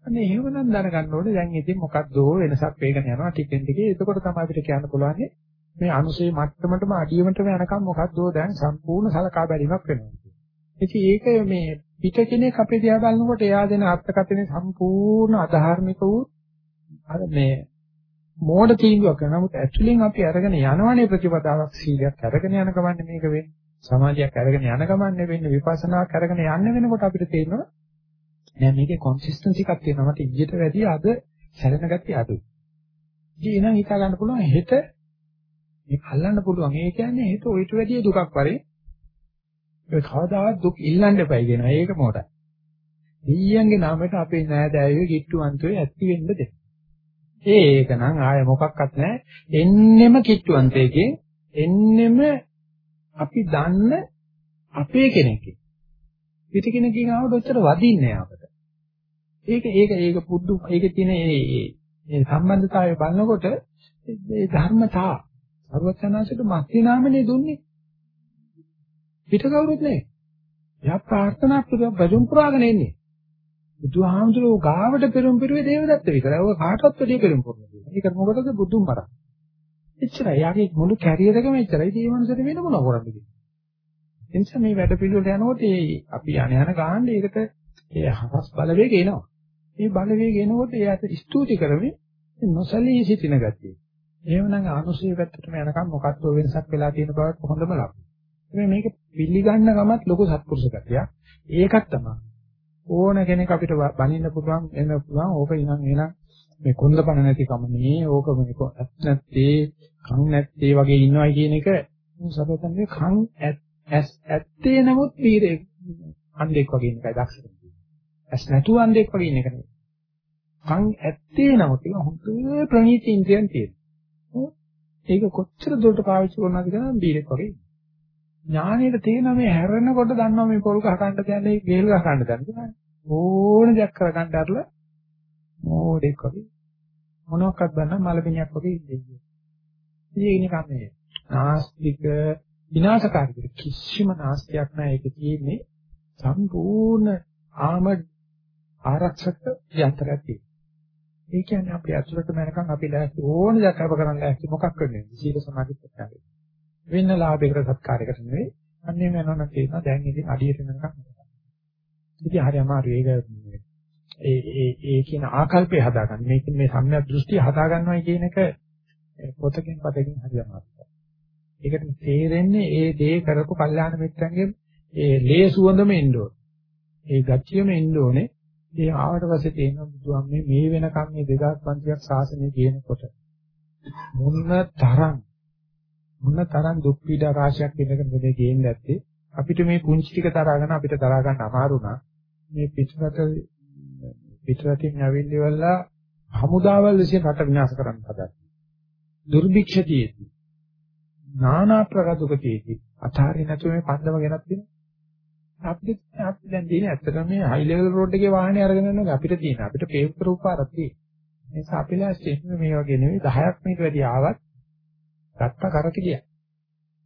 අනේ එහෙමනම් දැනගන්න ඕනේ දැන් ඉතින් මොකක්ද වෙනසක් වේගන යනවා ටිකෙන් ටික. එතකොට තමයි අපිට කියන්න පුළුවන් මේ අනුසේ මට්ටමටම අඩියමටම යනකම් මොකක්ද දැන් සම්පූර්ණ සලකා බැලීමක් වෙනවා. ඉතින් ඒක මේ පිට කෙනෙක් අපේ දිහා බලනකොට එයා දෙන අර්ථකථනය සම්පූර්ණ අධාර්මික වූ අර මේ මෝඩ තීන්දුවක් කරනවා. නමුත් ඇක්චුලින් අපි අරගෙන යනවනේ ප්‍රතිපදාවක් සීලයක් අරගෙන යන ගමන්නේ මේක වෙන්නේ. සමාධියක් අරගෙන යන ගමන්නේ වෙන්නේ විපස්සනාවක් අරගෙන යන්න වෙනකොට අපිට තේරෙනවා නෑ මේකේ කොන්සිස්ටන්සි එකක් තියෙනවා මට ඊට වැඩිය අද සැලෙන ගැතිය අඩුයි. ඉතින් එනං හිතා ගන්න පුළුවන් හෙට මේක අල්ලන්න පුළුවන්. ඒ කියන්නේ හෙට ඔయిత වැඩිය දුකක් වරේ. ඒ කවදාවත් දුක් ඉල්ලන්න එපයි කියනවා. ඒක මොකටද? දෙයියන්ගේ නාමයට අපේ නෑදෑයෝ කිට්ටුවන්තයෝ ඇත්ති වෙන්න දෙන්න. ඒක නම් ආය මොකක්වත් නැහැ. එන්නෙම කිට්ටුවන්තයෙක්ගෙන් එන්නෙම අපි දන්න අපේ කෙනෙක්ගෙන්. පිට කෙනකින් ආවොත් ඔච්චර වදින්නේ අපට. ඒක ඒක ඒක පුදු ඒකේ තියෙන මේ මේ සම්බන්ධතාවය බලනකොට මේ ධර්මතා සර්වචනාංශයට මස්ති නාමනේ දුන්නේ. පිට කවුරුත් නෙවෙයි. එයා ප්‍රාර්ථනා ප්‍රජුම් පුරාගෙන එන්නේ. බුදුහාමුදුරුවෝ ගාවට පෙරම් පෙරුවේ දේවදත්ත විතරයි. ඔය කාටවත් වැඩි පෙරම් පුරන්නේ. ඒක මොකටද බුදුන් මරන්නේ. එච්චරයි. යාගේ මුළු කැරියර් එකම එච්චරයි. ඒ මනුස්සයට වෙන මොනව කරන්නද? ඒ නිසා මේ වැඩ පිළිවෙලට යනකොට අපි යන යන ගාන්නේ ඒකට ඒ හරස් බලවේග එනවා. මේ බලවේග එනකොට එයාට ස්තුති කරමින් නොසලී සිටින ගතිය. එහෙමනම් අනුසය පැත්තටම යනකම් මොකක්ද වෙනසක් වෙලා තියෙන බවට හොඳම ලකුණ. මේක පිළිගන්න ගමත් ලොකු සත්පුරුෂ ගතියක්. ඒකක් තමයි. ඕන කෙනෙක් අපිට බනින්න පුළුවන් එන්න පුළුවන් ඕක ඉනම් එනම් මේ කොන්දපණ නැති කම නේ ඕක මේක ඇත් නැත්තේ කන් නැත්තේ වගේ ඉන්නවයි කියන එක සබතන්නේ කන් ඇස් ඇත්තේ නමුත් වීරේ අන්ධෙක් වගේ ඉන්න එකයි දක්ෂකම. ඇස් නැතුව අන්ධෙක් වගේ ඉන්න එක නෙවෙයි. කන් ඇත්තේ නම කියලා හොඳ ප්‍රණීත ඉන්ද්‍රියන් තියෙනවා. ඒක කොච්චර දුරට පාවිච්චි කරනවද කියලා බීරෙක් වගේ. ඥානෙට තේන මේ හැරෙනකොට දන්නවා මේ පොල් ගහ ගන්න කියන්නේ ගේල් ගහ ගන්න දන්නේ. ඕන දෙයක් කර ගන්න අරලා මොඩෙක් වගේ. මොනවාක්වත් දන්න මලබිනියක් වගේ ඉන්නේ. ඉතින් නිකන් මේ නාස්තික විනාශකාරී කිසිම නාස්තියක් නැහැ ඒකේ තියෙන්නේ සම්පූර්ණ ආමඩ ආරක්ෂක යන්ත්‍රයක් තියෙනවා. ඒ කියන්නේ අපි අසුරට මනකම් අපි ලෑස්ති ඕන දෙයක් අප කරන්න ලෑස්ති මොකක් කරන්නේ? සීල සමාධි ප්‍රත්‍යාවේ. වෙන ලාභයකට සත්කාරයකට නෙවෙයි. අන්නේ වෙනවනම් කියනවා දැන් ඉතින් අඩියට වෙනකම්. ඉතින් හරි අමාරු ඒක ඒ ඒ ඒ කියන ආකල්පය හදාගන්න. මේක මේ සම්‍යක් දෘෂ්ටිය හදාගන්නවයි කියන එක පොතකින් පතකින් හරි අමාරුයි. ඒකට තේරෙන්නේ ඒ දේ කරපු කල්යාණ මිත්‍රන්ගේ ඒ ලේ සුවඳම එන්න ඕනේ. ඒ ගච්ඡියම එන්න ඕනේ. ඒ ආවට පස්සේ තේනවා බුදුහාමේ මේ වෙනකම් මේ 2500ක් ශාසනය කියනකොට මොන තරම් මොන තරම් දුක් පීඩා රාශියක් ඉඳගෙන මේ ගේන්නේ නැත්තේ අපිට මේ පුංචි ටික තරහගෙන අපිට තරහ ගන්න අමාරු නා මේ පිටරට පිටරටින් ඇවිල්ලිවලා හමුදාවල් විසින් රට විනාශ කරන්න හදන්නේ දුර්භික්ෂතියේදී නානා ප්‍රකාර දුකතියේදී අතාරින් නැතුව මේ පන්දම ගෙනත් දෙනවා අපිට අපි දැන් තියෙන ඇත්තටම මේ හයි ලෙවල් රෝඩ් එකේ වාහනේ අරගෙන යනවා අපිට තියෙන අපිට පේව් කරපු පාරක් තියෙන. නිසා අපි ලෑස්ති මේ වගේ නෙවෙයි 10ක් මේක වැඩි ආවත් ගත්ත කරට ගියා.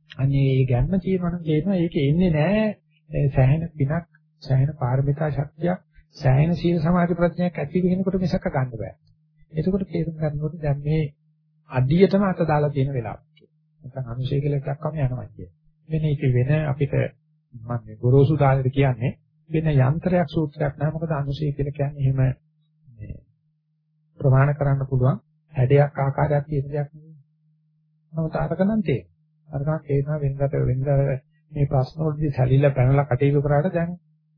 අනේ ඒ ගැම්ම තියෙනවා නම් තේරෙනවා. ඒක එන්නේ නැහැ සෑහෙන පිනක් සෑහෙන පාරමිතා ශක්තියක්. සෑහෙන සීල සමාධි ප්‍රඥාවක් ඇති වෙනකොට මිසක ගන්න බෑ. එතකොට තේරුම් ගන්නකොට දැන් මේ අඩියටම අත දාලා තියෙන වෙලාවක්. නැත්නම් අනුශය කියලා එකක් කම යනවා කියන්නේ. වෙන ඒක වෙන අපිට මම මේ ගොරෝසු දාලට කියන්නේ වෙන යන්ත්‍රයක් සූත්‍රයක් නෑ මොකද අනුශය කියලා කියන්නේ එහෙම මේ ප්‍රමාණ කරන්න පුළුවන් හැඩයක් ආකාරයක් තියෙන දෙයක් නෙවෙයි. නමුත් අරක නම් තේ. අරක තේනවා වෙනකට වෙනද මේ ප්‍රශ්න වලදී සැලිලා පැනලා කටයුතු කරාට දැන්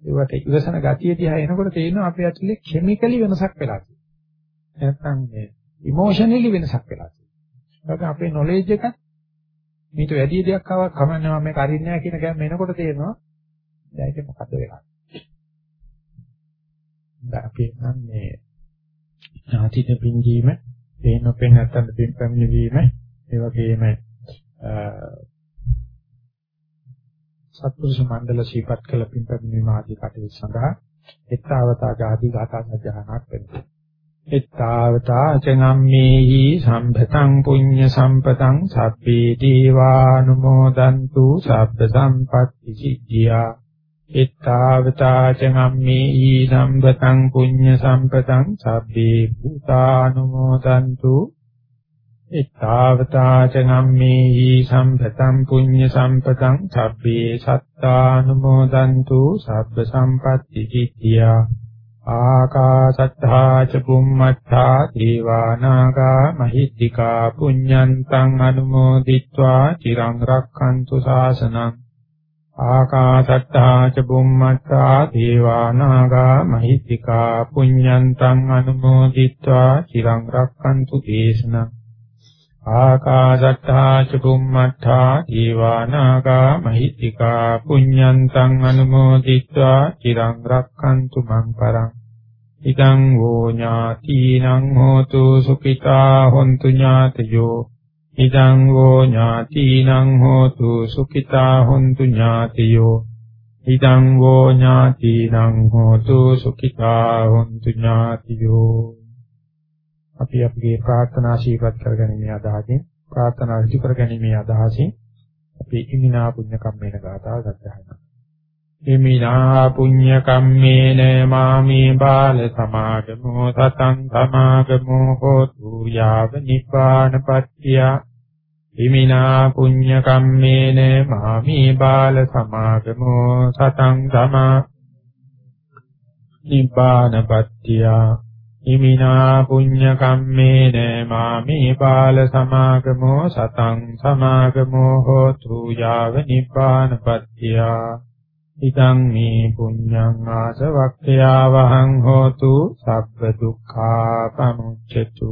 ඒවට ඉවසන ගතිය දිහා එනකොට තේරෙනවා අපේ ඇතුලේ කිමිකලි වෙනසක් වෙලා තියෙනවා. නැත්නම් මේ ඉමෝෂනලි වෙනසක් වෙලා තියෙනවා. ඒක අපේ නොලෙජ් එක මීට වැඩි දෙයක් ආවක් කමන්නේ මම මේක අරින්නේ නැහැ කියන ගැම්ම එනකොට තේරෙනවා දැන් ඒක මොකද වෙලා. දැන් අපි නම් මේ ඥාතිත පින්ජීම, පේන පේන නැත්තම් පින් පැමිණීම, ඒ වගේම සත්පුරුෂ මණ්ඩල ශීපත් කළ පින් පැමිණීම ආදී කටයුතු සඳහා එත්තාවතා ආදී ගාථා සජ්ජහානක් වෙනවා. එත්තාවතා චනම්මේහි සම්පතං පුඤ්ඤ සම්පතං සබ්බේ දීවානුමෝදන්තු සබ්බ සම්පත්ති සිද්ධියා එත්තාවතා චනම්මේහි සම්පතං පුඤ්ඤ සම්පතං සබ්බේ භූතානුමෝදන්තු එත්තාවතාච නම්මේහි සම්පතං පුඤ්ඤ සම්පතං සබ්බේ සත්තානුමෝදන්තු සබ්බ සම්පත්ති කිත්තියා ආකාසත්තා ච බුම්මත්තා දීවානාගා මහිත්‍තිකා පුඤ්ඤන්තං අනුමෝදිත්වා චිරං රක්ඛන්තු ශාසනං ආකාසත්තා ච බුම්මත්තා දීවානාගා මහිත්‍තිකා පුඤ්ඤන්තං අනුමෝදිත්වා චිරං රක්ඛන්තු දේශනං ආකාසත්තා ච බුම්මත්තා දීවානාගා මහිත්‍තිකා පුඤ්ඤන්තං අනුමෝදිත්වා චිරං රක්ඛන්තු මං පරං. ඉදං වූ ඥාතිනං හෝතු සුඛිතා හොන්තු ඥාතයෝ. ඉදං වූ ඥාතිනං හෝතු සුඛිතා හොන්තු ඥාතයෝ. ඉදං වූ ඥාතිනං හෝතු සුඛිතා හොන්තු ඥාතයෝ. අපි අපගේ ප්‍රාර්ථනා ශීපත් කරගැනීමේ අදහසින් ප්‍රාර්ථනා ඉටු කරගැනීමේ අදහසින් අපි ඉමිනා පුණ්‍ය කම්මේන ගාථා සත්‍යයන. ඉමිනා පුඤ්ඤ කම්මේන මාමේ බාල සමාගමෝ සතං සමාගමෝ හෝතු යාව නිපානපත්තිය. ඉමිනා පුඤ්ඤ කම්මේන මාමේ බාල සමාගමෝ සතං සමා නිපානපත්තිය. ඉමිනා පුඤ්ඤ කම්මේන මාමේ බාල සමාගමෝ සතං සමාගමෝ හෝතු යාව නිපානපත්තිය ඉදං මේ පුඤ්ඤං ආසවක්ඛයා වහං හෝතු සබ්බ දුක්ඛා පමුච්ඡතු.